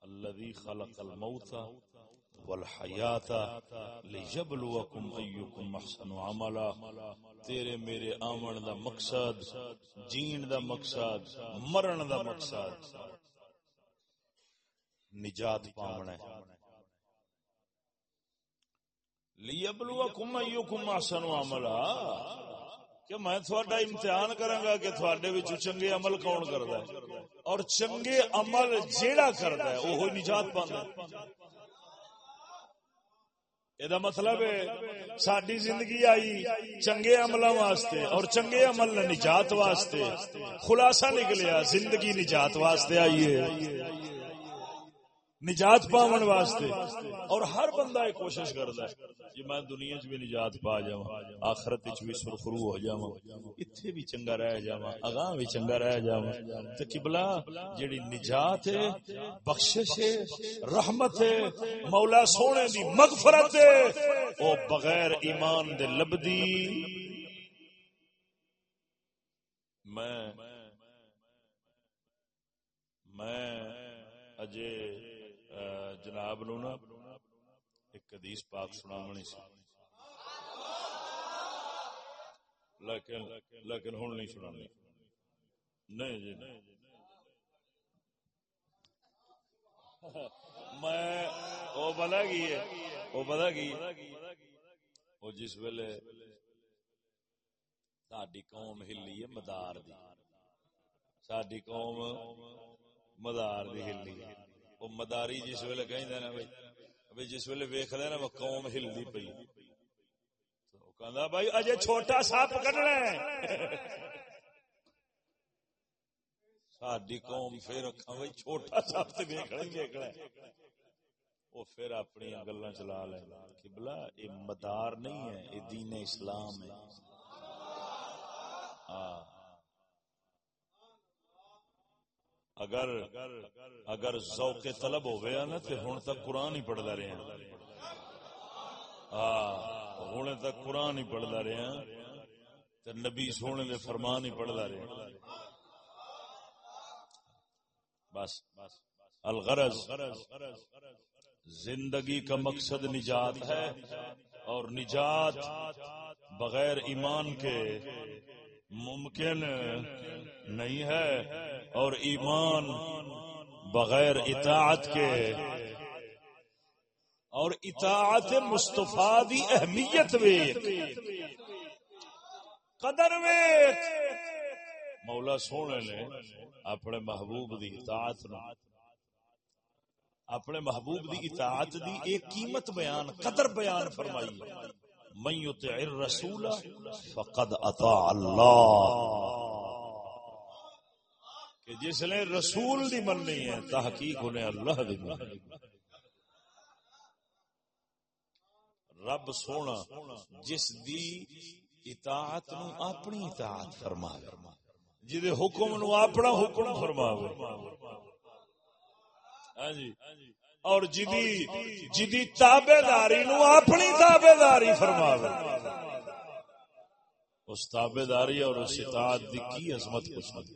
الذي خلق الموت والحیات لیبلوکم ایکم احسن عملا۔ تیرے میرے آمن دا مقصد، جین دا مقصد، مرن دا مقصد۔ نجات پاونا ہے۔ لیبلوکم ایکم احسن عملا۔ کہ میں تھوڑا امتحان کراں گا کہ تھوڑے وچ چنگے عمل کون کردا ہے؟ اور چنگے عمل جیڑا کردا ہے وہ نجات پاندا ہے۔ یہ مطلب ہے ساری زندگی آئی چنگے عملوں واسطے اور چنگے عمل نجات واسطے۔ خلاصہ نکلیا، زندگی نجات واسطے آئی ہے۔ نجات پاون واسطے۔ اور ہر بندہ یہ کوشش کرتا ہے کہ میں دنیا چ بھی نجات پا جا آخرت بھی سرخرو ہو جا اتنے بھی چنگا رہ جا اگاں بھی چنگا رہ جا تو کبلا جیڑی نجات ہے بخشش ہے رحمت ہے مولا سونے دی مغفرت ہے او بغیر ایمان دے لبدی میں میں اجے جناب نو نا ایک حدیث پاک سنا سی لیکن لیکن ہوں نہیں سنا نہیں جی میں وہ پتا کی ہے وہ پتا کی وہ جس ویلے ساری قوم ہلی ہے مدار دی ساری قوم مدار دی ہلی ہے وہ مداری جس ویلے کہ بھائی جس ویلے ویخ نا وہ قوم ہلدی پی بھائی، اجے چھوٹا سپ کڈنا ساری قوم پھر رکھا بھائی، چھوٹا سپ تو ویکنا ویکنا وہ پھر اپنی گلا چلا لے بلا یہ مدار نہیں ہے یہ دین اسلام ہے۔ ہاں اگر اگر ذوق طلب ہو گیا نا تو ہوں تک قرآن ہی پڑھتا رہا ہاں ہوں تک قرآن ہی پڑھتا رہا تو نبی سونے دے فرمان ہی پڑھتا رہا بس، الغرض، زندگی کا مقصد نجات ہے اور نجات بغیر ایمان کے ممکن نہیں ہے اور ایمان بغیر اطاعت کے۔ اور اطاعت مصطفیٰ دی اہمیت قدر مولا سونے نے اپنے محبوب دی اطاعت نو اپنے محبوب دی اطاعت دی ایک قیمت بیان، قدر بیان فرمائی۔ من یطع الرسول فقد اطاع اللہ۔ کہ جس نے رسول دی مننی ہے، تحقیق انہیں اللہ دی مننی رب سونا، جس دی اطاعت نو اپنی اطاعت فرما جی حکم نو اپنا حکم فرما ہاں جی۔ اور جدی جدی تابے داری نو اپنی تابے داری فرما اس تابے داری اور اس اطاعت دی کی عظمت کو سمجھ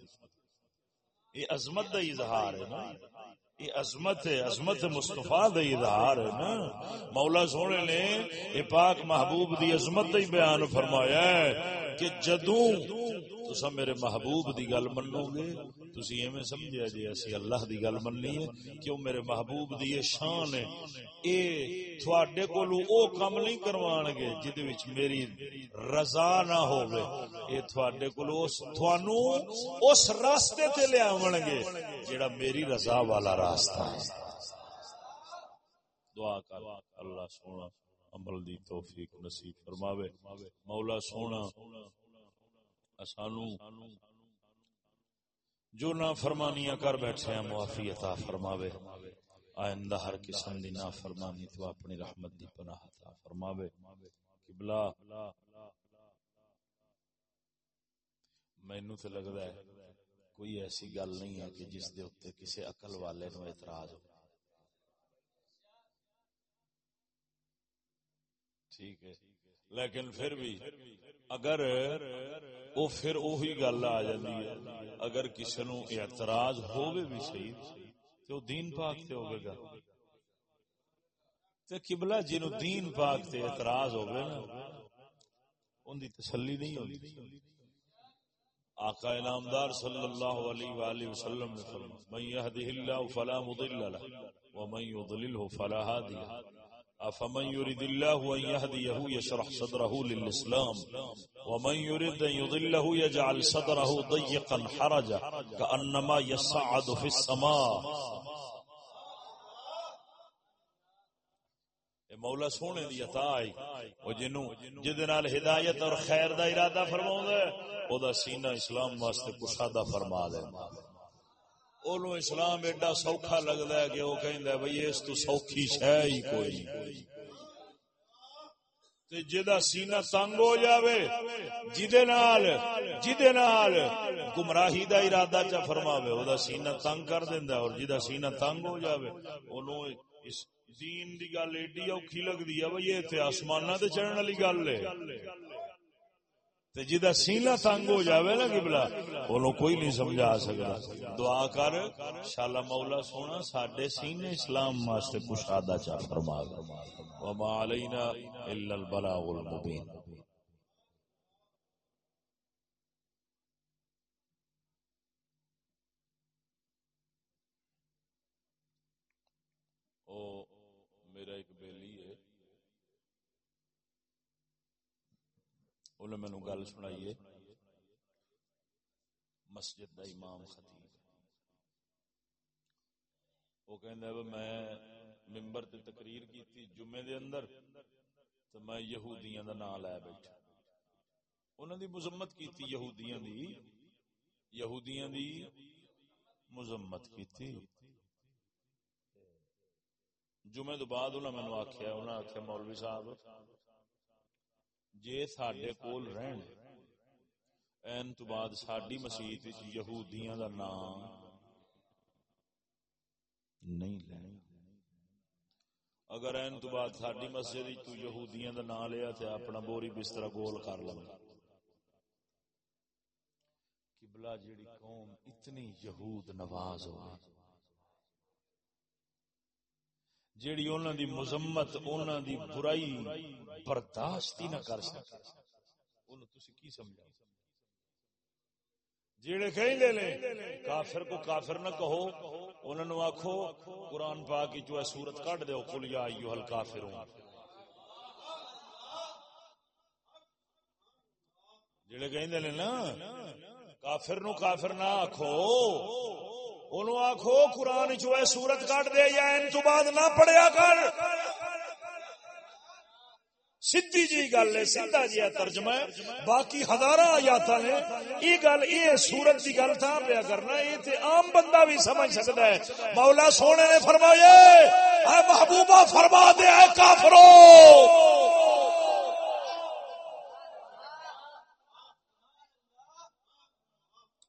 یہ عظمت کا اظہار ہے نا۔ یہ عظمت ہے، عظمت مستفا کا اظہار ہے نا۔ مولا سونے نے یہ پاک محبوب دی عظمت ہی بیان فرمایا ہے کہ جدوں تسا میرے محبوب دی گل منو گے تسی ایویں سمجھیا جی اسی اللہ دی گل مننی ہے کیوں میرے محبوب دی یہ شان ہے۔ اے تواڈے کولو او کم نہیں کروان گے جدے وچ میری رضا نہ ہوے اے تواڈے کولو اس تھانو اس راستے تے لے آون گے جیڑا میری رضا والا راستہ ہے۔ دعا کر اللہ سونا، عمل دی توفیق نصیب فرماوے۔ مولا سونا سانو جو نہ فرمانیاں کر بیٹھے ہیں، معافی عطا فرماوے۔ آئندہ ہر قسم دی نہ فرمانی تو اپنی رحمت دی پناہ عطا فرماوے۔ قبلہ۔ مینوں تے لگدا ہے، کوئی ایسی گل نہیں ہے کہ جس دے اوتے کسی عقل والے نو اعتراض ہو۔ ٹھیک ہے۔ لیکن پھر بھی اگر وہ پھر وہی گل آ جاتی ہے، اگر کسی نو اعتراض ہوگی بھی صحیح تو دین پاک تے ہوگے گا۔ تے قبلہ جنو دین پاک تے اعتراض ہوگے نا ان دی تسلی نہیں ہوتی آقا انعامدار صلی اللہ علیہ وآلہ وسلم نے فرمایا، من يهده الله فلا مضل له ومن يضلله فلا هادي له افمن يريد الله ان يهديه يشرح صدره للاسلام ومن يريد ان يضله يجعل صدره ضيقا حرجا كانما يصعد في السماء. مولا سونے دی عطا آئی، او جنوں جدے نال ہدایت اور خیر دا ارادہ فرماوندا ہے، او دا سینہ اسلام واسطے کشادہ فرما دیندا اولو اسلام ایڈا سوکھا لگدا ہے کہ وہ کہندا ہے بھئی اس تو سوکھی شے ہی کوئی۔ نہیں تے جدا سینہ تنگ ہو جاوے جدے نال جدے نال گمراہی دا ارادہ چا فرماوے، او دا سینہ تنگ کر دیندا اور جدا سینہ تنگ ہو جاوے اونوں اس دین دی گل ایڈی اوکھی لگدی ہے بھئی یہ تے آسماناں تے چڑھن والی گل ہے۔ تے جدا سینہ تنگ ہو جاوے نا قبلہ، اونوں کوئی نہیں سمجھا سکدا۔ دعا کر، شالا مولا سونا، ساڈے سینے اسلام واسطے کشادہ چا فرما۔ وما علینا الا البلاغ المبین او میرا ایک بیلی ہے انہیں مینو گل سنائیے مسجد دا امام خطیب۔ وہ کہندا ہے، میں ممبر تے تقریر کیتی جمعے دے اندر تو میں یہودیاں دا نام لے بیٹھا۔ انہاں دی مذمت کیتی، یہودیاں دی۔ یہودیاں دی مذمت کیتی۔ جمعے تو بعد انہاں مینوں آکھیا، انہاں آکھیا، مولوی صاحب جے ساڈے کول رہن این تو بعد ساڈی وچ یہودیاں دا نام نہیں لینا اگر این تو بعد ساڈی مسجد تو یہودیاں دا نام لیا تے اپنا بوری بستر گول کر لواں قبلہ جیڑی قوم اتنی یہود نواز ہو جیڑی انہاں دی مذمت، انہاں دی برائی برداشت ہی نہ کر سکے۔ انہوں تسی کی سمجھا؟ جیڑے کہیں لے لیں کافر کو کافر نہ کہو انہوں نے آکھو، قرآن پاک کی جو ہے سورت کٹ دے قل یا ایوہ الکافرون۔ جیڑے کہیں لے لیں نا، کافر نو کافر نہ آکھو انہوں آکھو، قرآن جو ہے سورت کٹ دے یا ان تو بعد نہ پڑھیا کر۔ سیدھی جی گل ہے، سیدھا جی ترجمہ باقی ہزارہ آیات نے۔ یہ گل، یہ سورت کی گل تھا، پیا کرنا یہ تے عام بندہ بھی سمجھ سکتا ہے۔ مولا سونے نے فرمایا، اے محبوبہ فرما دے، اے کافرو۔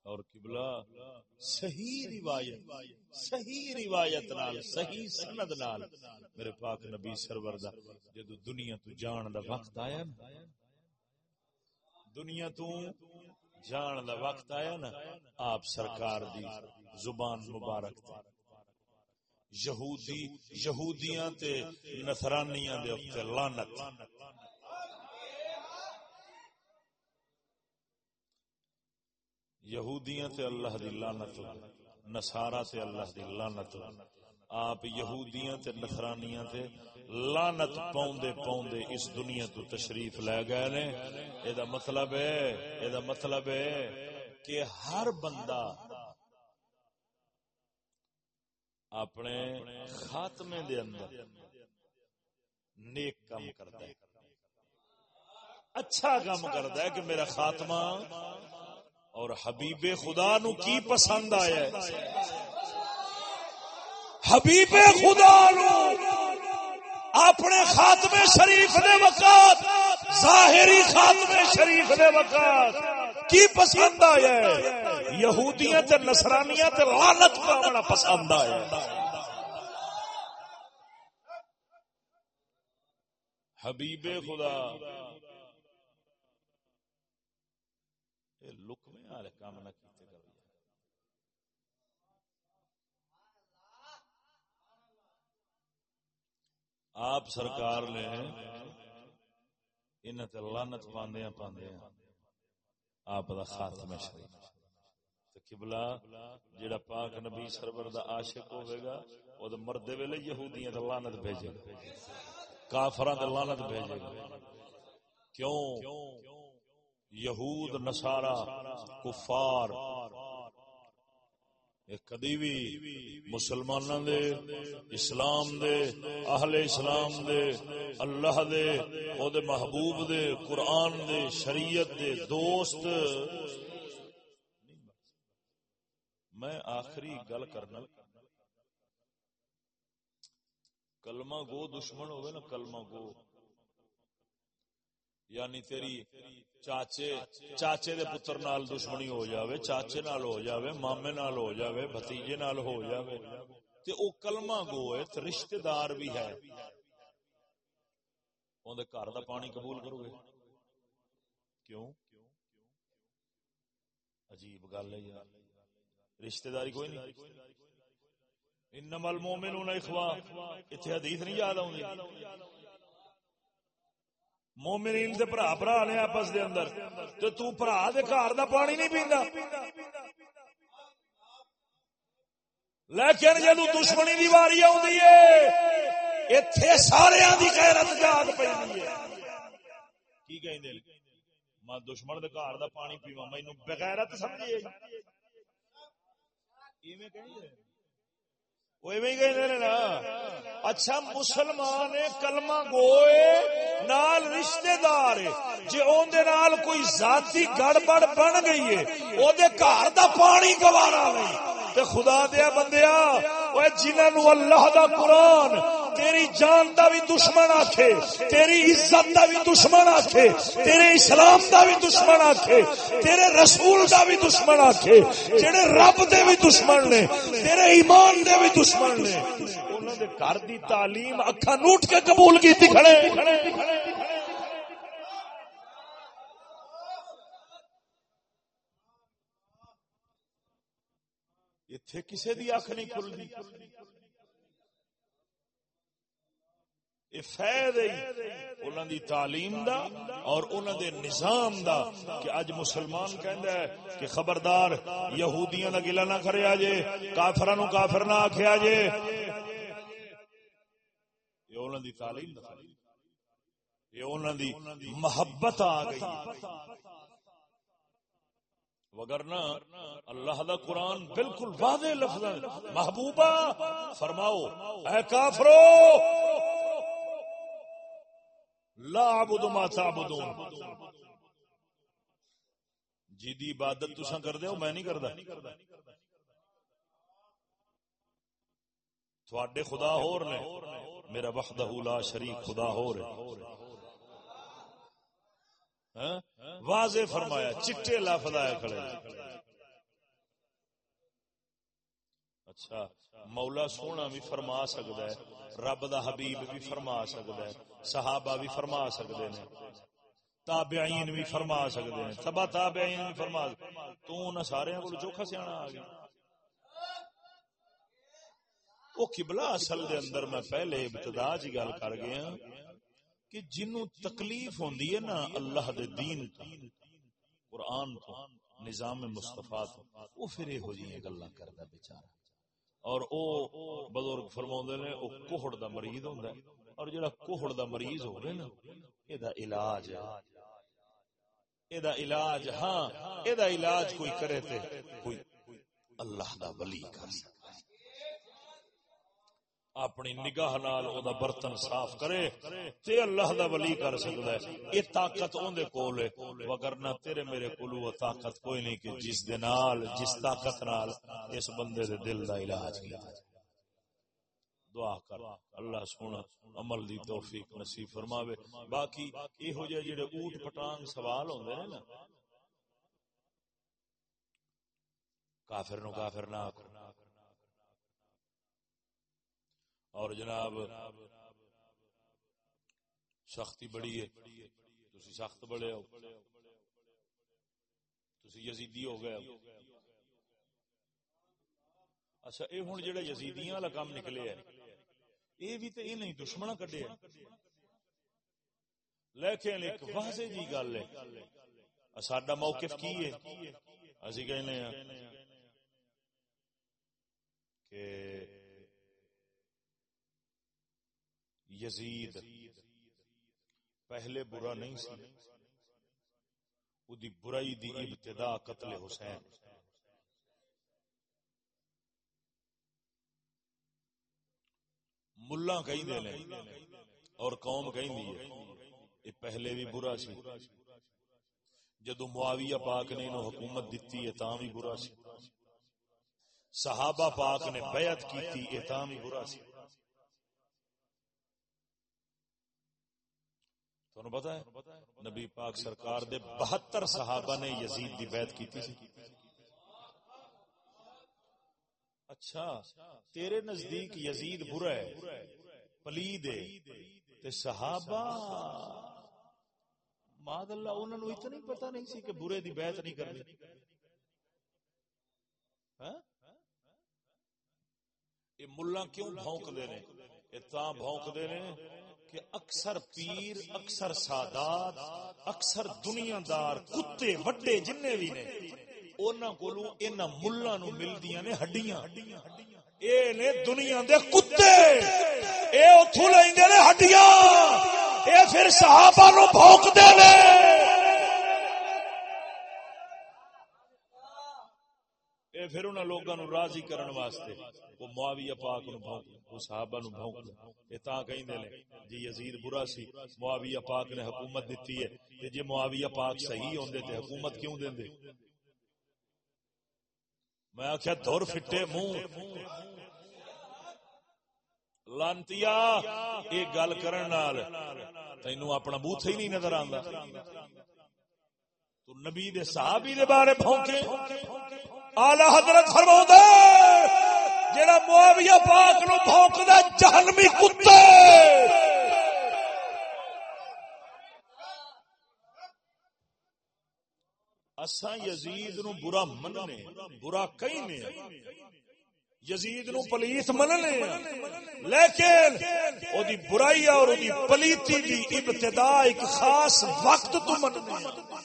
اور قبلہ۔ صحیح روایت صحیح روایت نال، صحیح سند نال میرے پاک نبی سرور دا جدو دنیا تو جان دا وقت آیا نا، دنیا تو جان دا وقت آیا نا، آپ سرکار دی زبان مبارک تے، یہودی، یہودیاں تے، نصرانیاں دے اوپر لعنت۔ یہودیاں تے اللہ دی لعنت نصارا تے اللہ دی لعنت، آپ یہودیاں تے نصرانیاں تے لعنت پاؤندے پاؤندے اس دنیا تو تشریف لے گئے نے۔ اے دا مطلب ہے اے دا مطلب ہے کہ ہر بندہ اپنے خاتمے دے اندر نیک کام کرتا ہے۔ اچھا کام کرتا ہے کہ میرا خاتمہ اور حبیب خدا نو کی پسند آیا ہے؟ حبیب خدا نو اپنے خاتمے شریف دے وقت ظاہری خاتمے شریف دے وقت کی پسند آیا ہے؟ یہودیاں تے نصرانیاں تے لعنت پاونا پسند آیا ہے۔ حبیب خدا والے کام نہ کیتے کر آپ سرکار نے انہاں تے لعنت پاندیاں پاندیاں آپ دا خاتمہ شریف۔ تے قبلہ جڑا پاک نبی سرور دا عاشق ہوے گا، او تے مردے ویلے یہودیاں تے لعنت بھیجے گا۔ کافراں تے لعنت بھیجے گا۔ کیوں؟ یہود نصارا کفار۔ کدی بھی مسلمانوں دے، اسلام دے، اہل اسلام دے، اللہ دے او دے محبوب دے، قرآن دے، شریعت دے دوست۔ میں آخری گل کرنا۔ کلمہ گو دشمن ہوئے نا، کلمہ گو۔ یعنی تیری چاچے چاچے دے پتر نال دشمنی ہو جاوے، چاچے نال ہو جاوے، مامے نال ہو جاوے، بھتیجے نال ہو جاوے۔ تے او کلمہ گو ہے، تے رشتہ دار بھی ہے۔ اون دے گھر دا پانی قبول کرو گے کیوں؟ عجیب گل ہے یار۔ رشتہ داری کوئی نہیں۔ انما المؤمنون اخوا ایتھے حدیث نہیں یاد آوندی۔ مومنین دے بھرا بھرا نے آپس دے اندر۔ تے تو بھرا دے گھر دا پانی نہیں پیندا۔ لیکن جدو دشمنی دی واری آندی ہے، ایتھے سارے دی غیرت جاگ پیندی ہے۔ کی کہندے میں دشمن دے گھر دا پانی پیواں، مینوں بغیرت سمجھے ایویں کہندے اچھا مسلمان کلمہ گوئے نال رشتے دار جی نال کوئی ذاتی گڑبڑ بن گئی ہے، او دے گھر دا پانی گوارا نہیں۔ تے خدا دیا بندیا جنہوں اللہ دا قرآن تیری جان دا بھی دشمن آکھے، تیری عزت دا بھی دشمن آکھے، تیرے اسلام دا بھی دشمن آکھے، تیرے رسول دا بھی دشمن آکھے، جڑے رب دے بھی دشمن نے، تیرے ایمان دے بھی دشمن نے۔ انہوں دے گھر دی تعلیم اکھا نوٹ کے قبول کی کھڑے۔ اتنے کسی دی اکھ نہیں کھلتی انہوں دی تعلیم دا اور انہوں دے نظام دا کہ اج مسلمان کہندا ہے کہ خبردار یہودیاں دا گلا نہ کرے جے، کافراں نو کافر نہ آکھیا جے۔ یہ انہوں دی تعلیم دا یہ انہوں دی محبت آ گئی۔ وگرنا اللہ دا قرآن بالکل واضح لفظ محبوبہ، فرماؤ، اے کافرو! لا عبد ما تعبدون. جی دی عبادت تسا کر دے میں نہیں کردا تواڈے خدا ہور نے، میرا وحدہ لا شریک خدا ہور ہے۔ ہاں؟ واضح فرمایا، چٹے لفظ آئے کھڑے۔ اچھا مولا سونا بھی فرما سکتا ہے، رب دا حبیب بھی فرما سکتا ہے، صحابہ بھی فرما سکتے ہیں تابعین بھی فرما سکتے ہیں تبا تابعین بھی فرما تو نہ سارے کو چوکھا سیاح آ گیا۔ وہ قبلہ اصل دے اندر میں پہلے ابتدا جی گل کر گیا کہ جنوں تکلیف ہوندی ہے نا اللہ دے دین تو، قرآن تو، نظام مصطفیٰ تو وہ پھر یہ ہو جی گلا کرتا بیچارہ۔ اور او بزرگ فرما نے، او کوہڑ دا مریض ہوندا ہے۔ اور جڑا کوہڑ دا مریض ہوے نا، اے دا علاج ہے۔ اے دا علاج ہاں اے دا علاج کوئی کرے تے، کوئی اللہ دا ولی کر سکتا اپنی نگاہ نال او دا برتن صاف کرے تے اللہ دا ولی کر سکتا ہے۔ اے طاقت اون دے کول ہے۔ وگرنہ تیرے میرے کول وہ طاقت کوئی نہیں کہ جس دے نال، جس طاقت نال اس بندے دے دل دا علاج کیتا دعا کر۔ اللہ سونا عمل دی توفیق نصیب فرماوے۔ باقی یہ ہو جائے جڑے اوٹ پٹانگ سوال ہوندے ہیں نا، کافر نو کافر نہ اور جناب، سختی بڑی ہے۔ تسی سخت بڑے ہو۔ تسی یزیدی ہو گئے اچھا اے ہن جڑا یزیدیاں والا کام نکلے ہے یہ بھی تو یہ نہیں دشمن کڈے لیکن ایک واضح جی گل ہے اچھا، ساڈا موقف کی ہے؟ اسی کہنے ہیں کہ یزید، پہلے برا نہیں سی۔ ادی برائی دی ابتدا قتل حسین۔ ملا کہیں اور قوم کہیں دی پہلے بھی برا سی۔ جدو معاویہ پاک نے انہوں حکومت دیتی ہے، تاں بھی برا سی۔ صحابہ پاک نے بیعت کیتی ہے تاں بھی برا سی۔ تو پتا ہے، نبی پاک سرکار دے بہتر صحابہ نے یزید دی بیعت کی تھی اچھا تیرے نزدیک یزید برا ہے، پلید ہے، تے صحابہ ماد اللہ انہوں نے اتنا پتا نہیں سی کہ برے دی بیعت نہیں کرنی ہاں؟ یہ ملا کیوں بھونک دے رہے یہ تا بھونک دے رہے کہ اکثر پیر، اکثر سادات، اکثر دنیا دار کتے، وڈے جنے بھی نے انہوں کو انہوں ملا نو ملدیاں نے ہڈیاں۔ اے نے دنیا دے کتے، اے اتھو لیندے نے ہڈیاں۔ اے پھر صحابہ نو بھونک دے نے۔ اے پھر انہاں لوگاں نو راضی کرن واسطے وہ معاویہ پاک نو بھونک، وہ صحابہ نو بھونک۔ اے تا کہندے نے جی یزید برا سی، معاویہ پاک نے حکومت دتی ہے۔ تے جے معاویہ پاک صحیح ہوندے تے حکومت کیوں دیندے؟ میں آخیا دور فٹے منہ لانتیا یہ گل تینو اپنا بوتھ ہی نہیں نظر آتا تو نبی دے صحابی دے بارے بھونکے۔ آلہ حضرت فرما جڑا معاویہ پاک نو بھونکدا جہنمی کتے۔ اساں یزید نو برا مننے، برا کہنے یزید نو پلیت مننے، لیکن او دی برائی اور او دی پلیتی دی ابتدا ایک خاص وقت تو مننے۔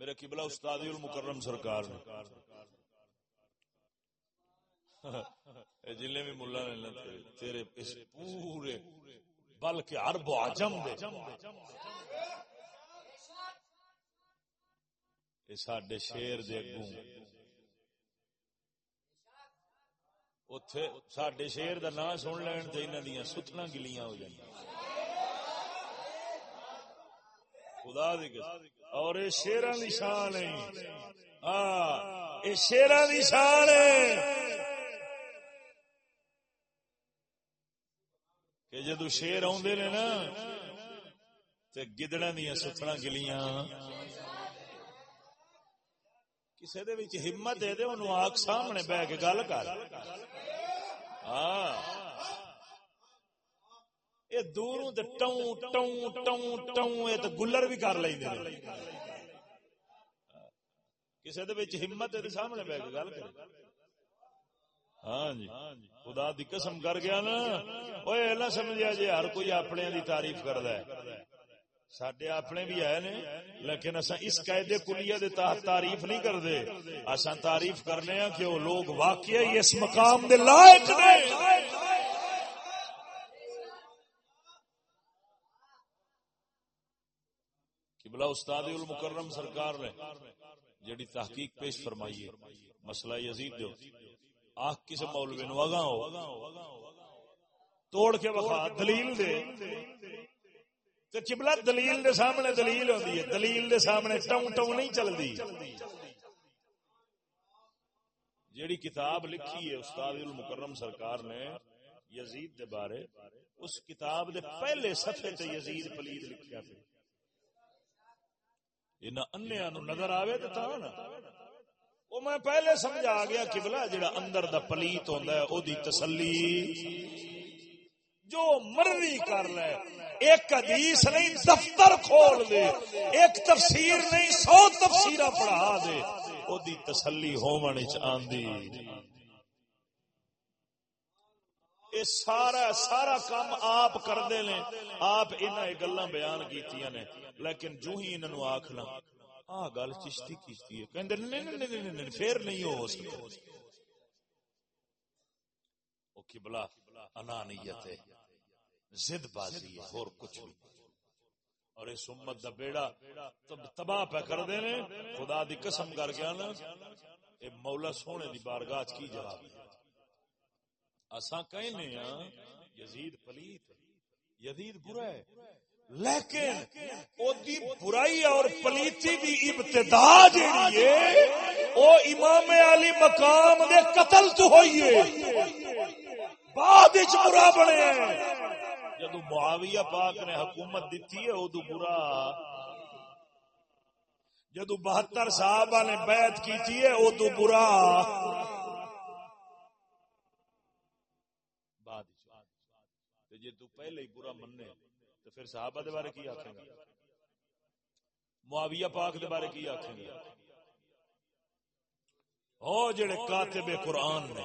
میرے قبلہ استاد المکرم سرکار نے۔ جلے بھی ملا نے تیرے اس پورے بلکہ عرب و عجم دے۔ سڈے شیر دے اگوں۔ سڈے شیر دا نام سن لین تو انہوں دیا ستنا گلیاں ہو جائیں خدا دی اور یہ شیران دی شان ہے۔ ہاں یہ شیران دی شان ہے۔ کہ جدو شیر آدھے نے نا تو گدڑا دیا ستنا گلیاں۔ کسی ہمت دے دے ان آگ سامنے بہ کے گل کر۔ ہاں۔ یہ دوروں ٹوں ٹوں ٹوں ٹوں یہ تو گلر بھی کر لیں کسی ہمت دے سامنے بہ کے گل کر ہاں جی خدا دی قسم کر گیا نا وہ نہ سمجھا جی ہر کوئی اپنے دی تعریف کرد ہے سڈے اپنے بھی ہے نے لیکن اصا اس قاعدے کلیہ دے تحت تعریف نہیں کرتے اصا تعریف کرنے ہاں کہ وہ لوگ واقعی اس مقام دے لائق نے قبلہ استاد المکرم سرکار نے جڑی تحقیق پیش فرمائی ہے، مسئلہ یزید دو آخ کسی مولوی نو اگاں ہو۔ توڑ کے وفا دلیل دے۔ تے چبلا دلیل دے سامنے دلیل ہوتی ہے۔ دلیل دے سامنے ٹو ٹو نہیں چلتی جیڑی کتاب لکھی ہے استاد المکرم سرکار نے یزید دے بارے، اس کتاب دے پہلے صفحے تے یزید پلید لکھیا پہ انہاں انہاں نو نظر آوے تے تا نا او میں پہلے سمجھ آ گیا قبلہ جڑا اندر دا پلیت ہوندا ہے او دی تسلی جو مرضی کر لے ایک حدیث نہیں دفتر کھول دے ایک تفسیر نہیں سو تفسیر پڑھا دے او دی تسلی ہومن آندی اے سارا سارا کام آپ کردے نے۔ آپ انہیں گلاں بیان کیتیاں نے۔ لیکن جو ہی انہوں آکھنا آ گل چشتی کیتی ہے۔ کہندے نہیں نہیں نہیں نہیں، پھر نہیں ہو سکتا۔ او قبلہ انانیت ہے۔ زد بازی ہے، اور کچھ بھی۔ اور اس امت دا بیڑا تباہ پہ کر دے دینے خدا دی قسم کر گیا نا اے مولا سونے دی بارگاہ کی جواب ہے؟ اساں کہنے ہاں یزید پلیت یزید برا ہے۔ لیکن او دی برائی اور پلیتی دی ابتدا ہے او امام علی مقام دے قتل تو ہوئی ہے۔ بعد وچ برا بنے۔ جدو معاویہ پاک نے حکومت دیتی ہے او دو برا۔ جدو بہتر صحابہ نے بیعت کی ہے او دو برا۔ جی تو پہلے ہی برا مننے، تو پھر صحابہ دے بارے کی آکھیں گا معاویہ پاک دے بارے کی آکھیں گا او جڑے کاتب قرآن نے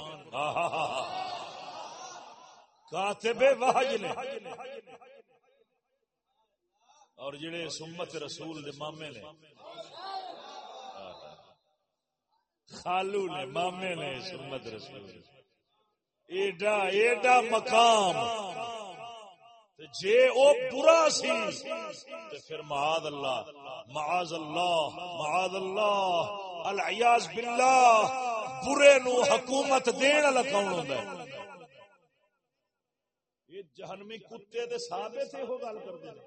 کاتب وحج نے۔ اور جڑے سمت رسول دے مامے نے۔ خالو نے، مامے نے سمت رسول۔ ایڈا ایڈا مقام۔ جے او برا سی، تے پھر معاذ اللہ معاذ اللہ معاذ اللہ، العیاذ باللہ، برے نو حکومت دین والا کون ہوندا ہے؟ یہ جہنمی کتے تے ثابت ہے ہو گل کردے نے۔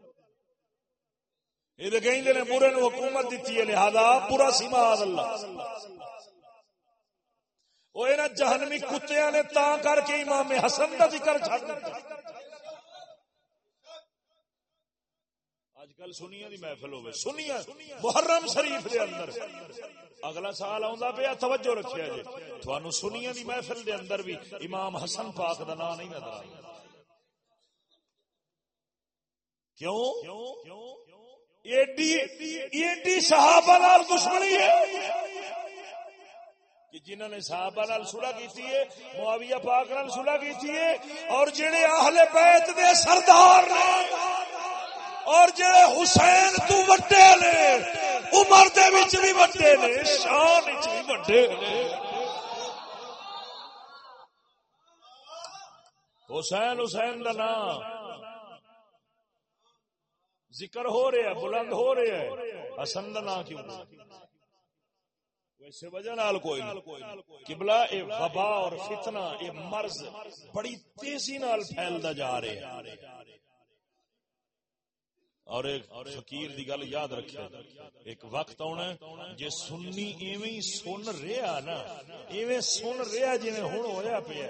یہ تے کہندے نے برے نو حکومت دتی ہے، لہذا برا سی معاذ اللہ۔ وہ انہاں جہنمی کتےاں نے تاں کر کے امام حسن دا ذکر چھڈ دتا کل سنیا دی محفل ہوگی سنیا محرم شریف دے اندر۔ اگلا سال آ پیا، توجہ رکھیا جی۔ تھانو سنیا دی محفل دے اندر بھی امام حسن پاک دا نام نہیں نظر آئی کیوں؟ ایڈی ایڈی صحابہ نال دشمنی ہے۔ کہ جنہوں نے صحابہ نال صلح کیتی ہے، معاویہ پاک نال صلح کیتی ہے، اور جڑے اہل بیت دے سردار نے اور جڑے حسین تو وڈے نے، عمر دے وچ بھی وڈے نے، شان وچ بھی وڈے نے۔ حسین حسین دا نام۔ ذکر ہو رہا ہے، بلند ہو رہا ہے۔ حسن دا نام کیوں ویسے وجہ نال کوئی قبلہ اے وبا اور فتنہ، اے مرض بڑی تیزی نال پھیلدا جا رہا ہے۔ اور ایک فقیر دی گل یاد رکھے۔ ایک وقت آنا جے سنی ایویں سن رہا نا، ایویں سن رہا جی ہوں ہویا پیا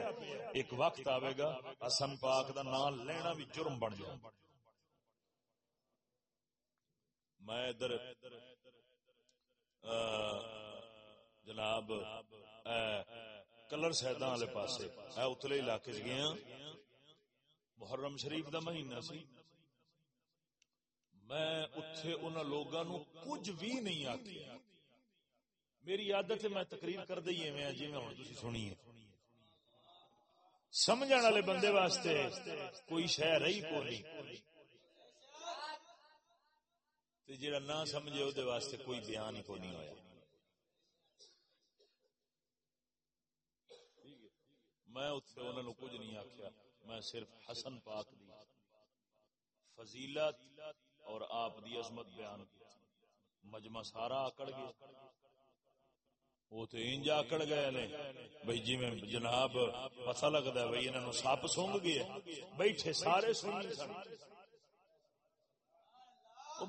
ایک وقت آئے گا، حسن پاک دا نام لینا بھی جرم بن جائے۔ میں ادھر جناب کلر سیداں والے پاسے اتلے علاقے گیا۔ محرم شریف دا مہینہ سی۔ میں اتھے ان لوگاں نو کچھ بھی نہیں آتی میری عادت ہے میں تقریر کر دئی میں جی میں ہوں تسی سنیے سمجھن والے بندے واسطے کوئی شہ رہی کو نہیں۔ تے جڑا نہ سمجھے او دے واسطے کوئی بیان ہی کو نہیں ہویا۔ میں اتھے انہاں نو کچھ نہیں آکھیا، میں صرف حسن پاک دی فضیلت اور آپ دی عظمت بیان کی۔ مجمع سارا آکڑ گیا وہ تو انج آکڑ گئے نے۔ بھائی جی میں جناب پتہ لگتا ہے بھائی انہوں نے سپ سونگ گئے بیٹھے سارے سنی سن۔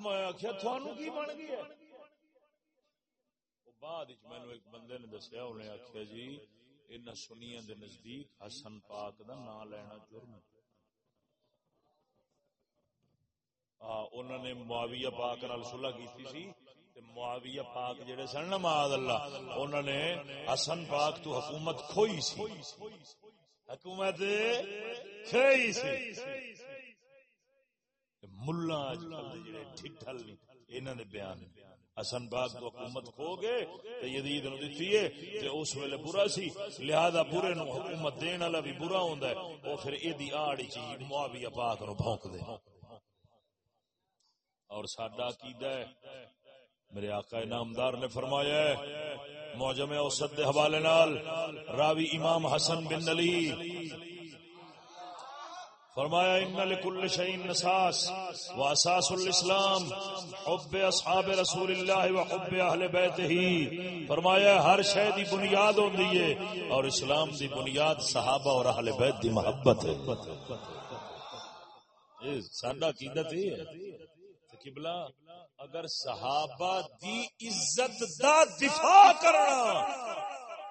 میں آخیا تھانو کی بن گیا بعد مینو ایک بندے نے دسیا، انہیں آخیا جی ان سنیا دے نزدیک حسن پاک دا نام لینا جرم ہے۔ انہوں نے معاویہ پاک نال صلح کیتی سی تے معاویہ پاک جڑے سن نا معاذ اللہ، انہوں نے حسن پاک تو حکومت کھوئی سی۔ حکومت کھوئی سی۔ ملا اج کل دے جڑے ٹھٹھل انہاں نے بیان حسن پاک تو حکومت کھو گئے تے یزید نو دتی ہے تے اس ویلے برا سی، لہذا برے نو حکومت دین والا بھی برا ہوندا ہے۔ او پھر ایدی آڑ چ معاویہ پاک نو بھونک دے۔ اور سڈا عقیدہ ہے۔ میرے آقا نامدار نے فرمایا ہے، موجم اوسط دے حوالے نال راوی امام حسن بن علی۔ فرمایا، ان لکل شیء نساس واساس الاسلام، حب اصحاب رسول اللہ و حب اہل بیت فرمایا، ہر شے دی بنیاد ہوندی ہے اور اسلام دی بنیاد صحابہ اور اہل بیت دی محبت ہے۔ یہ ساڈا عقیدت یہ ہے۔ قبلہ اگر صحابہ دی عزت دا دفاع کرنا،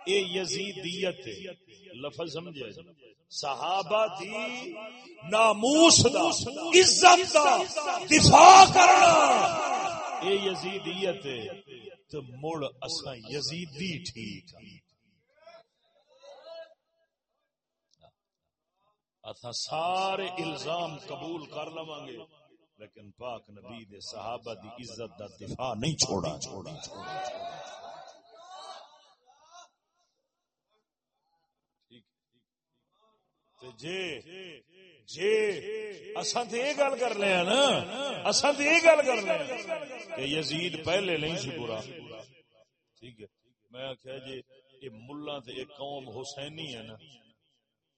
اے یزیدیت ہے۔ لفظ سمجھے۔ صحابہ دی ناموس دا، عزت دا دفاع کرنا۔ اے یزیدیت ہے۔ تو مڑ اساں یزیدی ٹھیک۔ اتھا سارے الزام قبول کر لواں گے۔ لیکن پاک نبی دے صحابہ دی عزت دا دفاع نہیں چھوڑا۔ چھوڑا چھوڑا جے جے، اساں تے یہ گل کر لے نا۔ اساں تے یہ گل کر لے کہ یزید پہلے نہیں سی برا ٹھیک ہے۔ میں آخیا جی یہ ملا تے ایک قوم حسینی ہے نا۔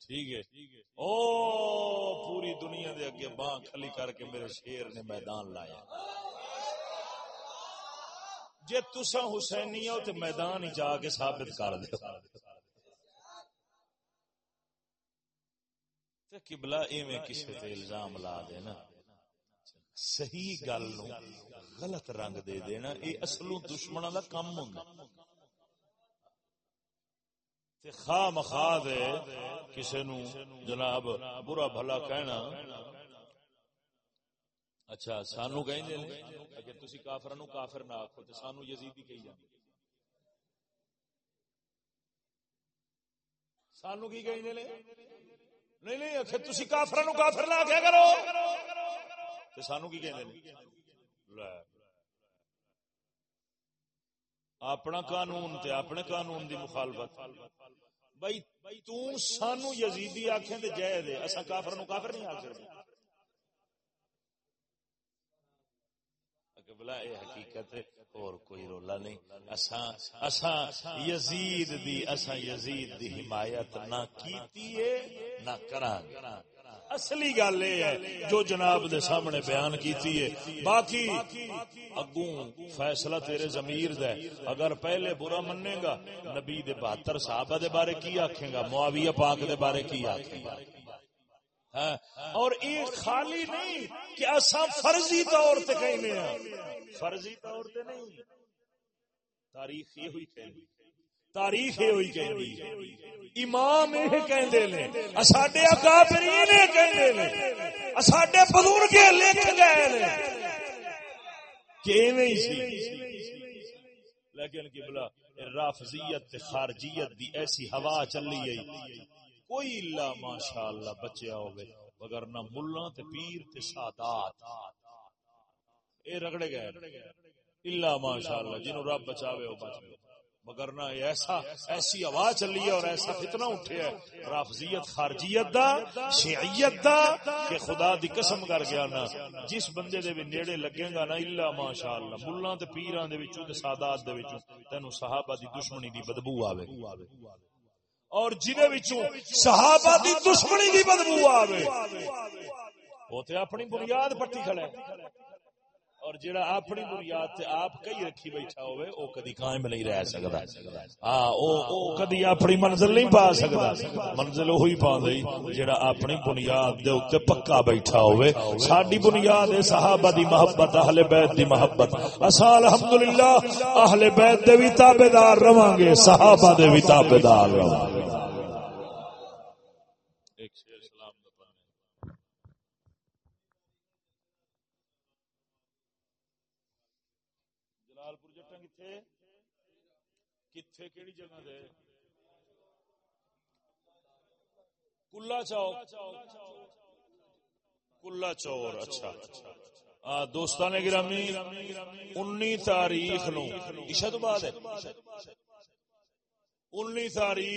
ٹھیک ہے۔ او پوری دنیا دے اگے باں کھلی کر کے میرے شیر نے میدان لایا۔ جے تسا حسینی ہو تے میدان ہی جا کے ثابت کر دے۔ تے قبلہ ایویں کسے تے الزام لا دینا صحیح گل نو غلط رنگ دے دینا اے اصلوں دشمناں دا کم ہوندا۔ تے خواہ مخواہ کسے نو جناب برا بھلا کہنا۔ اچھا سانو کہیں دے اگر تسی کافر نو کافر نہ آکھو تے سانو یزیدی کہی جاندے سانو کی کہیں دے نہیں نہیں، اکھے تسی کافر نو کافر نہ کیا کرو۔ تے سانو کی کہیں دے لے۔ اپنا قانون تے اپنے قانون دی مخالفت۔ بھائی، تو سانو یزیدی آکھیں تے جے دے اسا کافر نو کافر نہیں آکھ سکتے۔ بلا اے حقیقت اور کوئی رولا نہیں۔ اسا اسا یزید دی اسا یزید دی حمایت نہ کیتی ہے، نہ کران اصلی گل یہ ہے جو جناب دے سامنے بیان کیتی ہے۔ باقی اگوں فیصلہ تیرے ضمیر دے اگر پہلے برا مننے گا، نبی دے بہتر صحابہ دے بارے کی آکھیں گا؟ معاویہ پاک دے بارے کی آکھیں گا؟ ہاں؟ اور یہ خالی نہیں کہ اصا فرضی طور تے کہنے ہاں۔ فرضی طور تے نہیں۔ تاریخ یہ ہوئی کہنی تاریخ یہ ہوئی کہنی امام یہ کہندے نے اساڈے اکابرین یہ کہندے نے اساڈے بزرگ لکھ گئے نے۔ کہ ایویں سی؟ لیکن قبلہ رافضیت خارجیت دی ایسی ہوا چلی گئی کوئی اللہ ماشاء اللہ بچیا ہوگے مگر نہ ملا تے پیر تے سادات۔ اے رگڑے گئے۔ اللہ ماشاء اللہ جنہوں رب بچاوے ہو بچ مگر نہ ایسا ایسی آواز چلی ہے اور ایسا فتنہ اٹھے ہے۔ رافضیت خارجیت دا، شیعیت دا، کہ خدا دی قسم کر گیا نا۔ جس بندے دے بھی نیڑے لگے گا نا اللہ ماشاء اللہ ملان تے پیران دے وچوں تے سادات دے وچوں تینو صحابہ دی دشمنی دی بدبو آوے۔ اور جنہیں وچوں صحابہ دی دشمنی دی بدبو آوے۔ وہ تے اپنی بنیاد پٹی کھڑے۔ اور جڑا اپنی بنیاد تے آپ کئی رکھی بیٹھا ہوئے، او کدی قائم نہیں رہ سکدا ہاں او او کدی اپنی منزل نہیں پا سکدا منزل وہی پا پاندی جڑا اپنی بنیاد دے اوتے پکا بیٹھا ہوئے۔ ساڈی بنیاد ہے صحابہ دی محبت، اہل بیت دی محبت۔ اسا الحمدللہ اہل بیت دے وی تابعدار رواں گے، صحابہ دے وی تابعدار رواں گے۔ اتنے کہڑی جگہ دے کلا چوک کلا چور اچھا دوستان گرامی انی تاریخ نو عشا تو بعد ہے انی تاریخ